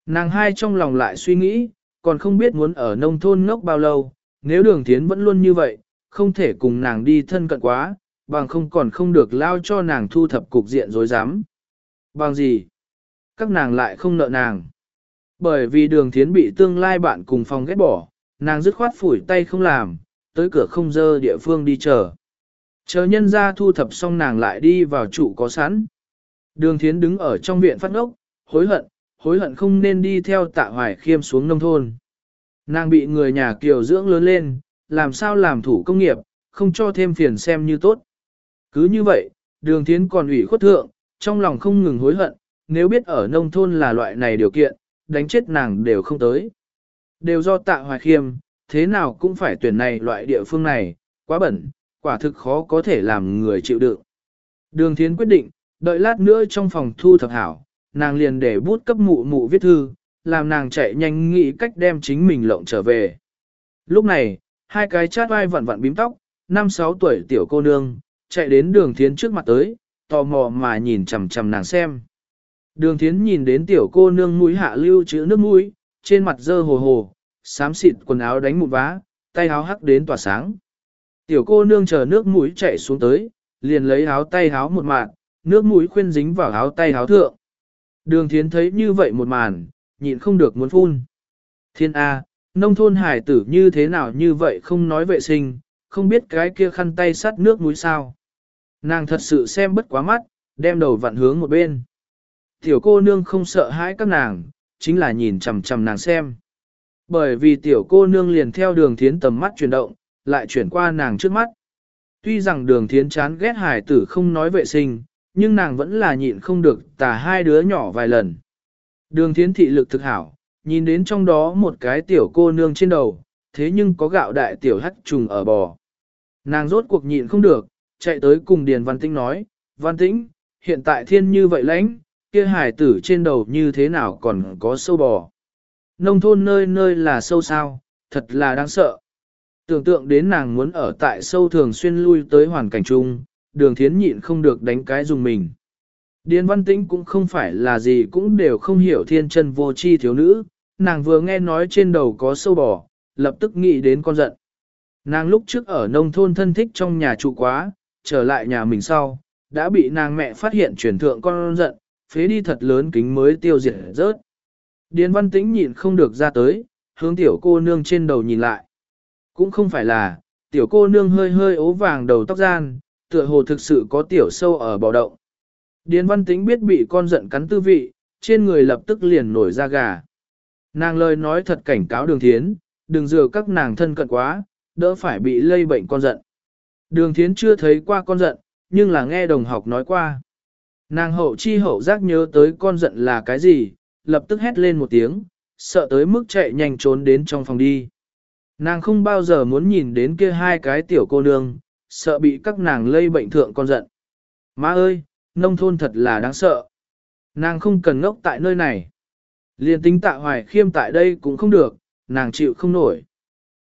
Nàng hai trong lòng lại suy nghĩ, còn không biết muốn ở nông thôn ngốc bao lâu, nếu đường tiến vẫn luôn như vậy, không thể cùng nàng đi thân cận quá, bằng không còn không được lao cho nàng thu thập cục diện dối dám. Bằng gì? Các nàng lại không nợ nàng. Bởi vì đường thiến bị tương lai bạn cùng phòng ghét bỏ, nàng dứt khoát phủi tay không làm, tới cửa không dơ địa phương đi chờ. Chờ nhân ra thu thập xong nàng lại đi vào trụ có sẵn. Đường thiến đứng ở trong viện phát ngốc, hối hận, hối hận không nên đi theo tạ hoài khiêm xuống nông thôn. Nàng bị người nhà kiều dưỡng lớn lên, làm sao làm thủ công nghiệp, không cho thêm phiền xem như tốt. Cứ như vậy, đường thiến còn ủy khuất thượng, trong lòng không ngừng hối hận, nếu biết ở nông thôn là loại này điều kiện, đánh chết nàng đều không tới. Đều do tạ hoài khiêm, thế nào cũng phải tuyển này loại địa phương này, quá bẩn, quả thực khó có thể làm người chịu đựng. Đường thiến quyết định, đợi lát nữa trong phòng thu thập hảo, nàng liền để bút cấp mụ mụ viết thư, làm nàng chạy nhanh nghĩ cách đem chính mình lộng trở về. Lúc này, hai cái chát vai vặn vặn bím tóc, năm sáu tuổi tiểu cô nương, chạy đến đường thiến trước mặt tới, tò mò mà nhìn chằm chằm nàng xem. Đường thiến nhìn đến tiểu cô nương mũi hạ lưu chữ nước mũi, trên mặt dơ hồ hồ, xám xịt quần áo đánh một vá, tay áo hắc đến tỏa sáng. Tiểu cô nương chờ nước mũi chạy xuống tới, liền lấy áo tay áo một mạn, nước mũi khuyên dính vào áo tay áo thượng. Đường thiến thấy như vậy một màn, nhịn không được muốn phun. Thiên A, nông thôn hải tử như thế nào như vậy không nói vệ sinh, không biết cái kia khăn tay sắt nước mũi sao. Nàng thật sự xem bất quá mắt, đem đầu vặn hướng một bên. Tiểu cô nương không sợ hãi các nàng, chính là nhìn chằm chằm nàng xem. Bởi vì tiểu cô nương liền theo đường thiến tầm mắt chuyển động, lại chuyển qua nàng trước mắt. Tuy rằng đường thiến chán ghét hải tử không nói vệ sinh, nhưng nàng vẫn là nhịn không được tà hai đứa nhỏ vài lần. Đường thiến thị lực thực hảo, nhìn đến trong đó một cái tiểu cô nương trên đầu, thế nhưng có gạo đại tiểu hắt trùng ở bò. Nàng rốt cuộc nhịn không được, chạy tới cùng Điền Văn Tĩnh nói, Văn Tĩnh, hiện tại thiên như vậy lãnh, kia hải tử trên đầu như thế nào còn có sâu bò. Nông thôn nơi nơi là sâu sao, thật là đáng sợ. Tưởng tượng đến nàng muốn ở tại sâu thường xuyên lui tới hoàn cảnh chung, đường thiến nhịn không được đánh cái dùng mình. Điền văn tĩnh cũng không phải là gì cũng đều không hiểu thiên chân vô chi thiếu nữ, nàng vừa nghe nói trên đầu có sâu bò, lập tức nghĩ đến con giận. Nàng lúc trước ở nông thôn thân thích trong nhà trụ quá, trở lại nhà mình sau, đã bị nàng mẹ phát hiện chuyển thượng con giận, phế đi thật lớn kính mới tiêu diệt rớt. Điền văn tĩnh nhịn không được ra tới, hướng tiểu cô nương trên đầu nhìn lại. Cũng không phải là, tiểu cô nương hơi hơi ố vàng đầu tóc gian, tựa hồ thực sự có tiểu sâu ở bò động. Điền văn tĩnh biết bị con giận cắn tư vị, trên người lập tức liền nổi ra gà. Nàng lời nói thật cảnh cáo đường thiến, đừng dừa các nàng thân cận quá, đỡ phải bị lây bệnh con giận. Đường thiến chưa thấy qua con giận, nhưng là nghe đồng học nói qua. Nàng hậu chi hậu giác nhớ tới con giận là cái gì, lập tức hét lên một tiếng, sợ tới mức chạy nhanh trốn đến trong phòng đi. Nàng không bao giờ muốn nhìn đến kia hai cái tiểu cô nương, sợ bị các nàng lây bệnh thượng con giận. Má ơi, nông thôn thật là đáng sợ. Nàng không cần ngốc tại nơi này. Liên tính tạ hoài khiêm tại đây cũng không được, nàng chịu không nổi.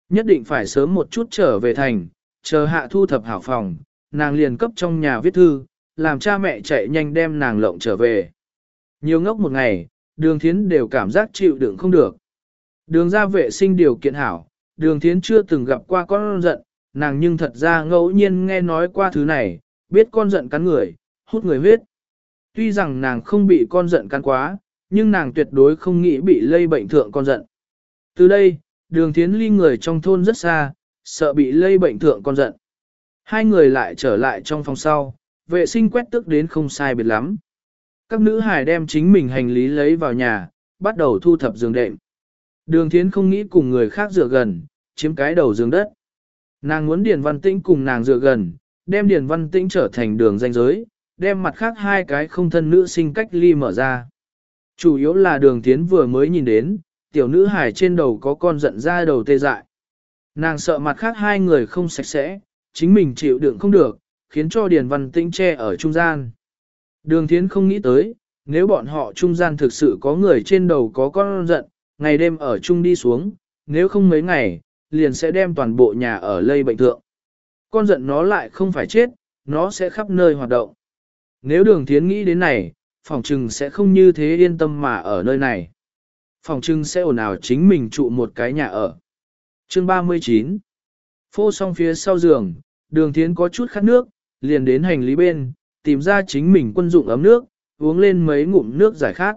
Nhất định phải sớm một chút trở về thành, chờ hạ thu thập hảo phòng, nàng liền cấp trong nhà viết thư, làm cha mẹ chạy nhanh đem nàng lộng trở về. Nhiều ngốc một ngày, đường thiến đều cảm giác chịu đựng không được. Đường ra vệ sinh điều kiện hảo, đường thiến chưa từng gặp qua con giận, nàng nhưng thật ra ngẫu nhiên nghe nói qua thứ này, biết con giận cắn người, hút người huyết. Tuy rằng nàng không bị con giận cắn quá, nhưng nàng tuyệt đối không nghĩ bị lây bệnh thượng con giận. Từ đây, đường thiến ly người trong thôn rất xa, sợ bị lây bệnh thượng con giận. Hai người lại trở lại trong phòng sau, vệ sinh quét tức đến không sai biệt lắm. Các nữ hài đem chính mình hành lý lấy vào nhà, bắt đầu thu thập giường đệm. Đường thiến không nghĩ cùng người khác dựa gần, chiếm cái đầu giường đất. Nàng muốn Điền Văn Tĩnh cùng nàng dựa gần, đem Điền Văn Tĩnh trở thành đường danh giới, đem mặt khác hai cái không thân nữ sinh cách ly mở ra. Chủ yếu là đường tiến vừa mới nhìn đến, tiểu nữ hải trên đầu có con giận ra đầu tê dại. Nàng sợ mặt khác hai người không sạch sẽ, chính mình chịu đựng không được, khiến cho Điền Văn Tĩnh che ở trung gian. Đường Thiến không nghĩ tới, nếu bọn họ trung gian thực sự có người trên đầu có con giận, ngày đêm ở chung đi xuống, nếu không mấy ngày, liền sẽ đem toàn bộ nhà ở lây bệnh thượng. Con giận nó lại không phải chết, nó sẽ khắp nơi hoạt động. Nếu đường thiến nghĩ đến này, phòng trừng sẽ không như thế yên tâm mà ở nơi này. Phòng trừng sẽ ồn ào chính mình trụ một cái nhà ở. Chương 39 Phô xong phía sau giường, đường thiến có chút khát nước, liền đến hành lý bên, tìm ra chính mình quân dụng ấm nước, uống lên mấy ngụm nước giải khát.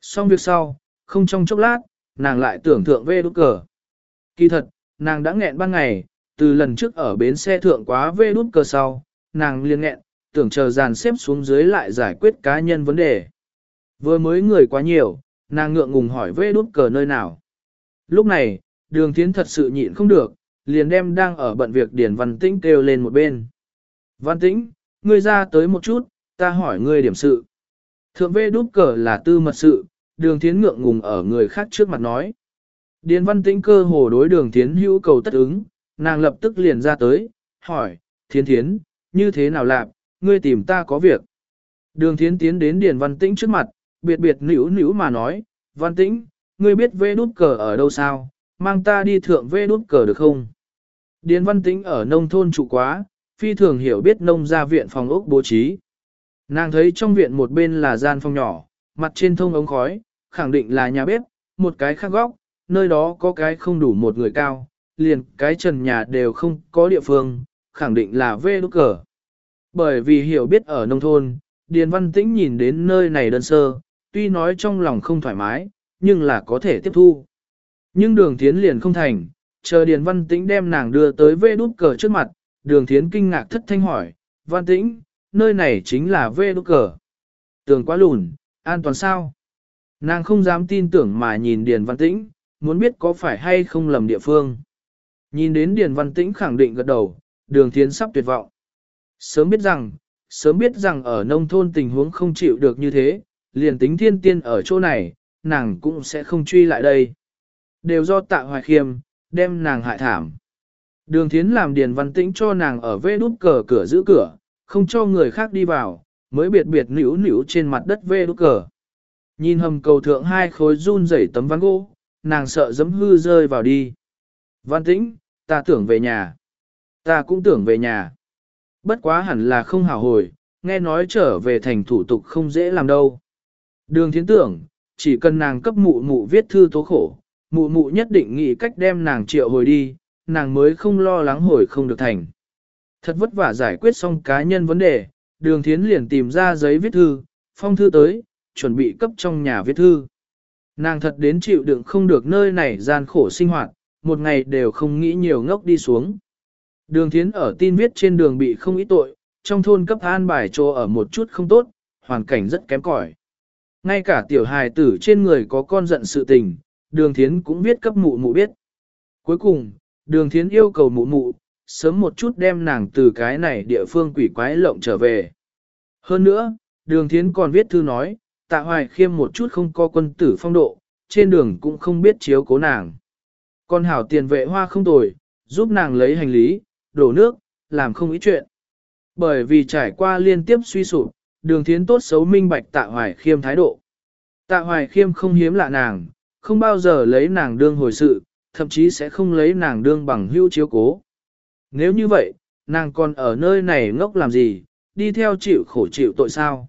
Xong việc sau, không trong chốc lát, nàng lại tưởng thượng về đút cờ. Kỳ thật, nàng đã nghẹn ban ngày, từ lần trước ở bến xe thượng quá về đút cờ sau, nàng liền nghẹn, tưởng chờ dàn xếp xuống dưới lại giải quyết cá nhân vấn đề. Vừa mới người quá nhiều, nàng ngượng ngùng hỏi về đút cờ nơi nào. Lúc này, đường thiến thật sự nhịn không được, liền đem đang ở bận việc Điền Văn Tĩnh kêu lên một bên. Văn Tĩnh, ngươi ra tới một chút, ta hỏi ngươi điểm sự. Thượng vê đút cờ là tư mật sự, đường thiến ngượng ngùng ở người khác trước mặt nói. Điền văn tĩnh cơ hồ đối đường thiến hữu cầu tất ứng, nàng lập tức liền ra tới, hỏi, thiến thiến, như thế nào làm, ngươi tìm ta có việc. Đường thiến tiến đến điền văn tĩnh trước mặt, biệt biệt nữu nữu mà nói, văn tĩnh, ngươi biết vê đút cờ ở đâu sao, mang ta đi thượng vê đút cờ được không? Điền văn tĩnh ở nông thôn trụ quá, phi thường hiểu biết nông gia viện phòng ốc bố trí. Nàng thấy trong viện một bên là gian phòng nhỏ, mặt trên thông ống khói, khẳng định là nhà bếp, một cái khác góc, nơi đó có cái không đủ một người cao, liền cái trần nhà đều không có địa phương, khẳng định là vê đúc cờ. Bởi vì hiểu biết ở nông thôn, Điền Văn Tĩnh nhìn đến nơi này đơn sơ, tuy nói trong lòng không thoải mái, nhưng là có thể tiếp thu. Nhưng đường thiến liền không thành, chờ Điền Văn Tĩnh đem nàng đưa tới vê Đút cờ trước mặt, đường thiến kinh ngạc thất thanh hỏi, Văn Tĩnh, nơi này chính là vê Đút cờ. Tường quá lùn, an toàn sao? Nàng không dám tin tưởng mà nhìn Điền Văn Tĩnh, muốn biết có phải hay không lầm địa phương. Nhìn đến Điền Văn Tĩnh khẳng định gật đầu, đường thiến sắp tuyệt vọng. Sớm biết rằng, sớm biết rằng ở nông thôn tình huống không chịu được như thế, liền tính thiên tiên ở chỗ này, nàng cũng sẽ không truy lại đây. Đều do tạ hoài khiêm, đem nàng hại thảm. Đường thiến làm Điền Văn Tĩnh cho nàng ở vê đút cờ cửa giữ cửa, không cho người khác đi vào, mới biệt biệt nỉu nỉu trên mặt đất vê đút cờ. Nhìn hầm cầu thượng hai khối run rẩy tấm ván gỗ, nàng sợ giấm hư rơi vào đi. Văn tĩnh, ta tưởng về nhà. Ta cũng tưởng về nhà. Bất quá hẳn là không hảo hồi, nghe nói trở về thành thủ tục không dễ làm đâu. Đường thiến tưởng, chỉ cần nàng cấp mụ mụ viết thư tố khổ, mụ mụ nhất định nghĩ cách đem nàng triệu hồi đi, nàng mới không lo lắng hồi không được thành. Thật vất vả giải quyết xong cá nhân vấn đề, đường thiến liền tìm ra giấy viết thư, phong thư tới, chuẩn bị cấp trong nhà viết thư. Nàng thật đến chịu đựng không được nơi này gian khổ sinh hoạt, một ngày đều không nghĩ nhiều ngốc đi xuống. Đường thiến ở tin viết trên đường bị không ý tội, trong thôn cấp an bài chỗ ở một chút không tốt, hoàn cảnh rất kém cỏi. Ngay cả tiểu hài tử trên người có con giận sự tình, đường thiến cũng viết cấp mụ mụ biết. Cuối cùng, đường thiến yêu cầu mụ mụ, sớm một chút đem nàng từ cái này địa phương quỷ quái lộng trở về. Hơn nữa, đường thiến còn viết thư nói, tạ hoài khiêm một chút không có quân tử phong độ, trên đường cũng không biết chiếu cố nàng. Con hảo tiền vệ hoa không tồi, giúp nàng lấy hành lý, đổ nước, làm không ý chuyện. Bởi vì trải qua liên tiếp suy sụp, đường thiến tốt xấu minh bạch tạ hoài khiêm thái độ. Tạ hoài khiêm không hiếm lạ nàng, không bao giờ lấy nàng đương hồi sự, thậm chí sẽ không lấy nàng đương bằng hưu chiếu cố. Nếu như vậy, nàng còn ở nơi này ngốc làm gì, đi theo chịu khổ chịu tội sao?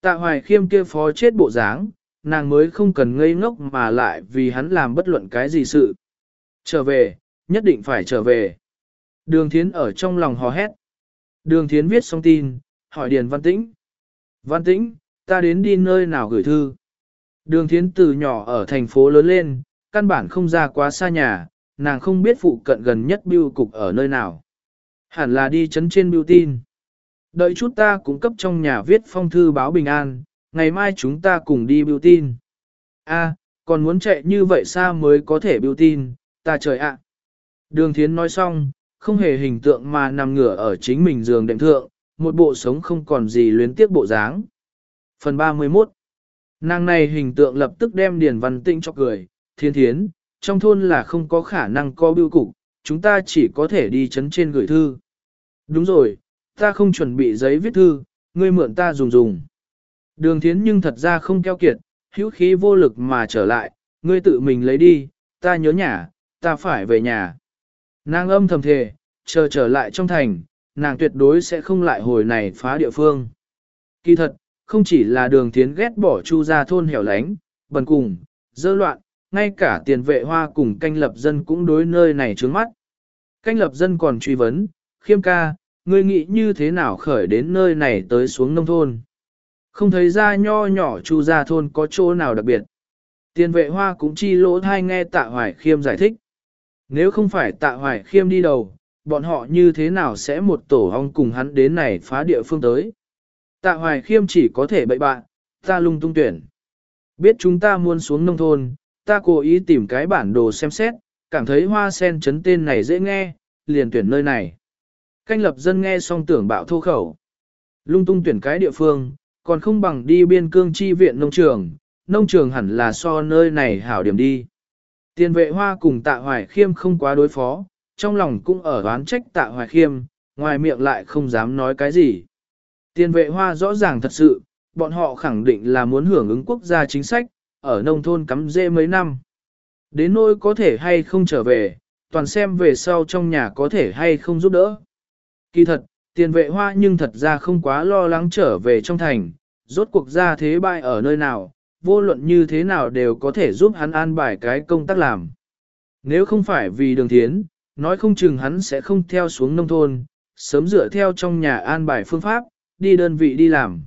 Tạ hoài khiêm kia phó chết bộ dáng, nàng mới không cần ngây ngốc mà lại vì hắn làm bất luận cái gì sự. Trở về, nhất định phải trở về. Đường thiến ở trong lòng hò hét. Đường thiến viết xong tin, hỏi Điền Văn Tĩnh. Văn Tĩnh, ta đến đi nơi nào gửi thư. Đường thiến từ nhỏ ở thành phố lớn lên, căn bản không ra quá xa nhà, nàng không biết phụ cận gần nhất biêu cục ở nơi nào. Hẳn là đi chấn trên biêu tin. Đợi chút ta cũng cấp trong nhà viết phong thư báo bình an, ngày mai chúng ta cùng đi biêu tin. A, còn muốn chạy như vậy xa mới có thể biêu tin, ta trời ạ. Đường thiến nói xong, không hề hình tượng mà nằm ngửa ở chính mình giường đệm thượng, một bộ sống không còn gì luyến tiếc bộ dáng. Phần 31 Nàng này hình tượng lập tức đem Điền Văn Tĩnh cho cười, thiên thiến, trong thôn là không có khả năng có bưu cục, chúng ta chỉ có thể đi chấn trên gửi thư. Đúng rồi, ta không chuẩn bị giấy viết thư, ngươi mượn ta dùng dùng. Đường thiến nhưng thật ra không keo kiệt, hữu khí vô lực mà trở lại, ngươi tự mình lấy đi, ta nhớ nhà, ta phải về nhà. Nàng âm thầm thề, chờ trở lại trong thành, nàng tuyệt đối sẽ không lại hồi này phá địa phương. Kỳ thật, không chỉ là đường thiến ghét bỏ chu ra thôn hẻo lánh, bần cùng, dơ loạn, ngay cả tiền vệ hoa cùng canh lập dân cũng đối nơi này trướng mắt. Canh lập dân còn truy vấn, khiêm ca, ngươi nghĩ như thế nào khởi đến nơi này tới xuống nông thôn. Không thấy ra nho nhỏ chu ra thôn có chỗ nào đặc biệt. Tiền vệ hoa cũng chi lỗ thai nghe tạ hoài khiêm giải thích. Nếu không phải tạ hoài khiêm đi đầu, bọn họ như thế nào sẽ một tổ ong cùng hắn đến này phá địa phương tới. Tạ hoài khiêm chỉ có thể bậy bạn, ta lung tung tuyển. Biết chúng ta muốn xuống nông thôn, ta cố ý tìm cái bản đồ xem xét, cảm thấy hoa sen chấn tên này dễ nghe, liền tuyển nơi này. Canh lập dân nghe xong tưởng bạo thô khẩu. Lung tung tuyển cái địa phương, còn không bằng đi biên cương chi viện nông trường, nông trường hẳn là so nơi này hảo điểm đi. Tiền vệ hoa cùng tạ hoài khiêm không quá đối phó, trong lòng cũng ở oán trách tạ hoài khiêm, ngoài miệng lại không dám nói cái gì. Tiền vệ hoa rõ ràng thật sự, bọn họ khẳng định là muốn hưởng ứng quốc gia chính sách, ở nông thôn cắm dê mấy năm. Đến nỗi có thể hay không trở về, toàn xem về sau trong nhà có thể hay không giúp đỡ. Kỳ thật, tiền vệ hoa nhưng thật ra không quá lo lắng trở về trong thành, rốt cuộc ra thế bại ở nơi nào, vô luận như thế nào đều có thể giúp hắn an bài cái công tác làm. Nếu không phải vì đường thiến, nói không chừng hắn sẽ không theo xuống nông thôn, sớm dựa theo trong nhà an bài phương pháp, đi đơn vị đi làm.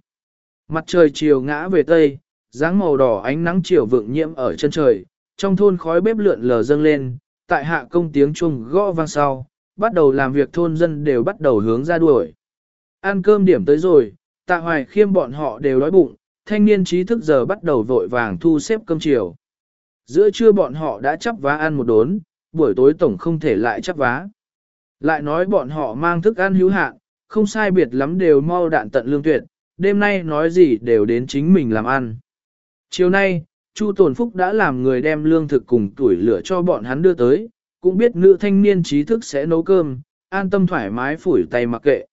Mặt trời chiều ngã về tây, dáng màu đỏ ánh nắng chiều vượng nhiễm ở chân trời, trong thôn khói bếp lượn lờ dâng lên, tại hạ công tiếng chuông gõ vang sau, bắt đầu làm việc thôn dân đều bắt đầu hướng ra đuổi. Ăn cơm điểm tới rồi, tạ hoài khiêm bọn họ đều đói bụng, thanh niên trí thức giờ bắt đầu vội vàng thu xếp cơm chiều. Giữa trưa bọn họ đã chắp vá ăn một đốn, buổi tối tổng không thể lại chắp vá. Lại nói bọn họ mang thức ăn hữu hạn, không sai biệt lắm đều mau đạn tận lương tuyệt, đêm nay nói gì đều đến chính mình làm ăn. Chiều nay, Chu Tồn Phúc đã làm người đem lương thực cùng tuổi lửa cho bọn hắn đưa tới, cũng biết nữ thanh niên trí thức sẽ nấu cơm, an tâm thoải mái phủi tay mặc kệ.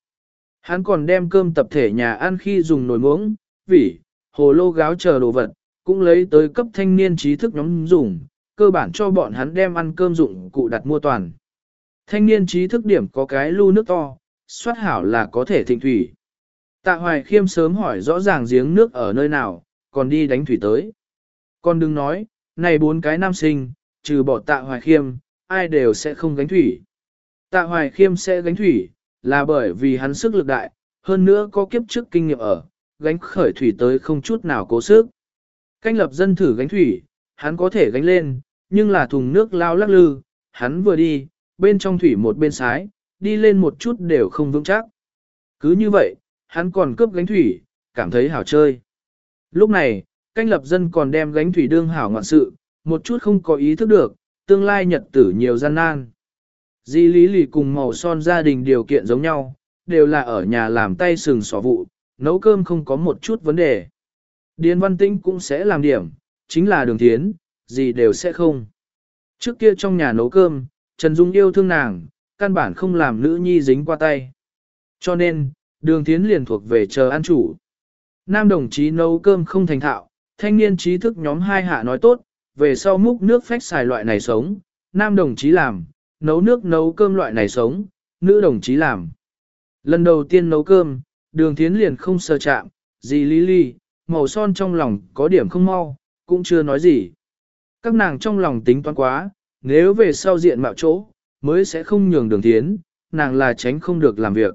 Hắn còn đem cơm tập thể nhà ăn khi dùng nồi muỗng, vỉ, hồ lô gáo chờ đồ vật, cũng lấy tới cấp thanh niên trí thức nhóm dùng, cơ bản cho bọn hắn đem ăn cơm dụng cụ đặt mua toàn. Thanh niên trí thức điểm có cái lu nước to, soát hảo là có thể thịnh thủy. Tạ Hoài Khiêm sớm hỏi rõ ràng giếng nước ở nơi nào, còn đi đánh thủy tới. Con đừng nói, này bốn cái nam sinh, trừ bỏ Tạ Hoài Khiêm, ai đều sẽ không gánh thủy. Tạ Hoài Khiêm sẽ gánh thủy, là bởi vì hắn sức lực đại, hơn nữa có kiếp trước kinh nghiệm ở, gánh khởi thủy tới không chút nào cố sức. Canh lập dân thử gánh thủy, hắn có thể gánh lên, nhưng là thùng nước lao lắc lư, hắn vừa đi, bên trong thủy một bên sái, đi lên một chút đều không vững chắc. Cứ như vậy, hắn còn cướp gánh thủy, cảm thấy hảo chơi. Lúc này, canh lập dân còn đem gánh thủy đương hảo ngoạn sự, một chút không có ý thức được, tương lai nhật tử nhiều gian nan. Di lý lì cùng màu son gia đình điều kiện giống nhau, đều là ở nhà làm tay sừng sỏ vụ, nấu cơm không có một chút vấn đề. Điền văn tĩnh cũng sẽ làm điểm, chính là đường thiến, gì đều sẽ không. Trước kia trong nhà nấu cơm, Trần Dung yêu thương nàng, căn bản không làm nữ nhi dính qua tay. Cho nên, đường tiến liền thuộc về chờ ăn chủ. Nam đồng chí nấu cơm không thành thạo, thanh niên trí thức nhóm hai hạ nói tốt, về sau múc nước phách xài loại này sống, nam đồng chí làm, nấu nước nấu cơm loại này sống, nữ đồng chí làm. Lần đầu tiên nấu cơm, đường tiến liền không sơ chạm, gì lý ly, màu son trong lòng có điểm không mau, cũng chưa nói gì. Các nàng trong lòng tính toán quá, nếu về sau diện mạo chỗ, mới sẽ không nhường đường thiến, nàng là tránh không được làm việc.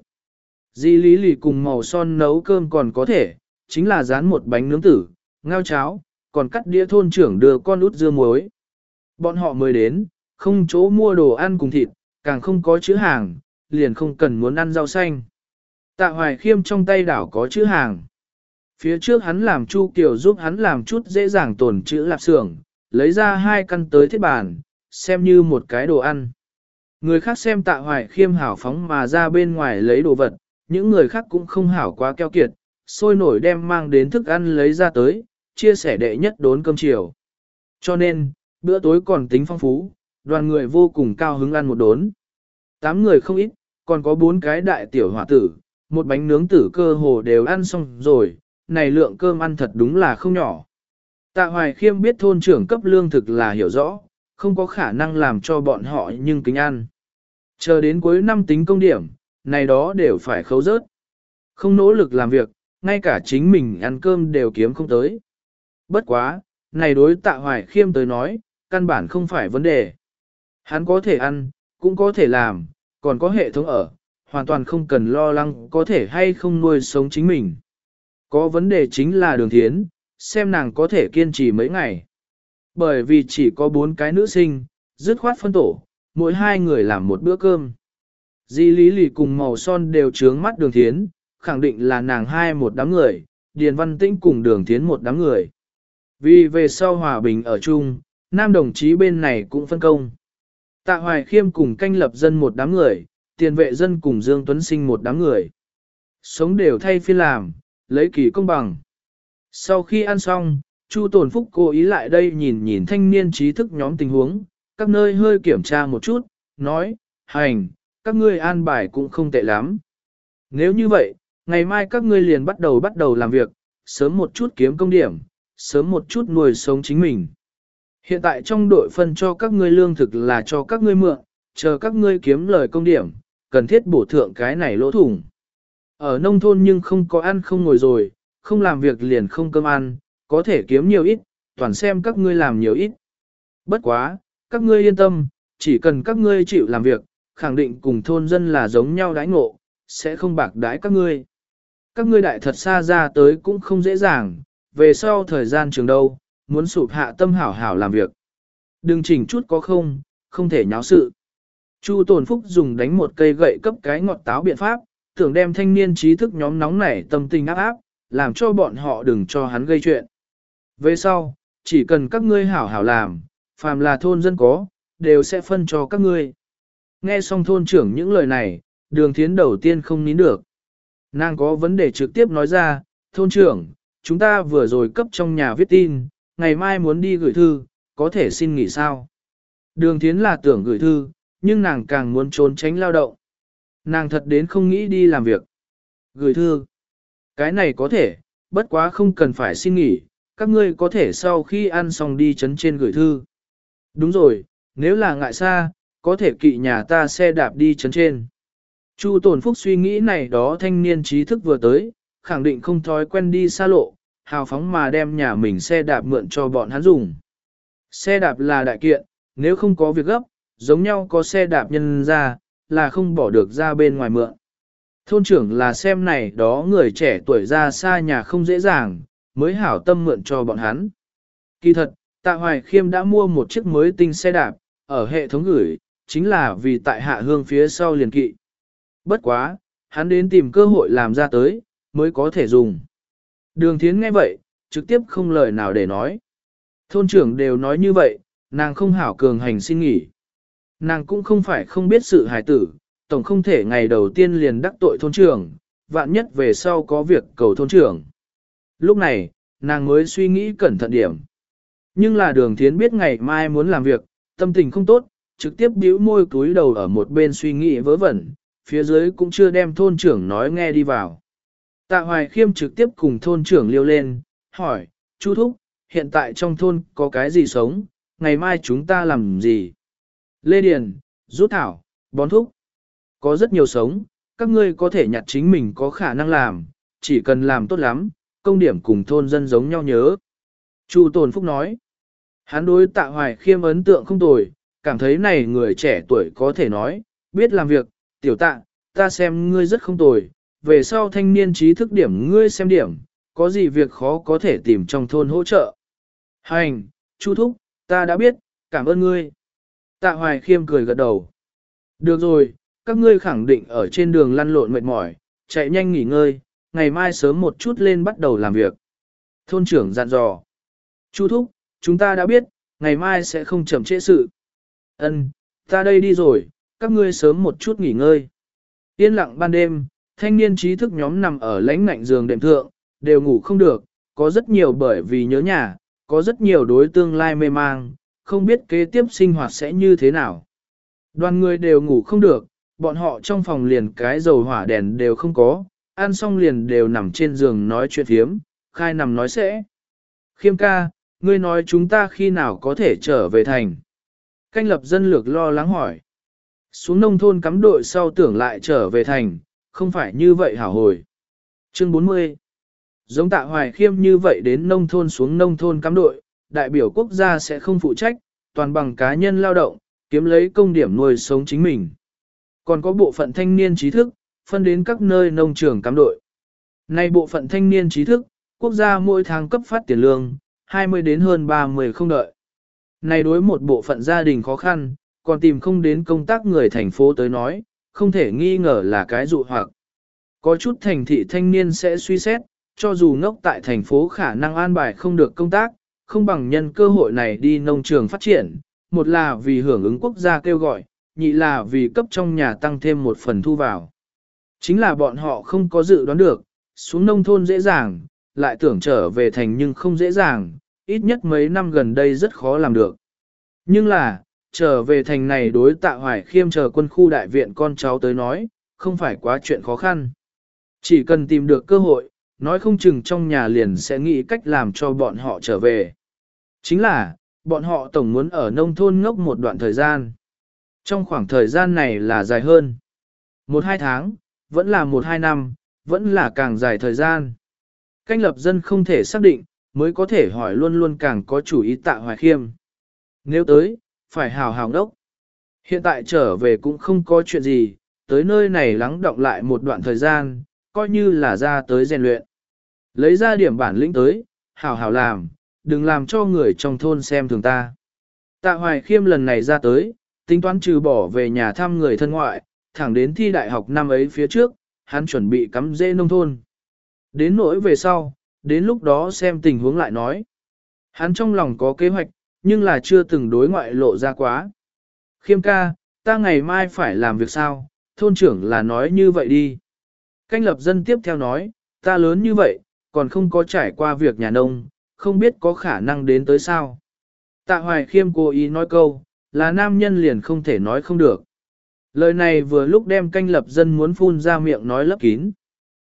Di lý lì cùng màu son nấu cơm còn có thể, chính là dán một bánh nướng tử, ngao cháo, còn cắt đĩa thôn trưởng đưa con út dưa muối. Bọn họ mới đến, không chỗ mua đồ ăn cùng thịt, càng không có chữ hàng, liền không cần muốn ăn rau xanh. Tạ hoài khiêm trong tay đảo có chữ hàng. Phía trước hắn làm Chu Kiều giúp hắn làm chút dễ dàng tồn chữ lạp xưởng, lấy ra hai căn tới thiết bàn, xem như một cái đồ ăn. Người khác xem tạ hoài khiêm hảo phóng mà ra bên ngoài lấy đồ vật, những người khác cũng không hảo quá keo kiệt, sôi nổi đem mang đến thức ăn lấy ra tới, chia sẻ đệ nhất đốn cơm chiều. Cho nên, bữa tối còn tính phong phú, đoàn người vô cùng cao hứng ăn một đốn. Tám người không ít, còn có bốn cái đại tiểu hỏa tử, một bánh nướng tử cơ hồ đều ăn xong rồi, này lượng cơm ăn thật đúng là không nhỏ. Tạ Hoài Khiêm biết thôn trưởng cấp lương thực là hiểu rõ, không có khả năng làm cho bọn họ nhưng kính ăn. Chờ đến cuối năm tính công điểm, này đó đều phải khấu rớt. Không nỗ lực làm việc, ngay cả chính mình ăn cơm đều kiếm không tới. Bất quá, này đối tạ hoài khiêm tới nói, căn bản không phải vấn đề. Hắn có thể ăn, cũng có thể làm, còn có hệ thống ở, hoàn toàn không cần lo lắng có thể hay không nuôi sống chính mình. Có vấn đề chính là đường thiến, xem nàng có thể kiên trì mấy ngày. Bởi vì chỉ có bốn cái nữ sinh, dứt khoát phân tổ, mỗi hai người làm một bữa cơm. Di Lý Lì cùng màu son đều trướng mắt đường thiến, khẳng định là nàng hai một đám người, Điền Văn Tĩnh cùng đường thiến một đám người. Vì về sau hòa bình ở chung, nam đồng chí bên này cũng phân công. Tạ Hoài Khiêm cùng canh lập dân một đám người, tiền vệ dân cùng Dương Tuấn Sinh một đám người. Sống đều thay phiên làm, lấy kỳ công bằng. Sau khi ăn xong, Chu Tồn Phúc cố ý lại đây nhìn nhìn thanh niên trí thức nhóm tình huống, các nơi hơi kiểm tra một chút, nói, hành, các ngươi an bài cũng không tệ lắm. Nếu như vậy, ngày mai các ngươi liền bắt đầu bắt đầu làm việc, sớm một chút kiếm công điểm, sớm một chút nuôi sống chính mình. Hiện tại trong đội phân cho các ngươi lương thực là cho các ngươi mượn, chờ các ngươi kiếm lời công điểm, cần thiết bổ thượng cái này lỗ thủng. Ở nông thôn nhưng không có ăn không ngồi rồi, không làm việc liền không cơm ăn, có thể kiếm nhiều ít, toàn xem các ngươi làm nhiều ít. Bất quá, các ngươi yên tâm, chỉ cần các ngươi chịu làm việc, khẳng định cùng thôn dân là giống nhau đãi ngộ, sẽ không bạc đãi các ngươi. Các ngươi đại thật xa ra tới cũng không dễ dàng, về sau thời gian trường đâu, muốn sụp hạ tâm hảo hảo làm việc. Đừng chỉnh chút có không, không thể nháo sự. Chu Tồn Phúc dùng đánh một cây gậy cấp cái ngọt táo biện pháp, tưởng đem thanh niên trí thức nhóm nóng nảy tâm tình áp áp, làm cho bọn họ đừng cho hắn gây chuyện. Về sau, chỉ cần các ngươi hảo hảo làm, phàm là thôn dân có, đều sẽ phân cho các ngươi. Nghe xong thôn trưởng những lời này, đường thiến đầu tiên không nín được. Nàng có vấn đề trực tiếp nói ra, thôn trưởng, chúng ta vừa rồi cấp trong nhà viết tin, ngày mai muốn đi gửi thư, có thể xin nghỉ sao? Đường thiến là tưởng gửi thư, nhưng nàng càng muốn trốn tránh lao động. Nàng thật đến không nghĩ đi làm việc. Gửi thư. Cái này có thể, bất quá không cần phải xin nghỉ, các ngươi có thể sau khi ăn xong đi chấn trên gửi thư. Đúng rồi, nếu là ngại xa, có thể kỵ nhà ta xe đạp đi chấn trên. Chu Tổn Phúc suy nghĩ này đó thanh niên trí thức vừa tới, khẳng định không thói quen đi xa lộ, hào phóng mà đem nhà mình xe đạp mượn cho bọn hắn dùng. Xe đạp là đại kiện, nếu không có việc gấp, giống nhau có xe đạp nhân ra, là không bỏ được ra bên ngoài mượn. Thôn trưởng là xem này đó người trẻ tuổi ra xa nhà không dễ dàng, mới hảo tâm mượn cho bọn hắn. Kỳ thật, Tạ Hoài Khiêm đã mua một chiếc mới tinh xe đạp, ở hệ thống gửi, chính là vì tại hạ hương phía sau liền kỵ. Bất quá, hắn đến tìm cơ hội làm ra tới, mới có thể dùng. Đường thiến nghe vậy, trực tiếp không lời nào để nói. Thôn trưởng đều nói như vậy, nàng không hảo cường hành xin nghỉ. Nàng cũng không phải không biết sự hài tử, tổng không thể ngày đầu tiên liền đắc tội thôn trưởng, vạn nhất về sau có việc cầu thôn trưởng. Lúc này, nàng mới suy nghĩ cẩn thận điểm. Nhưng là đường thiến biết ngày mai muốn làm việc, tâm tình không tốt, trực tiếp bĩu môi túi đầu ở một bên suy nghĩ vớ vẩn, phía dưới cũng chưa đem thôn trưởng nói nghe đi vào. Tạ Hoài Khiêm trực tiếp cùng thôn trưởng liêu lên, hỏi, Chu Thúc, hiện tại trong thôn có cái gì sống, ngày mai chúng ta làm gì? Lê Điền, rút thảo, bón thúc. Có rất nhiều sống, các ngươi có thể nhặt chính mình có khả năng làm, chỉ cần làm tốt lắm, công điểm cùng thôn dân giống nhau nhớ. Chu Tồn Phúc nói, hắn đối tạ hoài khiêm ấn tượng không tồi, cảm thấy này người trẻ tuổi có thể nói, biết làm việc, tiểu tạ, ta xem ngươi rất không tồi, về sau thanh niên trí thức điểm ngươi xem điểm, có gì việc khó có thể tìm trong thôn hỗ trợ. Hành, Chu Thúc, ta đã biết, cảm ơn ngươi. Tạ Hoài Khiêm cười gật đầu. Được rồi, các ngươi khẳng định ở trên đường lăn lộn mệt mỏi, chạy nhanh nghỉ ngơi, ngày mai sớm một chút lên bắt đầu làm việc. Thôn trưởng dặn dò. Chu Thúc, chúng ta đã biết, ngày mai sẽ không chậm trễ sự. Ân, ta đây đi rồi, các ngươi sớm một chút nghỉ ngơi. Yên lặng ban đêm, thanh niên trí thức nhóm nằm ở lãnh ngạnh giường đệm thượng, đều ngủ không được, có rất nhiều bởi vì nhớ nhà, có rất nhiều đối tương lai mê mang, không biết kế tiếp sinh hoạt sẽ như thế nào. Đoàn người đều ngủ không được, bọn họ trong phòng liền cái dầu hỏa đèn đều không có, ăn xong liền đều nằm trên giường nói chuyện thiếm, khai nằm nói sẽ. Khiêm ca, ngươi nói chúng ta khi nào có thể trở về thành. Canh lập dân lược lo lắng hỏi. Xuống nông thôn cắm đội sau tưởng lại trở về thành, không phải như vậy hảo hồi. Chương 40 Giống tạ hoài khiêm như vậy đến nông thôn xuống nông thôn cắm đội, đại biểu quốc gia sẽ không phụ trách, toàn bằng cá nhân lao động, kiếm lấy công điểm nuôi sống chính mình. Còn có bộ phận thanh niên trí thức, phân đến các nơi nông trường cắm đội. Nay bộ phận thanh niên trí thức, quốc gia mỗi tháng cấp phát tiền lương, 20 đến hơn 30 không đợi. Này đối một bộ phận gia đình khó khăn, còn tìm không đến công tác người thành phố tới nói, không thể nghi ngờ là cái dụ hoặc. Có chút thành thị thanh niên sẽ suy xét, cho dù ngốc tại thành phố khả năng an bài không được công tác, không bằng nhân cơ hội này đi nông trường phát triển, một là vì hưởng ứng quốc gia kêu gọi, nhị là vì cấp trong nhà tăng thêm một phần thu vào. Chính là bọn họ không có dự đoán được, xuống nông thôn dễ dàng, lại tưởng trở về thành nhưng không dễ dàng, ít nhất mấy năm gần đây rất khó làm được. Nhưng là, trở về thành này đối tạ hoài khiêm chờ quân khu đại viện con cháu tới nói, không phải quá chuyện khó khăn. Chỉ cần tìm được cơ hội, nói không chừng trong nhà liền sẽ nghĩ cách làm cho bọn họ trở về. Chính là, bọn họ tổng muốn ở nông thôn ngốc một đoạn thời gian. Trong khoảng thời gian này là dài hơn. Một hai tháng, vẫn là một hai năm, vẫn là càng dài thời gian. Canh lập dân không thể xác định, mới có thể hỏi luôn luôn càng có chủ ý tạ hoài khiêm. Nếu tới, phải hào hào đốc. Hiện tại trở về cũng không có chuyện gì, tới nơi này lắng động lại một đoạn thời gian, coi như là ra tới rèn luyện. Lấy ra điểm bản lĩnh tới, hào hào làm, đừng làm cho người trong thôn xem thường ta. Tạ Hoài Khiêm lần này ra tới, tính toán trừ bỏ về nhà thăm người thân ngoại, thẳng đến thi đại học năm ấy phía trước, hắn chuẩn bị cắm rễ nông thôn. Đến nỗi về sau, đến lúc đó xem tình huống lại nói. Hắn trong lòng có kế hoạch, nhưng là chưa từng đối ngoại lộ ra quá. Khiêm ca, ta ngày mai phải làm việc sao, thôn trưởng là nói như vậy đi. Canh lập dân tiếp theo nói, ta lớn như vậy, còn không có trải qua việc nhà nông, không biết có khả năng đến tới sao. Tạ hoài khiêm cố ý nói câu, là nam nhân liền không thể nói không được. Lời này vừa lúc đem canh lập dân muốn phun ra miệng nói lấp kín.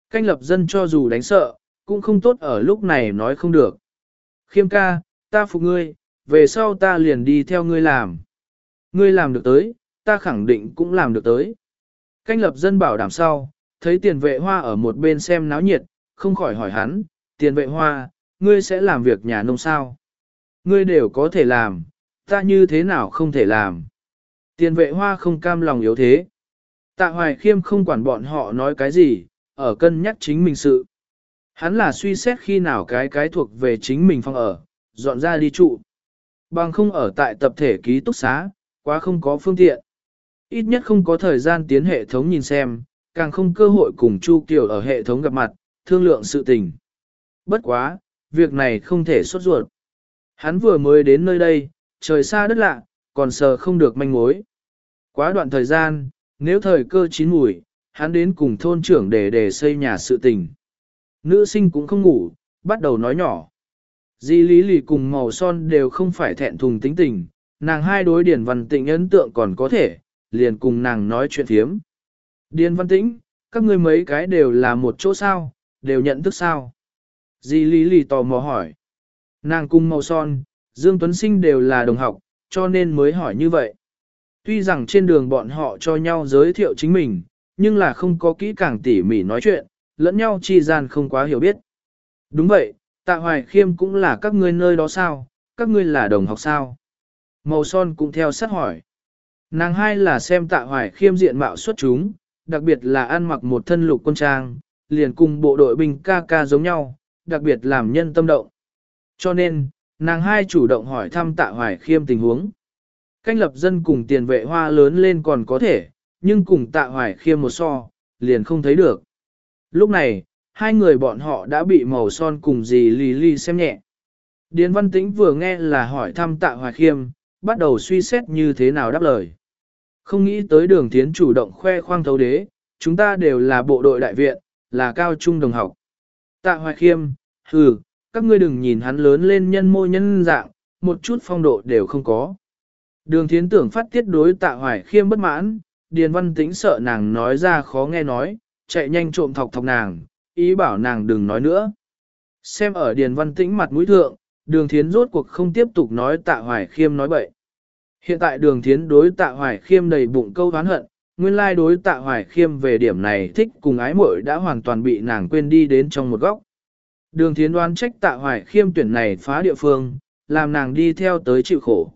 Canh lập dân cho dù đánh sợ, cũng không tốt ở lúc này nói không được. Khiêm ca, ta phục ngươi, về sau ta liền đi theo ngươi làm. Ngươi làm được tới, ta khẳng định cũng làm được tới. Canh lập dân bảo đảm sau, thấy tiền vệ hoa ở một bên xem náo nhiệt, không khỏi hỏi hắn, tiền vệ hoa, ngươi sẽ làm việc nhà nông sao? Ngươi đều có thể làm, ta như thế nào không thể làm? Tiền vệ hoa không cam lòng yếu thế. Tạ hoài khiêm không quản bọn họ nói cái gì, ở cân nhắc chính mình sự. Hắn là suy xét khi nào cái cái thuộc về chính mình phòng ở, dọn ra đi trụ. Bằng không ở tại tập thể ký túc xá, quá không có phương tiện. Ít nhất không có thời gian tiến hệ thống nhìn xem, càng không cơ hội cùng Chu Kiều ở hệ thống gặp mặt, thương lượng sự tình. Bất quá, việc này không thể xuất ruột. Hắn vừa mới đến nơi đây, trời xa đất lạ, còn sờ không được manh mối. Quá đoạn thời gian, nếu thời cơ chín mùi, hắn đến cùng thôn trưởng để để xây nhà sự tình. Nữ sinh cũng không ngủ, bắt đầu nói nhỏ. Di lý lì cùng màu son đều không phải thẹn thùng tính tình, nàng hai đối điển văn tĩnh ấn tượng còn có thể, liền cùng nàng nói chuyện thiếm. Điền văn tĩnh, các ngươi mấy cái đều là một chỗ sao, đều nhận thức sao? Di lý lì tò mò hỏi. Nàng cùng màu son, Dương Tuấn Sinh đều là đồng học, cho nên mới hỏi như vậy. Tuy rằng trên đường bọn họ cho nhau giới thiệu chính mình, nhưng là không có kỹ càng tỉ mỉ nói chuyện, lẫn nhau chi gian không quá hiểu biết. Đúng vậy, tạ hoài khiêm cũng là các ngươi nơi đó sao, các ngươi là đồng học sao. Màu son cũng theo sát hỏi. Nàng hai là xem tạ hoài khiêm diện mạo xuất chúng, đặc biệt là ăn mặc một thân lục quân trang, liền cùng bộ đội binh ca ca giống nhau, đặc biệt làm nhân tâm động. Cho nên, nàng hai chủ động hỏi thăm tạ hoài khiêm tình huống. Canh lập dân cùng tiền vệ hoa lớn lên còn có thể, nhưng cùng tạ hoài khiêm một so, liền không thấy được. Lúc này, hai người bọn họ đã bị màu son cùng dì lì lì xem nhẹ. Điền Văn Tĩnh vừa nghe là hỏi thăm tạ hoài khiêm, bắt đầu suy xét như thế nào đáp lời. Không nghĩ tới đường tiến chủ động khoe khoang thấu đế, chúng ta đều là bộ đội đại viện, là cao trung đồng học. Tạ hoài khiêm, hừ, các ngươi đừng nhìn hắn lớn lên nhân môi nhân dạng, một chút phong độ đều không có. Đường thiến tưởng phát tiết đối tạ hoài khiêm bất mãn, Điền Văn Tĩnh sợ nàng nói ra khó nghe nói, chạy nhanh trộm thọc thọc nàng, ý bảo nàng đừng nói nữa. Xem ở Điền Văn Tĩnh mặt mũi thượng, đường thiến rốt cuộc không tiếp tục nói tạ hoài khiêm nói bậy. Hiện tại đường thiến đối tạ hoài khiêm đầy bụng câu oán hận, nguyên lai đối tạ hoài khiêm về điểm này thích cùng ái muội đã hoàn toàn bị nàng quên đi đến trong một góc. Đường thiến đoán trách tạ hoài khiêm tuyển này phá địa phương, làm nàng đi theo tới chịu khổ.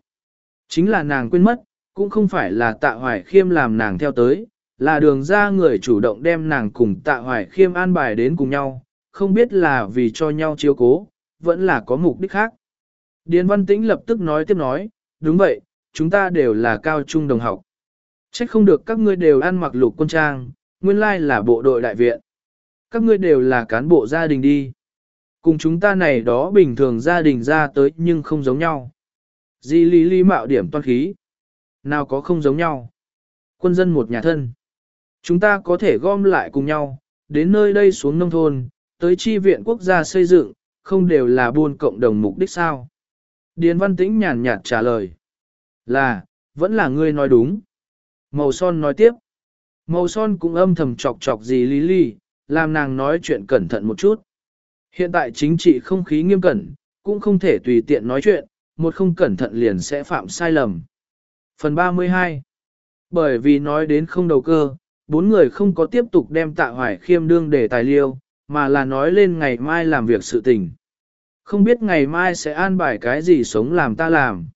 Chính là nàng quên mất, cũng không phải là tạ hoài khiêm làm nàng theo tới, là đường ra người chủ động đem nàng cùng tạ hoài khiêm an bài đến cùng nhau, không biết là vì cho nhau chiếu cố, vẫn là có mục đích khác. Điền Văn Tĩnh lập tức nói tiếp nói, đúng vậy, chúng ta đều là cao trung đồng học. Trách không được các ngươi đều ăn mặc lục quân trang, nguyên lai là bộ đội đại viện. Các ngươi đều là cán bộ gia đình đi. Cùng chúng ta này đó bình thường gia đình ra tới nhưng không giống nhau. Di lý lý mạo điểm toan khí. Nào có không giống nhau. Quân dân một nhà thân. Chúng ta có thể gom lại cùng nhau, đến nơi đây xuống nông thôn, tới chi viện quốc gia xây dựng, không đều là buôn cộng đồng mục đích sao. Điền Văn Tĩnh nhàn nhạt trả lời. Là, vẫn là ngươi nói đúng. Màu son nói tiếp. Màu son cũng âm thầm chọc chọc gì lý lý, làm nàng nói chuyện cẩn thận một chút. Hiện tại chính trị không khí nghiêm cẩn, cũng không thể tùy tiện nói chuyện, một không cẩn thận liền sẽ phạm sai lầm. Phần 32 Bởi vì nói đến không đầu cơ, bốn người không có tiếp tục đem tạ hoài khiêm đương để tài liêu, mà là nói lên ngày mai làm việc sự tình. Không biết ngày mai sẽ an bài cái gì sống làm ta làm.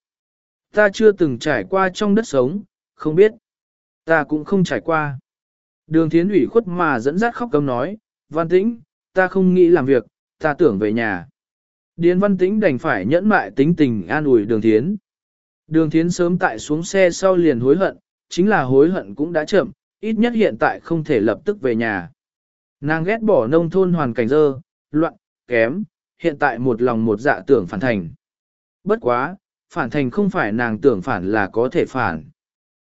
Ta chưa từng trải qua trong đất sống, không biết. Ta cũng không trải qua. Đường thiến ủy khuất mà dẫn dắt khóc cầm nói, văn tĩnh, ta không nghĩ làm việc, ta tưởng về nhà. Điền văn tĩnh đành phải nhẫn mại tính tình an ủi đường thiến. Đường thiến sớm tại xuống xe sau liền hối hận, chính là hối hận cũng đã chậm, ít nhất hiện tại không thể lập tức về nhà. Nàng ghét bỏ nông thôn hoàn cảnh dơ, loạn, kém, hiện tại một lòng một dạ tưởng phản thành. Bất quá, phản thành không phải nàng tưởng phản là có thể phản.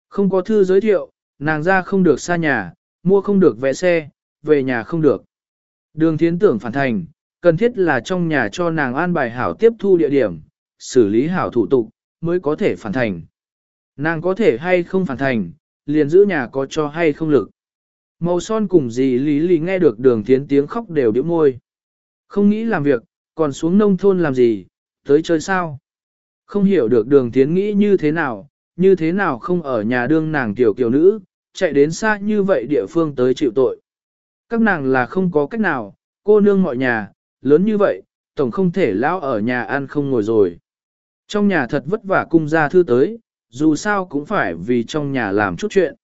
Không có thư giới thiệu, nàng ra không được xa nhà, mua không được vé xe, về nhà không được. Đường thiến tưởng phản thành, cần thiết là trong nhà cho nàng an bài hảo tiếp thu địa điểm, xử lý hảo thủ tục, mới có thể phản thành. Nàng có thể hay không phản thành, liền giữ nhà có cho hay không lực. Màu son cùng dì lý lý nghe được đường tiến tiếng khóc đều điệu môi. Không nghĩ làm việc, còn xuống nông thôn làm gì, tới chơi sao? Không hiểu được đường tiến nghĩ như thế nào, như thế nào không ở nhà đương nàng tiểu kiều nữ, chạy đến xa như vậy địa phương tới chịu tội. Các nàng là không có cách nào, cô nương mọi nhà, lớn như vậy, tổng không thể lão ở nhà ăn không ngồi rồi. Trong nhà thật vất vả cung ra thư tới, dù sao cũng phải vì trong nhà làm chút chuyện.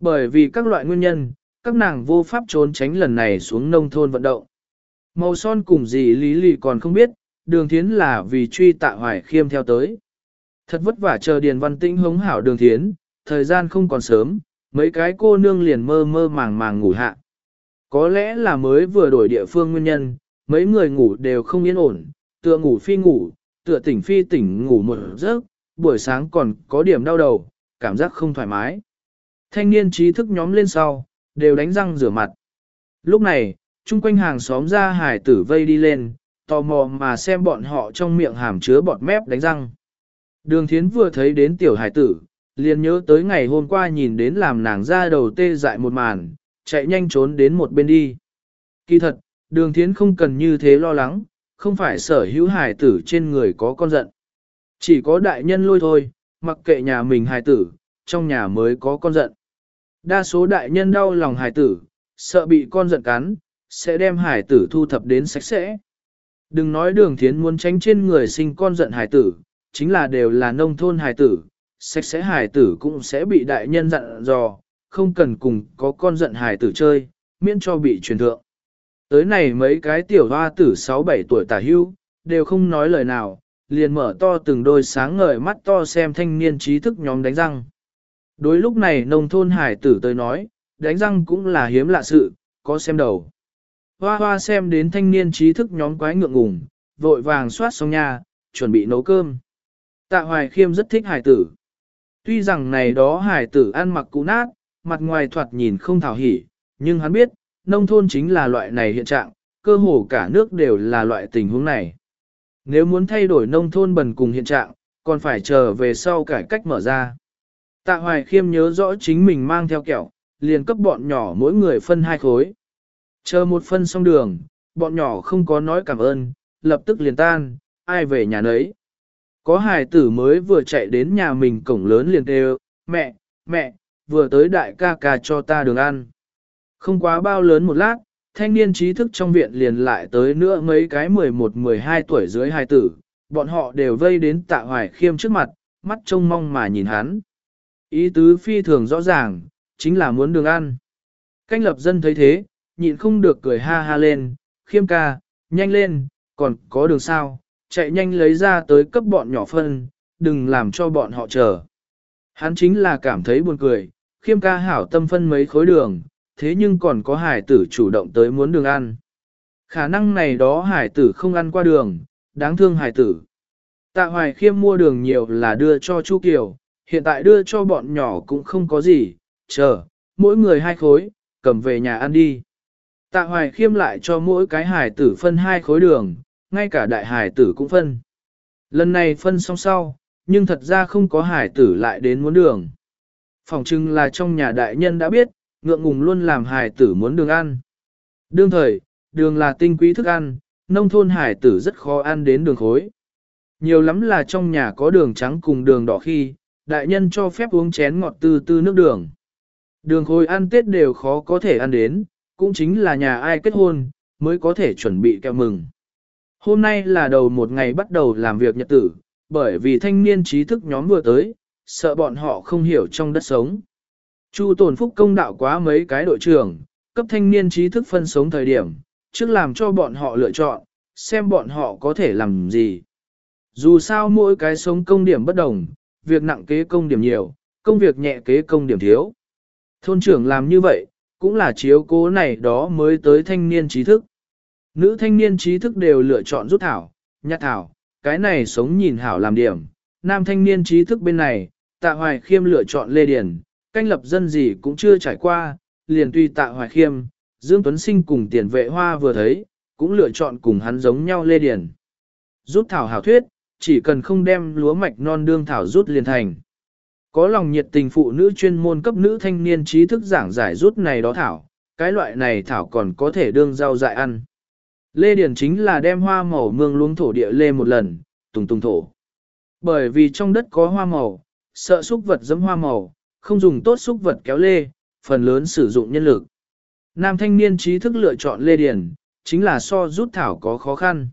Bởi vì các loại nguyên nhân, các nàng vô pháp trốn tránh lần này xuống nông thôn vận động. Màu son cùng gì lý lì còn không biết, đường thiến là vì truy tạ hoài khiêm theo tới. Thật vất vả chờ Điền Văn Tĩnh hống hảo đường thiến, thời gian không còn sớm, mấy cái cô nương liền mơ mơ màng màng ngủ hạ. Có lẽ là mới vừa đổi địa phương nguyên nhân, mấy người ngủ đều không yên ổn, tựa ngủ phi ngủ, tựa tỉnh phi tỉnh ngủ một giấc, buổi sáng còn có điểm đau đầu, cảm giác không thoải mái. Thanh niên trí thức nhóm lên sau, đều đánh răng rửa mặt. Lúc này, chung quanh hàng xóm ra hải tử vây đi lên, tò mò mà xem bọn họ trong miệng hàm chứa bọt mép đánh răng. Đường thiến vừa thấy đến tiểu hải tử, liền nhớ tới ngày hôm qua nhìn đến làm nàng ra đầu tê dại một màn, chạy nhanh trốn đến một bên đi. Kỳ thật, đường thiến không cần như thế lo lắng, không phải sở hữu hài tử trên người có con giận. Chỉ có đại nhân lôi thôi, mặc kệ nhà mình hài tử, trong nhà mới có con giận. Đa số đại nhân đau lòng hài tử, sợ bị con giận cắn, sẽ đem hài tử thu thập đến sạch sẽ. Đừng nói đường thiến muốn tránh trên người sinh con giận hài tử, chính là đều là nông thôn hài tử, sạch sẽ hài tử cũng sẽ bị đại nhân dặn dò, không cần cùng có con giận hài tử chơi, miễn cho bị truyền thượng. Tới này mấy cái tiểu hoa tử 6-7 tuổi tả hưu, đều không nói lời nào, liền mở to từng đôi sáng ngời mắt to xem thanh niên trí thức nhóm đánh răng. Đối lúc này nông thôn hải tử tới nói, đánh răng cũng là hiếm lạ sự, có xem đầu. Hoa hoa xem đến thanh niên trí thức nhóm quái ngượng ngùng, vội vàng soát xong nhà, chuẩn bị nấu cơm. Tạ Hoài Khiêm rất thích hải tử. Tuy rằng này đó hải tử ăn mặc cũ nát, mặt ngoài thoạt nhìn không thảo hỉ, nhưng hắn biết, nông thôn chính là loại này hiện trạng, cơ hồ cả nước đều là loại tình huống này. Nếu muốn thay đổi nông thôn bần cùng hiện trạng, còn phải chờ về sau cải cách mở ra. Tạ Hoài Khiêm nhớ rõ chính mình mang theo kẹo, liền cấp bọn nhỏ mỗi người phân hai khối. Chờ một phân xong đường, bọn nhỏ không có nói cảm ơn, lập tức liền tan, ai về nhà nấy. Có hài tử mới vừa chạy đến nhà mình cổng lớn liền kêu, mẹ, mẹ, vừa tới đại ca ca cho ta đường ăn. Không quá bao lớn một lát, thanh niên trí thức trong viện liền lại tới nữa mấy cái 11-12 tuổi dưới hai tử, bọn họ đều vây đến tạ hoài khiêm trước mặt, mắt trông mong mà nhìn hắn. Ý tứ phi thường rõ ràng, chính là muốn đường ăn. Canh lập dân thấy thế, nhịn không được cười ha ha lên, khiêm ca, nhanh lên, còn có đường sao, chạy nhanh lấy ra tới cấp bọn nhỏ phân, đừng làm cho bọn họ chờ. Hắn chính là cảm thấy buồn cười, khiêm ca hảo tâm phân mấy khối đường, thế nhưng còn có hải tử chủ động tới muốn đường ăn. Khả năng này đó hải tử không ăn qua đường, đáng thương hải tử. Tạ hoài khiêm mua đường nhiều là đưa cho Chu Kiều, hiện tại đưa cho bọn nhỏ cũng không có gì, chờ, mỗi người hai khối, cầm về nhà ăn đi. Tạ hoài khiêm lại cho mỗi cái hải tử phân hai khối đường, ngay cả đại hải tử cũng phân. Lần này phân xong sau, nhưng thật ra không có hải tử lại đến muốn đường. Phòng trưng là trong nhà đại nhân đã biết, ngượng ngùng luôn làm hài tử muốn đường ăn. Đương thời, đường là tinh quý thức ăn, nông thôn hải tử rất khó ăn đến đường khối. Nhiều lắm là trong nhà có đường trắng cùng đường đỏ khi, đại nhân cho phép uống chén ngọt tư tư nước đường. Đường khối ăn Tết đều khó có thể ăn đến, cũng chính là nhà ai kết hôn, mới có thể chuẩn bị kẹo mừng. Hôm nay là đầu một ngày bắt đầu làm việc nhật tử, bởi vì thanh niên trí thức nhóm vừa tới, sợ bọn họ không hiểu trong đất sống. Chu tổn phúc công đạo quá mấy cái đội trưởng, cấp thanh niên trí thức phân sống thời điểm, trước làm cho bọn họ lựa chọn, xem bọn họ có thể làm gì. Dù sao mỗi cái sống công điểm bất đồng, việc nặng kế công điểm nhiều, công việc nhẹ kế công điểm thiếu. Thôn trưởng làm như vậy, cũng là chiếu cố này đó mới tới thanh niên trí thức. Nữ thanh niên trí thức đều lựa chọn rút thảo, nhặt thảo, cái này sống nhìn hảo làm điểm. Nam thanh niên trí thức bên này, tạ hoài khiêm lựa chọn lê điển, canh lập dân gì cũng chưa trải qua, liền tuy tạ hoài khiêm, Dương Tuấn Sinh cùng tiền vệ hoa vừa thấy, cũng lựa chọn cùng hắn giống nhau lê điển. Rút thảo hảo thuyết, chỉ cần không đem lúa mạch non đương thảo rút liền thành. Có lòng nhiệt tình phụ nữ chuyên môn cấp nữ thanh niên trí thức giảng giải rút này đó thảo, cái loại này thảo còn có thể đương rau dại ăn. Lê Điển chính là đem hoa màu mương luống thổ địa lê một lần, tùng tùng thổ. Bởi vì trong đất có hoa màu, sợ xúc vật dẫm hoa màu, không dùng tốt xúc vật kéo lê, phần lớn sử dụng nhân lực. Nam thanh niên trí thức lựa chọn Lê Điển, chính là so rút thảo có khó khăn.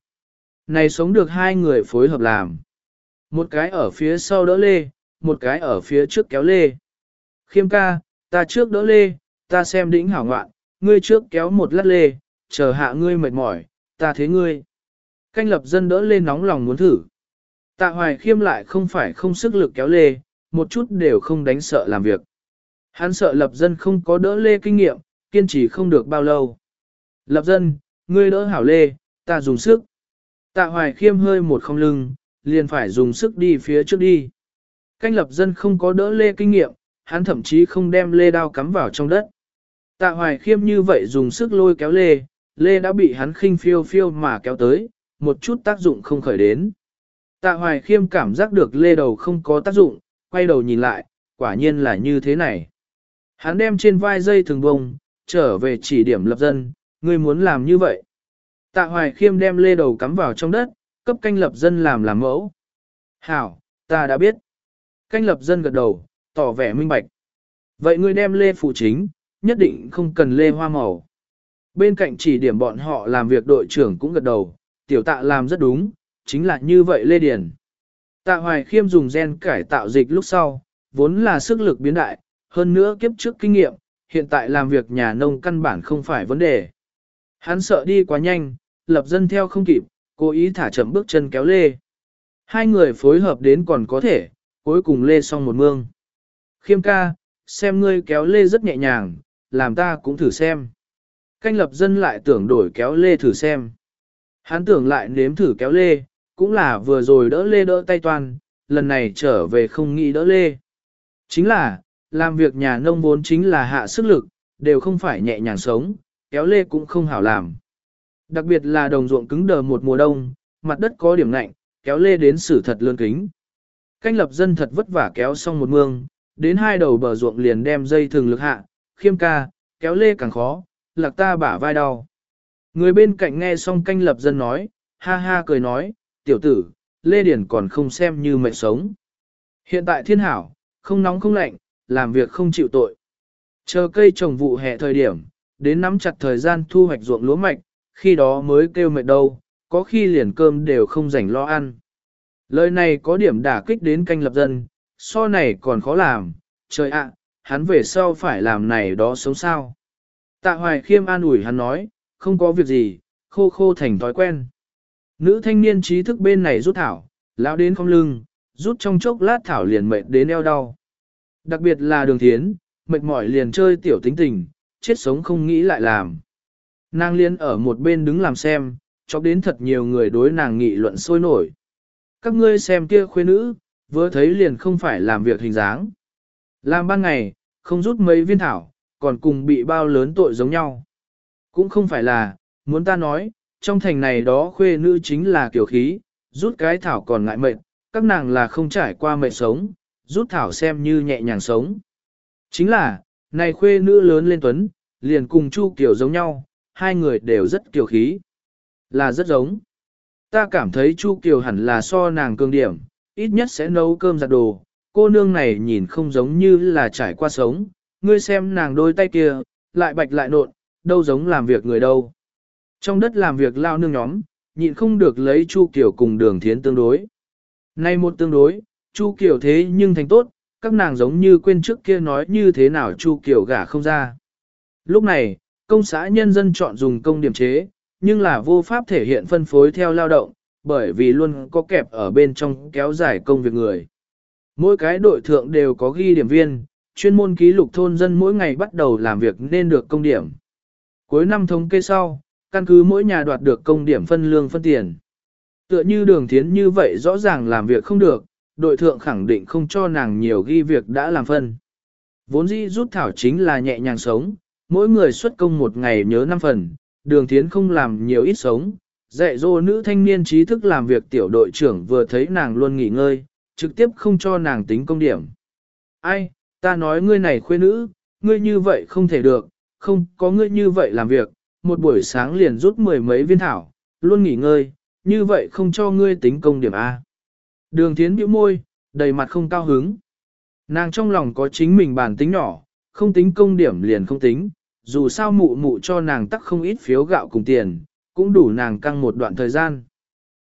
Này sống được hai người phối hợp làm. Một cái ở phía sau đỡ lê, một cái ở phía trước kéo lê. Khiêm ca, ta trước đỡ lê, ta xem đỉnh hảo ngoạn, ngươi trước kéo một lát lê, chờ hạ ngươi mệt mỏi, ta thế ngươi. Canh lập dân đỡ lê nóng lòng muốn thử. Tạ hoài khiêm lại không phải không sức lực kéo lê, một chút đều không đánh sợ làm việc. Hắn sợ lập dân không có đỡ lê kinh nghiệm, kiên trì không được bao lâu. Lập dân, ngươi đỡ hảo lê, ta dùng sức. Tạ hoài khiêm hơi một không lưng, liền phải dùng sức đi phía trước đi. Canh lập dân không có đỡ lê kinh nghiệm, hắn thậm chí không đem lê đao cắm vào trong đất. Tạ hoài khiêm như vậy dùng sức lôi kéo lê, lê đã bị hắn khinh phiêu phiêu mà kéo tới, một chút tác dụng không khởi đến. Tạ hoài khiêm cảm giác được lê đầu không có tác dụng, quay đầu nhìn lại, quả nhiên là như thế này. Hắn đem trên vai dây thường bông, trở về chỉ điểm lập dân, ngươi muốn làm như vậy. Tạ hoài khiêm đem lê đầu cắm vào trong đất, cấp canh lập dân làm làm mẫu. Hảo, ta đã biết. Canh lập dân gật đầu, tỏ vẻ minh bạch. Vậy ngươi đem lê phụ chính, nhất định không cần lê hoa màu. Bên cạnh chỉ điểm bọn họ làm việc đội trưởng cũng gật đầu, tiểu tạ làm rất đúng, chính là như vậy lê điền. Tạ hoài khiêm dùng gen cải tạo dịch lúc sau, vốn là sức lực biến đại, hơn nữa kiếp trước kinh nghiệm, hiện tại làm việc nhà nông căn bản không phải vấn đề. Hắn sợ đi quá nhanh, lập dân theo không kịp, cố ý thả chậm bước chân kéo lê. Hai người phối hợp đến còn có thể, cuối cùng lê xong một mương. Khiêm ca, xem ngươi kéo lê rất nhẹ nhàng, làm ta cũng thử xem. Canh lập dân lại tưởng đổi kéo lê thử xem. Hắn tưởng lại nếm thử kéo lê, cũng là vừa rồi đỡ lê đỡ tay toàn, lần này trở về không nghĩ đỡ lê. Chính là, làm việc nhà nông vốn chính là hạ sức lực, đều không phải nhẹ nhàng sống, kéo lê cũng không hảo làm. Đặc biệt là đồng ruộng cứng đờ một mùa đông, mặt đất có điểm lạnh, kéo lê đến sử thật lươn kính. Canh lập dân thật vất vả kéo xong một mương, đến hai đầu bờ ruộng liền đem dây thường lực hạ, khiêm ca, kéo lê càng khó, lạc ta bả vai đau. Người bên cạnh nghe xong canh lập dân nói, ha ha cười nói, tiểu tử, lê điển còn không xem như mệnh sống. Hiện tại thiên hảo, không nóng không lạnh, làm việc không chịu tội. Chờ cây trồng vụ hè thời điểm, đến nắm chặt thời gian thu hoạch ruộng lúa mạch, khi đó mới kêu mệt đâu, có khi liền cơm đều không rảnh lo ăn. Lời này có điểm đả kích đến canh lập dân, so này còn khó làm, trời ạ, hắn về sau phải làm này đó sống sao. Tạ hoài khiêm an ủi hắn nói, không có việc gì, khô khô thành thói quen. Nữ thanh niên trí thức bên này rút thảo, lão đến không lưng, rút trong chốc lát thảo liền mệt đến eo đau. Đặc biệt là đường thiến, mệt mỏi liền chơi tiểu tính tình, chết sống không nghĩ lại làm. Nàng liên ở một bên đứng làm xem, chọc đến thật nhiều người đối nàng nghị luận sôi nổi. Các ngươi xem kia khuê nữ, vừa thấy liền không phải làm việc hình dáng. Làm ban ngày, không rút mấy viên thảo, còn cùng bị bao lớn tội giống nhau. Cũng không phải là, muốn ta nói, trong thành này đó khuê nữ chính là kiểu khí, rút cái thảo còn ngại mệt, các nàng là không trải qua mệt sống, rút thảo xem như nhẹ nhàng sống. Chính là, này khuê nữ lớn lên tuấn, liền cùng Chu Kiều giống nhau, hai người đều rất kiều khí. Là rất giống. Ta cảm thấy Chu Kiều hẳn là so nàng cương điểm, ít nhất sẽ nấu cơm giặt đồ. Cô nương này nhìn không giống như là trải qua sống, ngươi xem nàng đôi tay kia, lại bạch lại nộn, đâu giống làm việc người đâu. Trong đất làm việc lao nương nhóm, nhịn không được lấy Chu Kiều cùng đường thiến tương đối. Nay một tương đối, Chu Kiều thế nhưng thành tốt, các nàng giống như quên trước kia nói như thế nào Chu Kiều gả không ra. Lúc này, công xã nhân dân chọn dùng công điểm chế, nhưng là vô pháp thể hiện phân phối theo lao động, bởi vì luôn có kẹp ở bên trong kéo dài công việc người. Mỗi cái đội thượng đều có ghi điểm viên, chuyên môn ký lục thôn dân mỗi ngày bắt đầu làm việc nên được công điểm. Cuối năm thống kê sau, căn cứ mỗi nhà đoạt được công điểm phân lương phân tiền. Tựa như đường thiến như vậy rõ ràng làm việc không được, đội thượng khẳng định không cho nàng nhiều ghi việc đã làm phân. Vốn dĩ rút thảo chính là nhẹ nhàng sống, mỗi người xuất công một ngày nhớ năm phần, đường thiến không làm nhiều ít sống. Dạy dỗ nữ thanh niên trí thức làm việc tiểu đội trưởng vừa thấy nàng luôn nghỉ ngơi, trực tiếp không cho nàng tính công điểm. Ai, ta nói ngươi này khuê nữ, ngươi như vậy không thể được, không có ngươi như vậy làm việc, một buổi sáng liền rút mười mấy viên thảo, luôn nghỉ ngơi, như vậy không cho ngươi tính công điểm A. Đường thiến bĩu môi, đầy mặt không cao hứng. Nàng trong lòng có chính mình bản tính nhỏ, không tính công điểm liền không tính, dù sao mụ mụ cho nàng tắc không ít phiếu gạo cùng tiền, cũng đủ nàng căng một đoạn thời gian.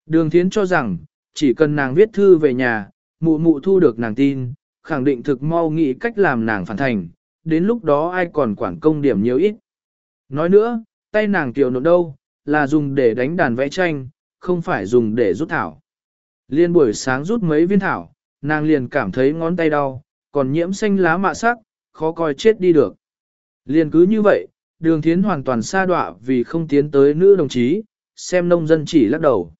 Đường thiến cho rằng, chỉ cần nàng viết thư về nhà, mụ mụ thu được nàng tin, khẳng định thực mau nghĩ cách làm nàng phản thành, đến lúc đó ai còn quản công điểm nhiều ít. Nói nữa, tay nàng tiểu nộn đâu, là dùng để đánh đàn vẽ tranh, không phải dùng để rút thảo. Liên buổi sáng rút mấy viên thảo, nàng liền cảm thấy ngón tay đau, còn nhiễm xanh lá mạ sắc, khó coi chết đi được. Liên cứ như vậy, đường thiến hoàn toàn xa đọa vì không tiến tới nữ đồng chí, xem nông dân chỉ lắc đầu.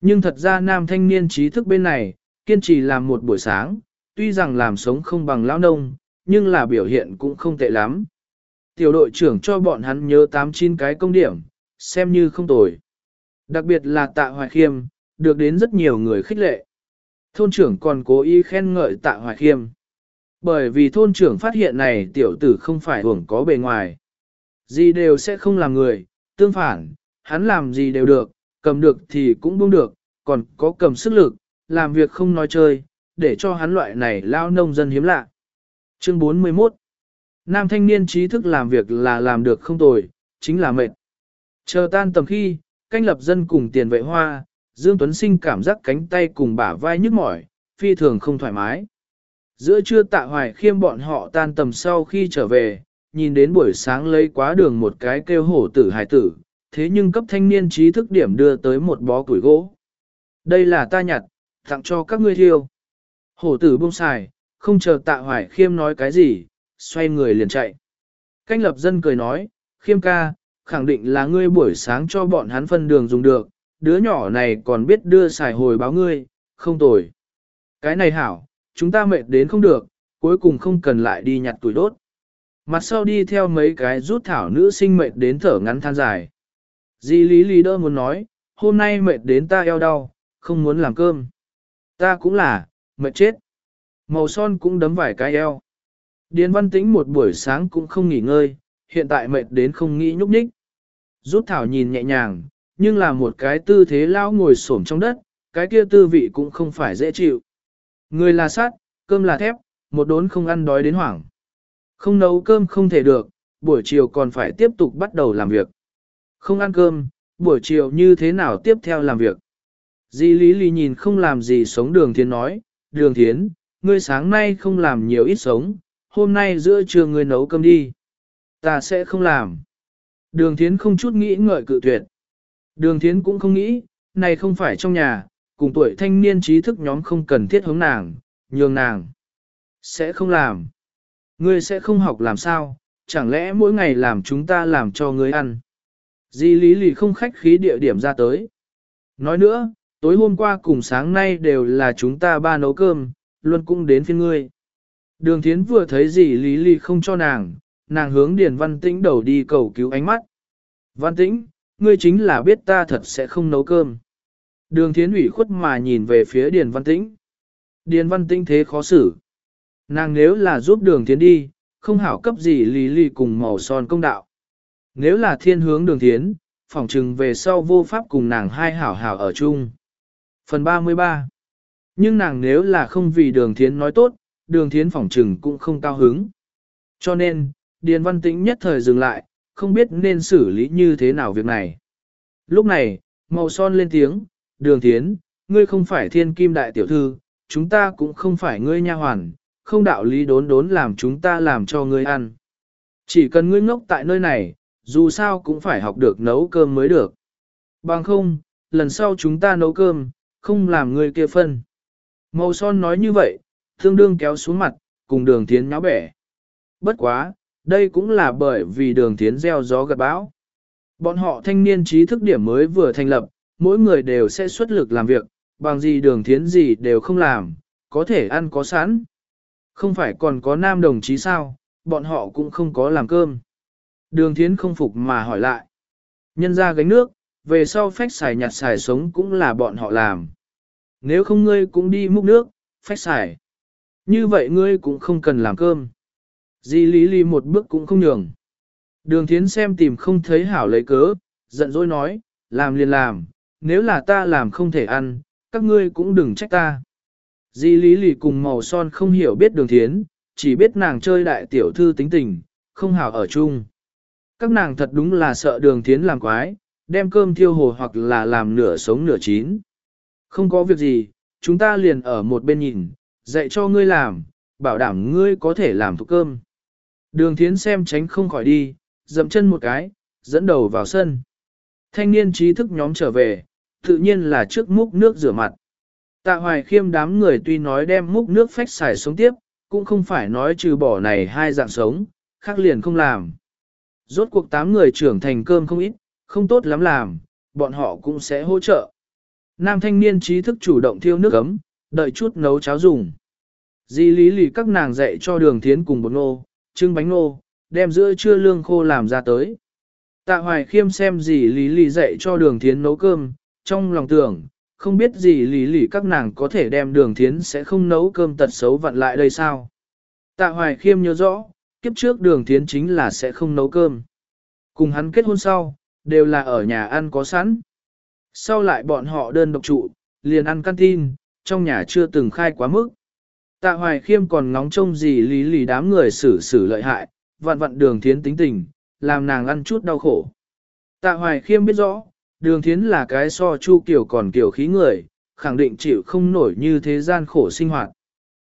Nhưng thật ra nam thanh niên trí thức bên này, kiên trì làm một buổi sáng, tuy rằng làm sống không bằng lão nông, nhưng là biểu hiện cũng không tệ lắm. Tiểu đội trưởng cho bọn hắn nhớ 8-9 cái công điểm, xem như không tồi. Đặc biệt là tạ hoài khiêm, được đến rất nhiều người khích lệ. Thôn trưởng còn cố ý khen ngợi tạ hoài khiêm. Bởi vì thôn trưởng phát hiện này tiểu tử không phải hưởng có bề ngoài. Gì đều sẽ không làm người, tương phản, hắn làm gì đều được, cầm được thì cũng buông được, còn có cầm sức lực, làm việc không nói chơi, để cho hắn loại này lao nông dân hiếm lạ. Chương 41 Nam thanh niên trí thức làm việc là làm được không tồi, chính là mệt. Chờ tan tầm khi, canh lập dân cùng tiền vệ hoa, Dương Tuấn Sinh cảm giác cánh tay cùng bả vai nhức mỏi, phi thường không thoải mái. Giữa trưa tạ hoài khiêm bọn họ tan tầm sau khi trở về, nhìn đến buổi sáng lấy quá đường một cái kêu hổ tử hài tử, thế nhưng cấp thanh niên trí thức điểm đưa tới một bó củi gỗ. Đây là ta nhặt, tặng cho các ngươi thiêu. Hổ tử buông xài, không chờ tạ hoài khiêm nói cái gì, xoay người liền chạy. Canh lập dân cười nói, khiêm ca, khẳng định là ngươi buổi sáng cho bọn hắn phân đường dùng được, đứa nhỏ này còn biết đưa xài hồi báo ngươi, không tồi. Cái này hảo, chúng ta mệt đến không được, cuối cùng không cần lại đi nhặt tuổi đốt. Mặt sau đi theo mấy cái rút thảo nữ sinh mệt đến thở ngắn than dài. Di lý lý đỡ muốn nói, hôm nay mệt đến ta eo đau, không muốn làm cơm. Ta cũng là, mệt chết. Màu son cũng đấm vài cái eo. Điền văn tĩnh một buổi sáng cũng không nghỉ ngơi, hiện tại mệt đến không nghĩ nhúc nhích. Rút thảo nhìn nhẹ nhàng, nhưng là một cái tư thế lao ngồi xổm trong đất, cái kia tư vị cũng không phải dễ chịu. Người là sát, cơm là thép, một đốn không ăn đói đến hoảng. Không nấu cơm không thể được, buổi chiều còn phải tiếp tục bắt đầu làm việc. Không ăn cơm, buổi chiều như thế nào tiếp theo làm việc. Di Lý Lý nhìn không làm gì sống đường thiến nói, đường thiến, ngươi sáng nay không làm nhiều ít sống, hôm nay giữa trưa ngươi nấu cơm đi. Ta sẽ không làm. Đường thiến không chút nghĩ ngợi cự tuyệt. Đường thiến cũng không nghĩ, này không phải trong nhà, cùng tuổi thanh niên trí thức nhóm không cần thiết hống nàng, nhường nàng. Sẽ không làm. Ngươi sẽ không học làm sao, chẳng lẽ mỗi ngày làm chúng ta làm cho ngươi ăn. Di lý lì không khách khí địa điểm ra tới. Nói nữa, tối hôm qua cùng sáng nay đều là chúng ta ba nấu cơm, luôn cũng đến phiên ngươi. Đường thiến vừa thấy gì lý lì không cho nàng, nàng hướng Điền Văn Tĩnh đầu đi cầu cứu ánh mắt. Văn Tĩnh, ngươi chính là biết ta thật sẽ không nấu cơm. Đường thiến ủy khuất mà nhìn về phía Điền Văn Tĩnh. Điền Văn Tĩnh thế khó xử. Nàng nếu là giúp đường thiến đi, không hảo cấp gì lý lì cùng màu son công đạo. Nếu là thiên hướng đường thiến, phỏng trừng về sau vô pháp cùng nàng hai hảo hảo ở chung. Phần 33 Nhưng nàng nếu là không vì đường thiến nói tốt, đường thiến phỏng trừng cũng không cao hứng. Cho nên, Điền Văn Tĩnh nhất thời dừng lại, không biết nên xử lý như thế nào việc này. Lúc này, màu son lên tiếng, đường thiến, ngươi không phải thiên kim đại tiểu thư, chúng ta cũng không phải ngươi nha hoàn, không đạo lý đốn đốn làm chúng ta làm cho ngươi ăn. Chỉ cần ngươi ngốc tại nơi này, dù sao cũng phải học được nấu cơm mới được. Bằng không, lần sau chúng ta nấu cơm, không làm ngươi kia phân. Màu son nói như vậy, thương đương kéo xuống mặt, cùng đường thiến nháo bẻ. Bất quá, đây cũng là bởi vì đường thiến gieo gió gật bão. Bọn họ thanh niên trí thức điểm mới vừa thành lập, mỗi người đều sẽ xuất lực làm việc, bằng gì đường thiến gì đều không làm, có thể ăn có sẵn. Không phải còn có nam đồng chí sao, bọn họ cũng không có làm cơm. Đường thiến không phục mà hỏi lại. Nhân ra gánh nước, về sau phách xài nhặt xài sống cũng là bọn họ làm. Nếu không ngươi cũng đi múc nước, phách xài. Như vậy ngươi cũng không cần làm cơm. Di lý lý một bước cũng không nhường. Đường thiến xem tìm không thấy hảo lấy cớ, giận dỗi nói, làm liền làm, nếu là ta làm không thể ăn, các ngươi cũng đừng trách ta. Di lý lì cùng màu son không hiểu biết đường thiến, chỉ biết nàng chơi đại tiểu thư tính tình, không hảo ở chung. Các nàng thật đúng là sợ đường thiến làm quái, đem cơm thiêu hồ hoặc là làm nửa sống nửa chín. Không có việc gì, chúng ta liền ở một bên nhìn, dạy cho ngươi làm, bảo đảm ngươi có thể làm thuộc cơm. Đường thiến xem tránh không khỏi đi, dậm chân một cái, dẫn đầu vào sân. Thanh niên trí thức nhóm trở về, tự nhiên là trước múc nước rửa mặt. Tạ hoài khiêm đám người tuy nói đem múc nước phách xài sống tiếp, cũng không phải nói trừ bỏ này hai dạng sống, khác liền không làm. Rốt cuộc tám người trưởng thành cơm không ít, không tốt lắm làm, bọn họ cũng sẽ hỗ trợ. Nam thanh niên trí thức chủ động thiêu nước ấm, đợi chút nấu cháo dùng. Di lý lì các nàng dạy cho đường thiến cùng bột nô, trưng bánh nô, đem giữa trưa lương khô làm ra tới. Tạ hoài khiêm xem gì lý lì dạy cho đường thiến nấu cơm, trong lòng tưởng, không biết gì lý lì các nàng có thể đem đường thiến sẽ không nấu cơm tật xấu vặn lại đây sao. Tạ hoài khiêm nhớ rõ, kiếp trước đường thiến chính là sẽ không nấu cơm. Cùng hắn kết hôn sau, đều là ở nhà ăn có sẵn. Sau lại bọn họ đơn độc trụ, liền ăn canteen, trong nhà chưa từng khai quá mức. Tạ hoài khiêm còn ngóng trông gì lý lì đám người xử xử lợi hại, vặn vặn đường thiến tính tình, làm nàng ăn chút đau khổ. Tạ hoài khiêm biết rõ, đường thiến là cái so chu kiểu còn kiểu khí người, khẳng định chịu không nổi như thế gian khổ sinh hoạt.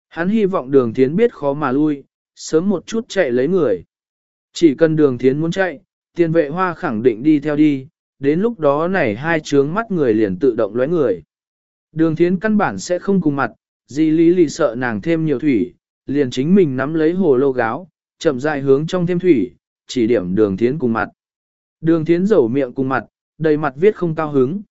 Hắn hy vọng đường thiến biết khó mà lui, sớm một chút chạy lấy người. Chỉ cần đường thiến muốn chạy, tiền vệ hoa khẳng định đi theo đi, đến lúc đó này hai trướng mắt người liền tự động lóe người. Đường thiến căn bản sẽ không cùng mặt, di lý lì sợ nàng thêm nhiều thủy, liền chính mình nắm lấy hồ lô gáo, chậm rãi hướng trong thêm thủy, chỉ điểm đường thiến cùng mặt. Đường thiến rầu miệng cùng mặt, đầy mặt viết không cao hứng.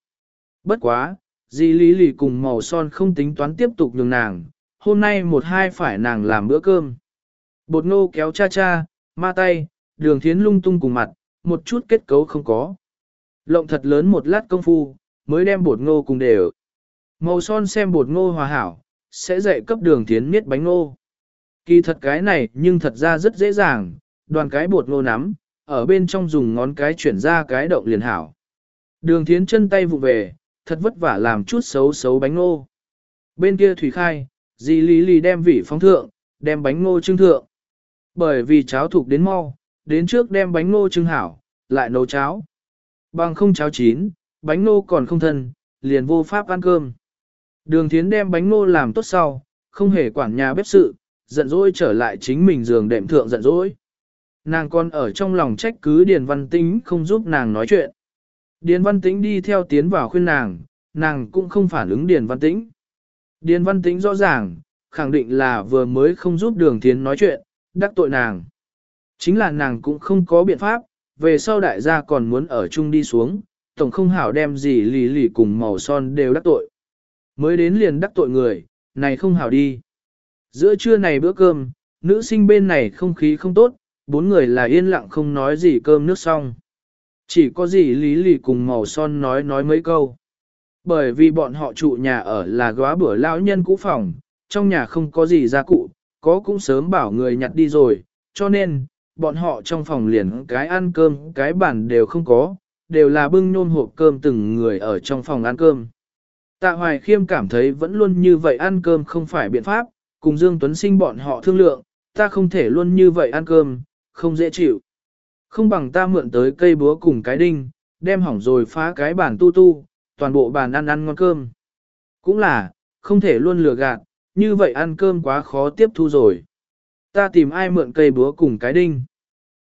Bất quá, di lý lì cùng màu son không tính toán tiếp tục nhường nàng, hôm nay một hai phải nàng làm bữa cơm. Bột ngô kéo cha cha, ma tay, đường thiến lung tung cùng mặt, một chút kết cấu không có. Lộng thật lớn một lát công phu, mới đem bột ngô cùng đều. Màu son xem bột ngô hòa hảo, sẽ dạy cấp đường tiến miết bánh ngô. Kỳ thật cái này nhưng thật ra rất dễ dàng, đoàn cái bột ngô nắm, ở bên trong dùng ngón cái chuyển ra cái động liền hảo. Đường thiến chân tay vụ về, thật vất vả làm chút xấu xấu bánh ngô. Bên kia thủy khai, dì lý lì đem vị phóng thượng, đem bánh ngô trưng thượng. Bởi vì cháo thuộc đến mau, đến trước đem bánh ngô trưng hảo, lại nấu cháo. Bằng không cháo chín, bánh ngô còn không thân, liền vô pháp ăn cơm. Đường thiến đem bánh ngô làm tốt sau, không hề quản nhà bếp sự, giận dỗi trở lại chính mình giường đệm thượng giận dỗi. Nàng còn ở trong lòng trách cứ Điền Văn Tĩnh không giúp nàng nói chuyện. Điền Văn Tĩnh đi theo tiến vào khuyên nàng, nàng cũng không phản ứng Điền Văn Tĩnh. Điền Văn Tĩnh rõ ràng, khẳng định là vừa mới không giúp đường thiến nói chuyện, đắc tội nàng. Chính là nàng cũng không có biện pháp, về sau đại gia còn muốn ở chung đi xuống, tổng không hảo đem gì lì lì cùng màu son đều đắc tội. Mới đến liền đắc tội người, này không hảo đi. Giữa trưa này bữa cơm, nữ sinh bên này không khí không tốt, bốn người là yên lặng không nói gì cơm nước xong. Chỉ có gì lý lì cùng màu son nói nói mấy câu. Bởi vì bọn họ trụ nhà ở là góa bữa lão nhân cũ phòng, trong nhà không có gì gia cụ, có cũng sớm bảo người nhặt đi rồi, cho nên, bọn họ trong phòng liền cái ăn cơm, cái bàn đều không có, đều là bưng nôn hộp cơm từng người ở trong phòng ăn cơm. Tạ Hoài Khiêm cảm thấy vẫn luôn như vậy ăn cơm không phải biện pháp, cùng Dương Tuấn Sinh bọn họ thương lượng, ta không thể luôn như vậy ăn cơm, không dễ chịu. Không bằng ta mượn tới cây búa cùng cái đinh, đem hỏng rồi phá cái bàn tu tu, toàn bộ bàn ăn ăn ngon cơm. Cũng là, không thể luôn lừa gạt, như vậy ăn cơm quá khó tiếp thu rồi. Ta tìm ai mượn cây búa cùng cái đinh.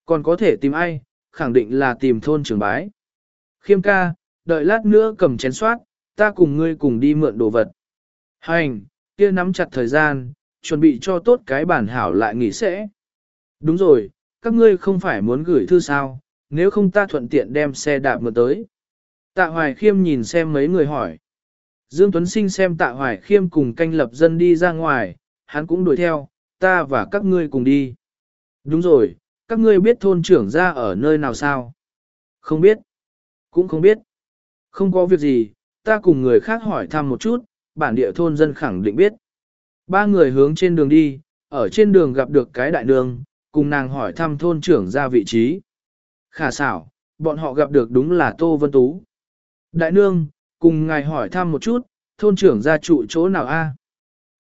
Còn có thể tìm ai, khẳng định là tìm thôn trưởng bái. Khiêm ca, đợi lát nữa cầm chén soát, ta cùng ngươi cùng đi mượn đồ vật. Hành, kia nắm chặt thời gian, chuẩn bị cho tốt cái bản hảo lại nghỉ sẽ. Đúng rồi, các ngươi không phải muốn gửi thư sao, nếu không ta thuận tiện đem xe đạp mượn tới. Tạ Hoài Khiêm nhìn xem mấy người hỏi. Dương Tuấn Sinh xem Tạ Hoài Khiêm cùng canh lập dân đi ra ngoài, hắn cũng đuổi theo, ta và các ngươi cùng đi. Đúng rồi, các ngươi biết thôn trưởng ra ở nơi nào sao? Không biết. Cũng không biết. Không có việc gì, ta cùng người khác hỏi thăm một chút, bản địa thôn dân khẳng định biết. Ba người hướng trên đường đi, ở trên đường gặp được cái đại nương, cùng nàng hỏi thăm thôn trưởng ra vị trí. Khả xảo, bọn họ gặp được đúng là Tô Vân Tú. Đại nương, cùng ngài hỏi thăm một chút, thôn trưởng ra trụ chỗ nào a?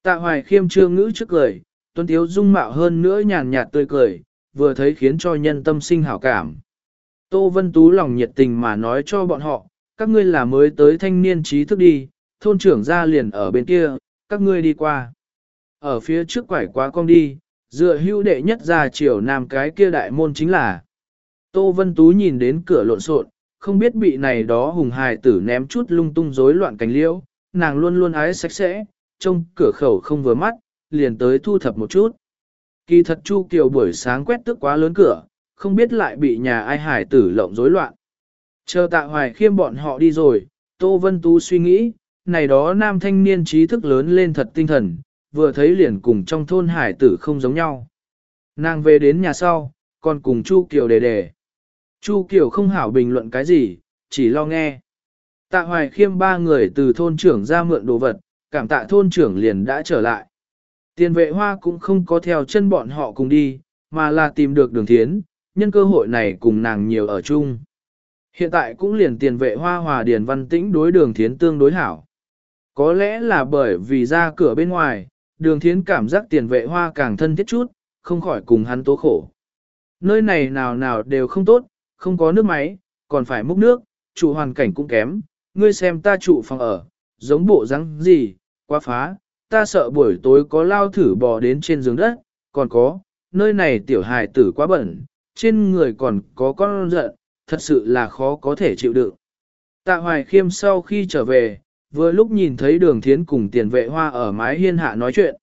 Tạ hoài khiêm trương ngữ trước cười, tuấn tiếu dung mạo hơn nữa nhàn nhạt tươi cười, vừa thấy khiến cho nhân tâm sinh hảo cảm. Tô Vân Tú lòng nhiệt tình mà nói cho bọn họ, các ngươi là mới tới thanh niên trí thức đi, thôn trưởng ra liền ở bên kia, các ngươi đi qua. Ở phía trước quải quá con đi, dựa hưu đệ nhất ra chiều nam cái kia đại môn chính là. Tô Vân Tú nhìn đến cửa lộn xộn, không biết bị này đó hùng hài tử ném chút lung tung rối loạn cánh liễu, nàng luôn luôn ái sạch sẽ, trông cửa khẩu không vừa mắt, liền tới thu thập một chút. Kỳ thật Chu Kiều buổi sáng quét tức quá lớn cửa, không biết lại bị nhà ai hải tử lộng rối loạn. Chờ tạ hoài khiêm bọn họ đi rồi, Tô Vân Tú suy nghĩ, này đó nam thanh niên trí thức lớn lên thật tinh thần, vừa thấy liền cùng trong thôn hải tử không giống nhau. Nàng về đến nhà sau, còn cùng Chu Kiều đề đề. Chu Kiều không hảo bình luận cái gì, chỉ lo nghe. Tạ hoài khiêm ba người từ thôn trưởng ra mượn đồ vật, cảm tạ thôn trưởng liền đã trở lại. Tiền vệ hoa cũng không có theo chân bọn họ cùng đi, mà là tìm được đường thiến, nhân cơ hội này cùng nàng nhiều ở chung. Hiện tại cũng liền tiền vệ hoa hòa điền văn tĩnh đối đường thiến tương đối hảo. Có lẽ là bởi vì ra cửa bên ngoài, đường thiến cảm giác tiền vệ hoa càng thân thiết chút, không khỏi cùng hắn tố khổ. Nơi này nào nào đều không tốt, không có nước máy, còn phải múc nước, trụ hoàn cảnh cũng kém, ngươi xem ta trụ phòng ở, giống bộ răng gì, quá phá, ta sợ buổi tối có lao thử bò đến trên giường đất, còn có, nơi này tiểu hài tử quá bẩn, trên người còn có con giận, thật sự là khó có thể chịu đựng. Tạ Hoài Khiêm sau khi trở về, vừa lúc nhìn thấy đường thiến cùng tiền vệ hoa ở mái hiên hạ nói chuyện.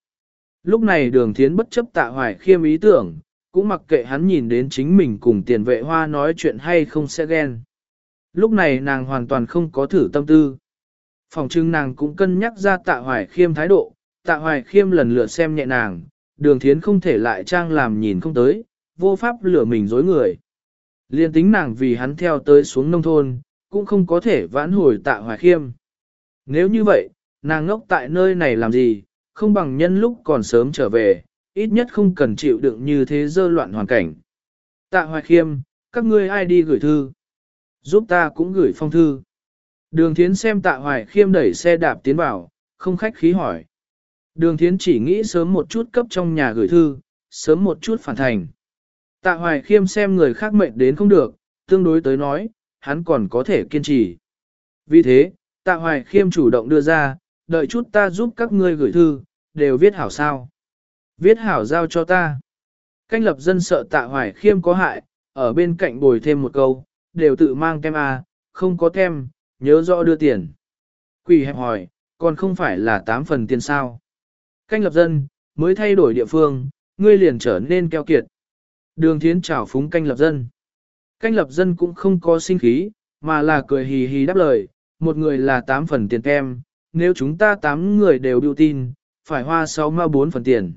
Lúc này đường thiến bất chấp tạ Hoài Khiêm ý tưởng, cũng mặc kệ hắn nhìn đến chính mình cùng tiền vệ hoa nói chuyện hay không sẽ ghen. Lúc này nàng hoàn toàn không có thử tâm tư. Phòng trưng nàng cũng cân nhắc ra tạ Hoài Khiêm thái độ, tạ Hoài Khiêm lần lượt xem nhẹ nàng, đường thiến không thể lại trang làm nhìn không tới, vô pháp lửa mình dối người. Liên tính nàng vì hắn theo tới xuống nông thôn, cũng không có thể vãn hồi tạ hoài khiêm. Nếu như vậy, nàng ngốc tại nơi này làm gì, không bằng nhân lúc còn sớm trở về, ít nhất không cần chịu đựng như thế dơ loạn hoàn cảnh. Tạ hoài khiêm, các ngươi ai đi gửi thư? Giúp ta cũng gửi phong thư. Đường thiến xem tạ hoài khiêm đẩy xe đạp tiến vào, không khách khí hỏi. Đường thiến chỉ nghĩ sớm một chút cấp trong nhà gửi thư, sớm một chút phản thành. Tạ hoài khiêm xem người khác mệnh đến không được, tương đối tới nói, hắn còn có thể kiên trì. Vì thế, tạ hoài khiêm chủ động đưa ra, đợi chút ta giúp các ngươi gửi thư, đều viết hảo sao. Viết hảo giao cho ta. Canh lập dân sợ tạ hoài khiêm có hại, ở bên cạnh bồi thêm một câu, đều tự mang tem A, à, không có tem, nhớ rõ đưa tiền. Quỷ hẹp hỏi, còn không phải là 8 phần tiền sao. Canh lập dân, mới thay đổi địa phương, ngươi liền trở nên keo kiệt. Đường thiến chào phúng canh lập dân. Canh lập dân cũng không có sinh khí, mà là cười hì hì đáp lời, một người là 8 phần tiền kem, nếu chúng ta 8 người đều biểu tin, phải hoa 6 ma 4 phần tiền.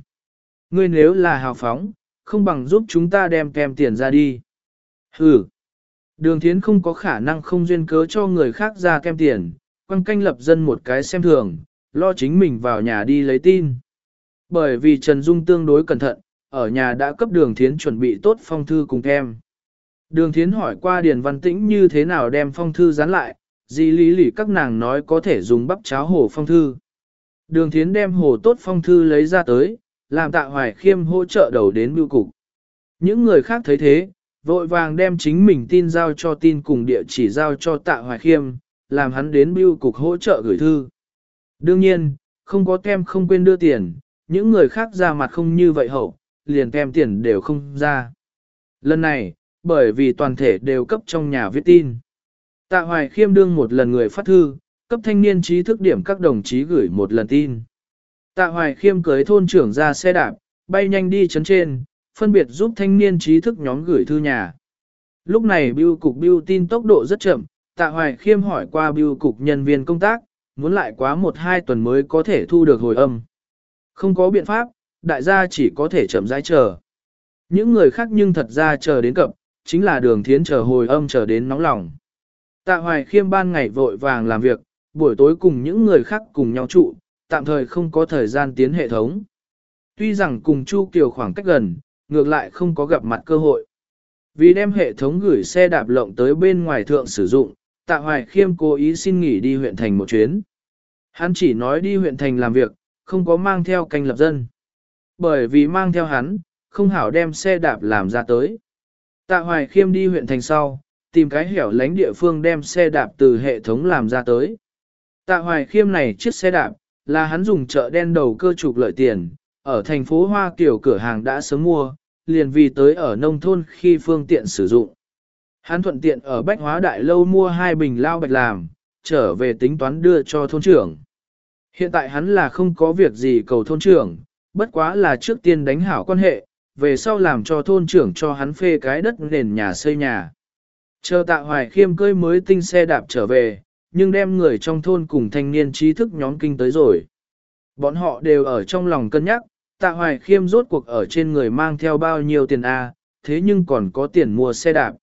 Ngươi nếu là hào phóng, không bằng giúp chúng ta đem kem tiền ra đi. Hừ. Đường thiến không có khả năng không duyên cớ cho người khác ra kem tiền, quăng canh lập dân một cái xem thường, lo chính mình vào nhà đi lấy tin. Bởi vì Trần Dung tương đối cẩn thận, ở nhà đã cấp đường thiến chuẩn bị tốt phong thư cùng em. Đường thiến hỏi qua Điền Văn Tĩnh như thế nào đem phong thư dán lại, gì lý lỉ các nàng nói có thể dùng bắp cháo hồ phong thư. Đường thiến đem hồ tốt phong thư lấy ra tới, làm tạ hoài khiêm hỗ trợ đầu đến bưu cục. Những người khác thấy thế, vội vàng đem chính mình tin giao cho tin cùng địa chỉ giao cho tạ hoài khiêm, làm hắn đến bưu cục hỗ trợ gửi thư. Đương nhiên, không có tem không quên đưa tiền, những người khác ra mặt không như vậy hậu, liền tem tiền đều không ra. Lần này, bởi vì toàn thể đều cấp trong nhà viết tin. Tạ Hoài Khiêm đương một lần người phát thư, cấp thanh niên trí thức điểm các đồng chí gửi một lần tin. Tạ Hoài Khiêm cưới thôn trưởng ra xe đạp, bay nhanh đi chấn trên, phân biệt giúp thanh niên trí thức nhóm gửi thư nhà. Lúc này bưu cục bưu tin tốc độ rất chậm, Tạ Hoài Khiêm hỏi qua bưu cục nhân viên công tác, muốn lại quá một hai tuần mới có thể thu được hồi âm. Không có biện pháp, đại gia chỉ có thể chậm rãi chờ. Những người khác nhưng thật ra chờ đến cập, chính là đường thiến chờ hồi âm chờ đến nóng lòng. Tạ Hoài Khiêm ban ngày vội vàng làm việc, buổi tối cùng những người khác cùng nhau trụ, tạm thời không có thời gian tiến hệ thống. Tuy rằng cùng Chu Kiều khoảng cách gần, ngược lại không có gặp mặt cơ hội. Vì đem hệ thống gửi xe đạp lộng tới bên ngoài thượng sử dụng, Tạ Hoài Khiêm cố ý xin nghỉ đi huyện thành một chuyến. Hắn chỉ nói đi huyện thành làm việc, không có mang theo canh lập dân. Bởi vì mang theo hắn, không hảo đem xe đạp làm ra tới. Tạ Hoài Khiêm đi huyện thành sau, tìm cái hẻo lánh địa phương đem xe đạp từ hệ thống làm ra tới. Tạ Hoài Khiêm này chiếc xe đạp, là hắn dùng chợ đen đầu cơ trục lợi tiền, ở thành phố Hoa Kiều cửa hàng đã sớm mua, liền vì tới ở nông thôn khi phương tiện sử dụng. Hắn thuận tiện ở Bách Hóa Đại Lâu mua hai bình lao bạch làm, trở về tính toán đưa cho thôn trưởng. Hiện tại hắn là không có việc gì cầu thôn trưởng, bất quá là trước tiên đánh hảo quan hệ, về sau làm cho thôn trưởng cho hắn phê cái đất nền nhà xây nhà. Chờ tạ hoài khiêm cơi mới tinh xe đạp trở về, nhưng đem người trong thôn cùng thanh niên trí thức nhóm kinh tới rồi. Bọn họ đều ở trong lòng cân nhắc, tạ hoài khiêm rốt cuộc ở trên người mang theo bao nhiêu tiền A, thế nhưng còn có tiền mua xe đạp.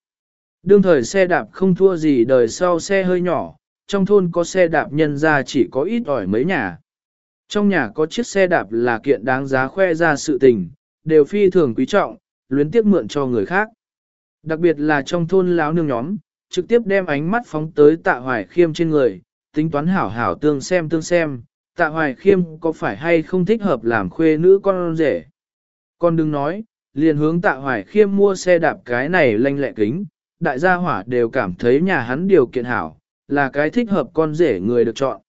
Đương thời xe đạp không thua gì đời sau xe hơi nhỏ, trong thôn có xe đạp nhân ra chỉ có ít ỏi mấy nhà. Trong nhà có chiếc xe đạp là kiện đáng giá khoe ra sự tình, đều phi thường quý trọng, luyến tiếp mượn cho người khác. Đặc biệt là trong thôn láo nương nhóm, trực tiếp đem ánh mắt phóng tới tạ hoài khiêm trên người, tính toán hảo hảo tương xem tương xem, tạ hoài khiêm có phải hay không thích hợp làm khuê nữ con rể. Con đừng nói, liền hướng tạ hoài khiêm mua xe đạp cái này lanh lẹ kính, đại gia hỏa đều cảm thấy nhà hắn điều kiện hảo, là cái thích hợp con rể người được chọn.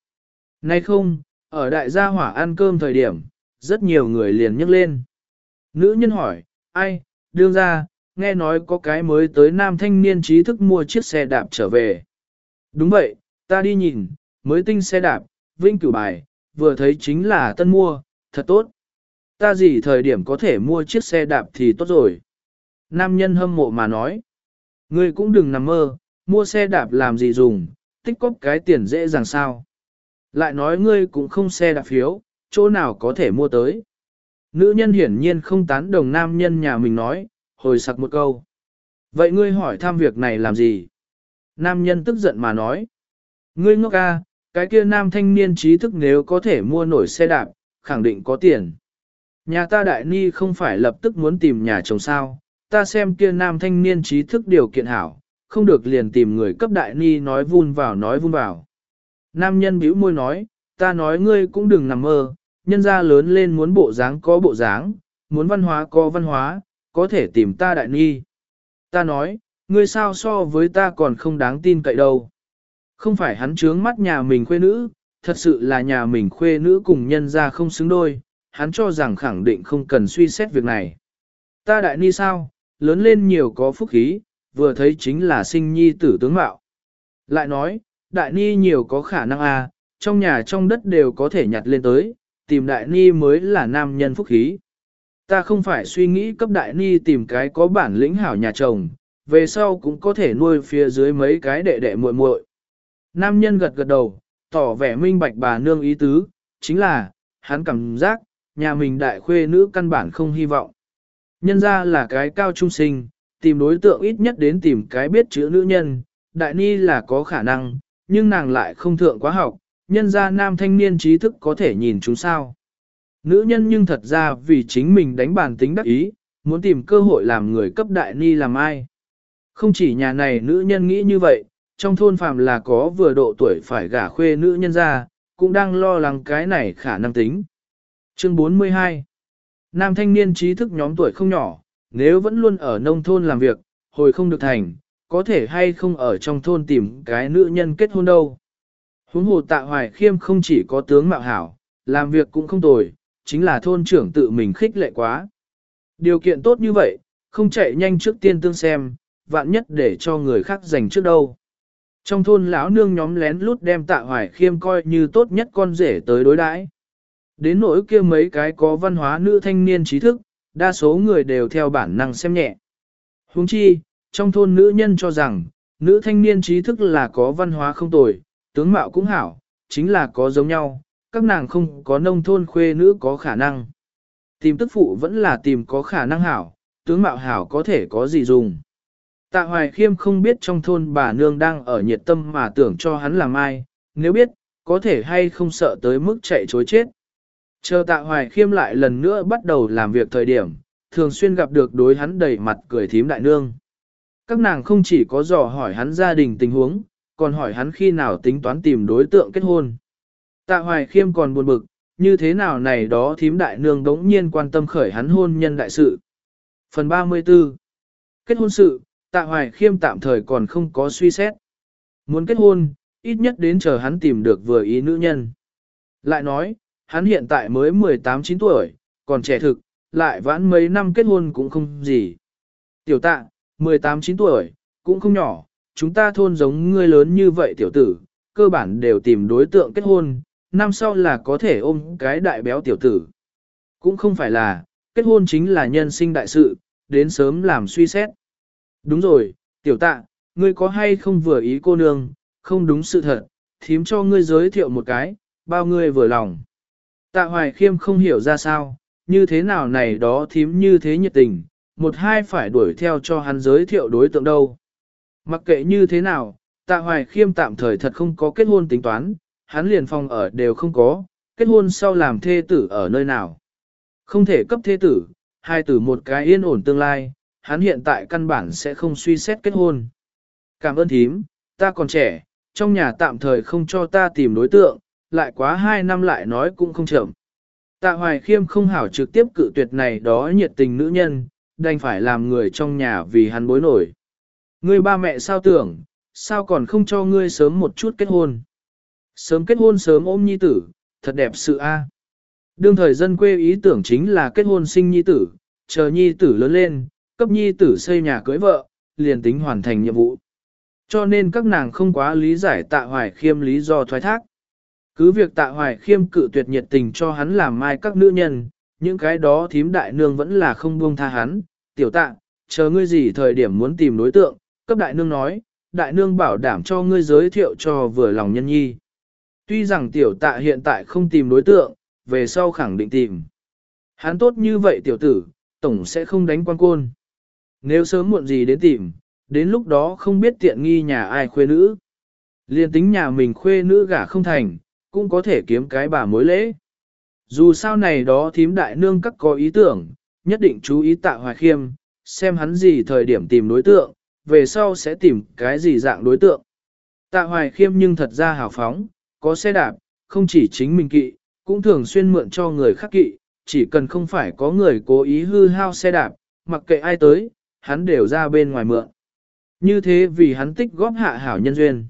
Nay không, ở đại gia hỏa ăn cơm thời điểm, rất nhiều người liền nhấc lên. Nữ nhân hỏi, ai, đương ra, nghe nói có cái mới tới nam thanh niên trí thức mua chiếc xe đạp trở về. Đúng vậy, ta đi nhìn, mới tinh xe đạp, vinh cửu bài, vừa thấy chính là tân mua, thật tốt. Ta gì thời điểm có thể mua chiếc xe đạp thì tốt rồi. Nam nhân hâm mộ mà nói. Ngươi cũng đừng nằm mơ, mua xe đạp làm gì dùng, tích cóp cái tiền dễ dàng sao. Lại nói ngươi cũng không xe đạp phiếu, chỗ nào có thể mua tới. Nữ nhân hiển nhiên không tán đồng nam nhân nhà mình nói, hồi sặc một câu. Vậy ngươi hỏi thăm việc này làm gì? Nam nhân tức giận mà nói. Ngươi ngốc ca, cái kia nam thanh niên trí thức nếu có thể mua nổi xe đạp, khẳng định có tiền. Nhà ta đại ni không phải lập tức muốn tìm nhà chồng sao, ta xem kia nam thanh niên trí thức điều kiện hảo, không được liền tìm người cấp đại ni nói vun vào nói vun vào. Nam nhân bĩu môi nói, ta nói ngươi cũng đừng nằm mơ, nhân ra lớn lên muốn bộ dáng có bộ dáng, muốn văn hóa có văn hóa, có thể tìm ta đại ni. Ta nói, ngươi sao so với ta còn không đáng tin cậy đâu. Không phải hắn trướng mắt nhà mình khuê nữ, thật sự là nhà mình khuê nữ cùng nhân ra không xứng đôi, hắn cho rằng khẳng định không cần suy xét việc này. Ta đại ni sao, lớn lên nhiều có phúc khí, vừa thấy chính là sinh nhi tử tướng mạo. Lại nói, đại ni nhiều có khả năng à, trong nhà trong đất đều có thể nhặt lên tới, tìm đại ni mới là nam nhân phúc khí. Ta không phải suy nghĩ cấp đại ni tìm cái có bản lĩnh hảo nhà chồng, về sau cũng có thể nuôi phía dưới mấy cái đệ đệ muội muội. Nam nhân gật gật đầu, tỏ vẻ minh bạch bà nương ý tứ, chính là, hắn cảm giác, nhà mình đại khuê nữ căn bản không hy vọng. Nhân ra là cái cao trung sinh, tìm đối tượng ít nhất đến tìm cái biết chữ nữ nhân, đại ni là có khả năng, nhưng nàng lại không thượng quá học, nhân ra nam thanh niên trí thức có thể nhìn chúng sao. Nữ nhân nhưng thật ra vì chính mình đánh bản tính đắc ý, muốn tìm cơ hội làm người cấp đại ni làm ai. Không chỉ nhà này nữ nhân nghĩ như vậy, trong thôn phàm là có vừa độ tuổi phải gả khuê nữ nhân ra, cũng đang lo lắng cái này khả năng tính. Chương 42 Nam thanh niên trí thức nhóm tuổi không nhỏ, nếu vẫn luôn ở nông thôn làm việc, hồi không được thành, có thể hay không ở trong thôn tìm cái nữ nhân kết hôn đâu. Huống hồ tạ hoài khiêm không chỉ có tướng mạo hảo, làm việc cũng không tồi, chính là thôn trưởng tự mình khích lệ quá. Điều kiện tốt như vậy, không chạy nhanh trước tiên tương xem, vạn nhất để cho người khác giành trước đâu. Trong thôn lão nương nhóm lén lút đem tạ hoài khiêm coi như tốt nhất con rể tới đối đãi. Đến nỗi kia mấy cái có văn hóa nữ thanh niên trí thức, đa số người đều theo bản năng xem nhẹ. Huống chi, trong thôn nữ nhân cho rằng, nữ thanh niên trí thức là có văn hóa không tồi, tướng mạo cũng hảo, chính là có giống nhau, các nàng không có nông thôn khuê nữ có khả năng. Tìm tức phụ vẫn là tìm có khả năng hảo, tướng mạo hảo có thể có gì dùng. Tạ Hoài Khiêm không biết trong thôn bà nương đang ở nhiệt tâm mà tưởng cho hắn làm ai, nếu biết, có thể hay không sợ tới mức chạy chối chết. Chờ Tạ Hoài Khiêm lại lần nữa bắt đầu làm việc thời điểm, thường xuyên gặp được đối hắn đầy mặt cười thím đại nương. Các nàng không chỉ có dò hỏi hắn gia đình tình huống, còn hỏi hắn khi nào tính toán tìm đối tượng kết hôn. Tạ Hoài Khiêm còn buồn bực, như thế nào này đó thím đại nương đống nhiên quan tâm khởi hắn hôn nhân đại sự. Phần 34 Kết hôn sự, Tạ Hoài Khiêm tạm thời còn không có suy xét. Muốn kết hôn, ít nhất đến chờ hắn tìm được vừa ý nữ nhân. Lại nói, hắn hiện tại mới 18-9 tuổi, còn trẻ thực, lại vãn mấy năm kết hôn cũng không gì. Tiểu tạ, 18-9 tuổi, cũng không nhỏ, chúng ta thôn giống ngươi lớn như vậy tiểu tử, cơ bản đều tìm đối tượng kết hôn, năm sau là có thể ôm cái đại béo tiểu tử. Cũng không phải là, kết hôn chính là nhân sinh đại sự, đến sớm làm suy xét. Đúng rồi, tiểu tạ, ngươi có hay không vừa ý cô nương, không đúng sự thật, thím cho ngươi giới thiệu một cái, bao ngươi vừa lòng. Tạ hoài khiêm không hiểu ra sao, như thế nào này đó thím như thế nhiệt tình, một hai phải đuổi theo cho hắn giới thiệu đối tượng đâu. Mặc kệ như thế nào, tạ hoài khiêm tạm thời thật không có kết hôn tính toán, hắn liền phòng ở đều không có, kết hôn sau làm thê tử ở nơi nào. Không thể cấp thê tử, hai tử một cái yên ổn tương lai, hắn hiện tại căn bản sẽ không suy xét kết hôn. Cảm ơn thím, ta còn trẻ, trong nhà tạm thời không cho ta tìm đối tượng, lại quá hai năm lại nói cũng không chậm. Tạ Hoài Khiêm không hảo trực tiếp cự tuyệt này đó nhiệt tình nữ nhân, đành phải làm người trong nhà vì hắn bối nổi. Ngươi ba mẹ sao tưởng, sao còn không cho ngươi sớm một chút kết hôn. Sớm kết hôn sớm ôm nhi tử, thật đẹp sự a. Đương thời dân quê ý tưởng chính là kết hôn sinh nhi tử, chờ nhi tử lớn lên, cấp nhi tử xây nhà cưới vợ, liền tính hoàn thành nhiệm vụ. Cho nên các nàng không quá lý giải tạ hoài khiêm lý do thoái thác. Cứ việc tạ hoài khiêm cự tuyệt nhiệt tình cho hắn làm mai các nữ nhân, những cái đó thím đại nương vẫn là không buông tha hắn, tiểu tạ, chờ ngươi gì thời điểm muốn tìm đối tượng, cấp đại nương nói, đại nương bảo đảm cho ngươi giới thiệu cho vừa lòng nhân nhi. Tuy rằng tiểu tạ hiện tại không tìm đối tượng, về sau khẳng định tìm. Hắn tốt như vậy tiểu tử, tổng sẽ không đánh quan côn. Nếu sớm muộn gì đến tìm, đến lúc đó không biết tiện nghi nhà ai khuê nữ. Liên tính nhà mình khuê nữ gả không thành, cũng có thể kiếm cái bà mối lễ. Dù sao này đó thím đại nương các có ý tưởng, nhất định chú ý tạ hoài khiêm, xem hắn gì thời điểm tìm đối tượng, về sau sẽ tìm cái gì dạng đối tượng. Tạ hoài khiêm nhưng thật ra hào phóng, có xe đạp, không chỉ chính mình kỵ, cũng thường xuyên mượn cho người khác kỵ, chỉ cần không phải có người cố ý hư hao xe đạp, mặc kệ ai tới, hắn đều ra bên ngoài mượn. Như thế vì hắn tích góp hạ hảo nhân duyên.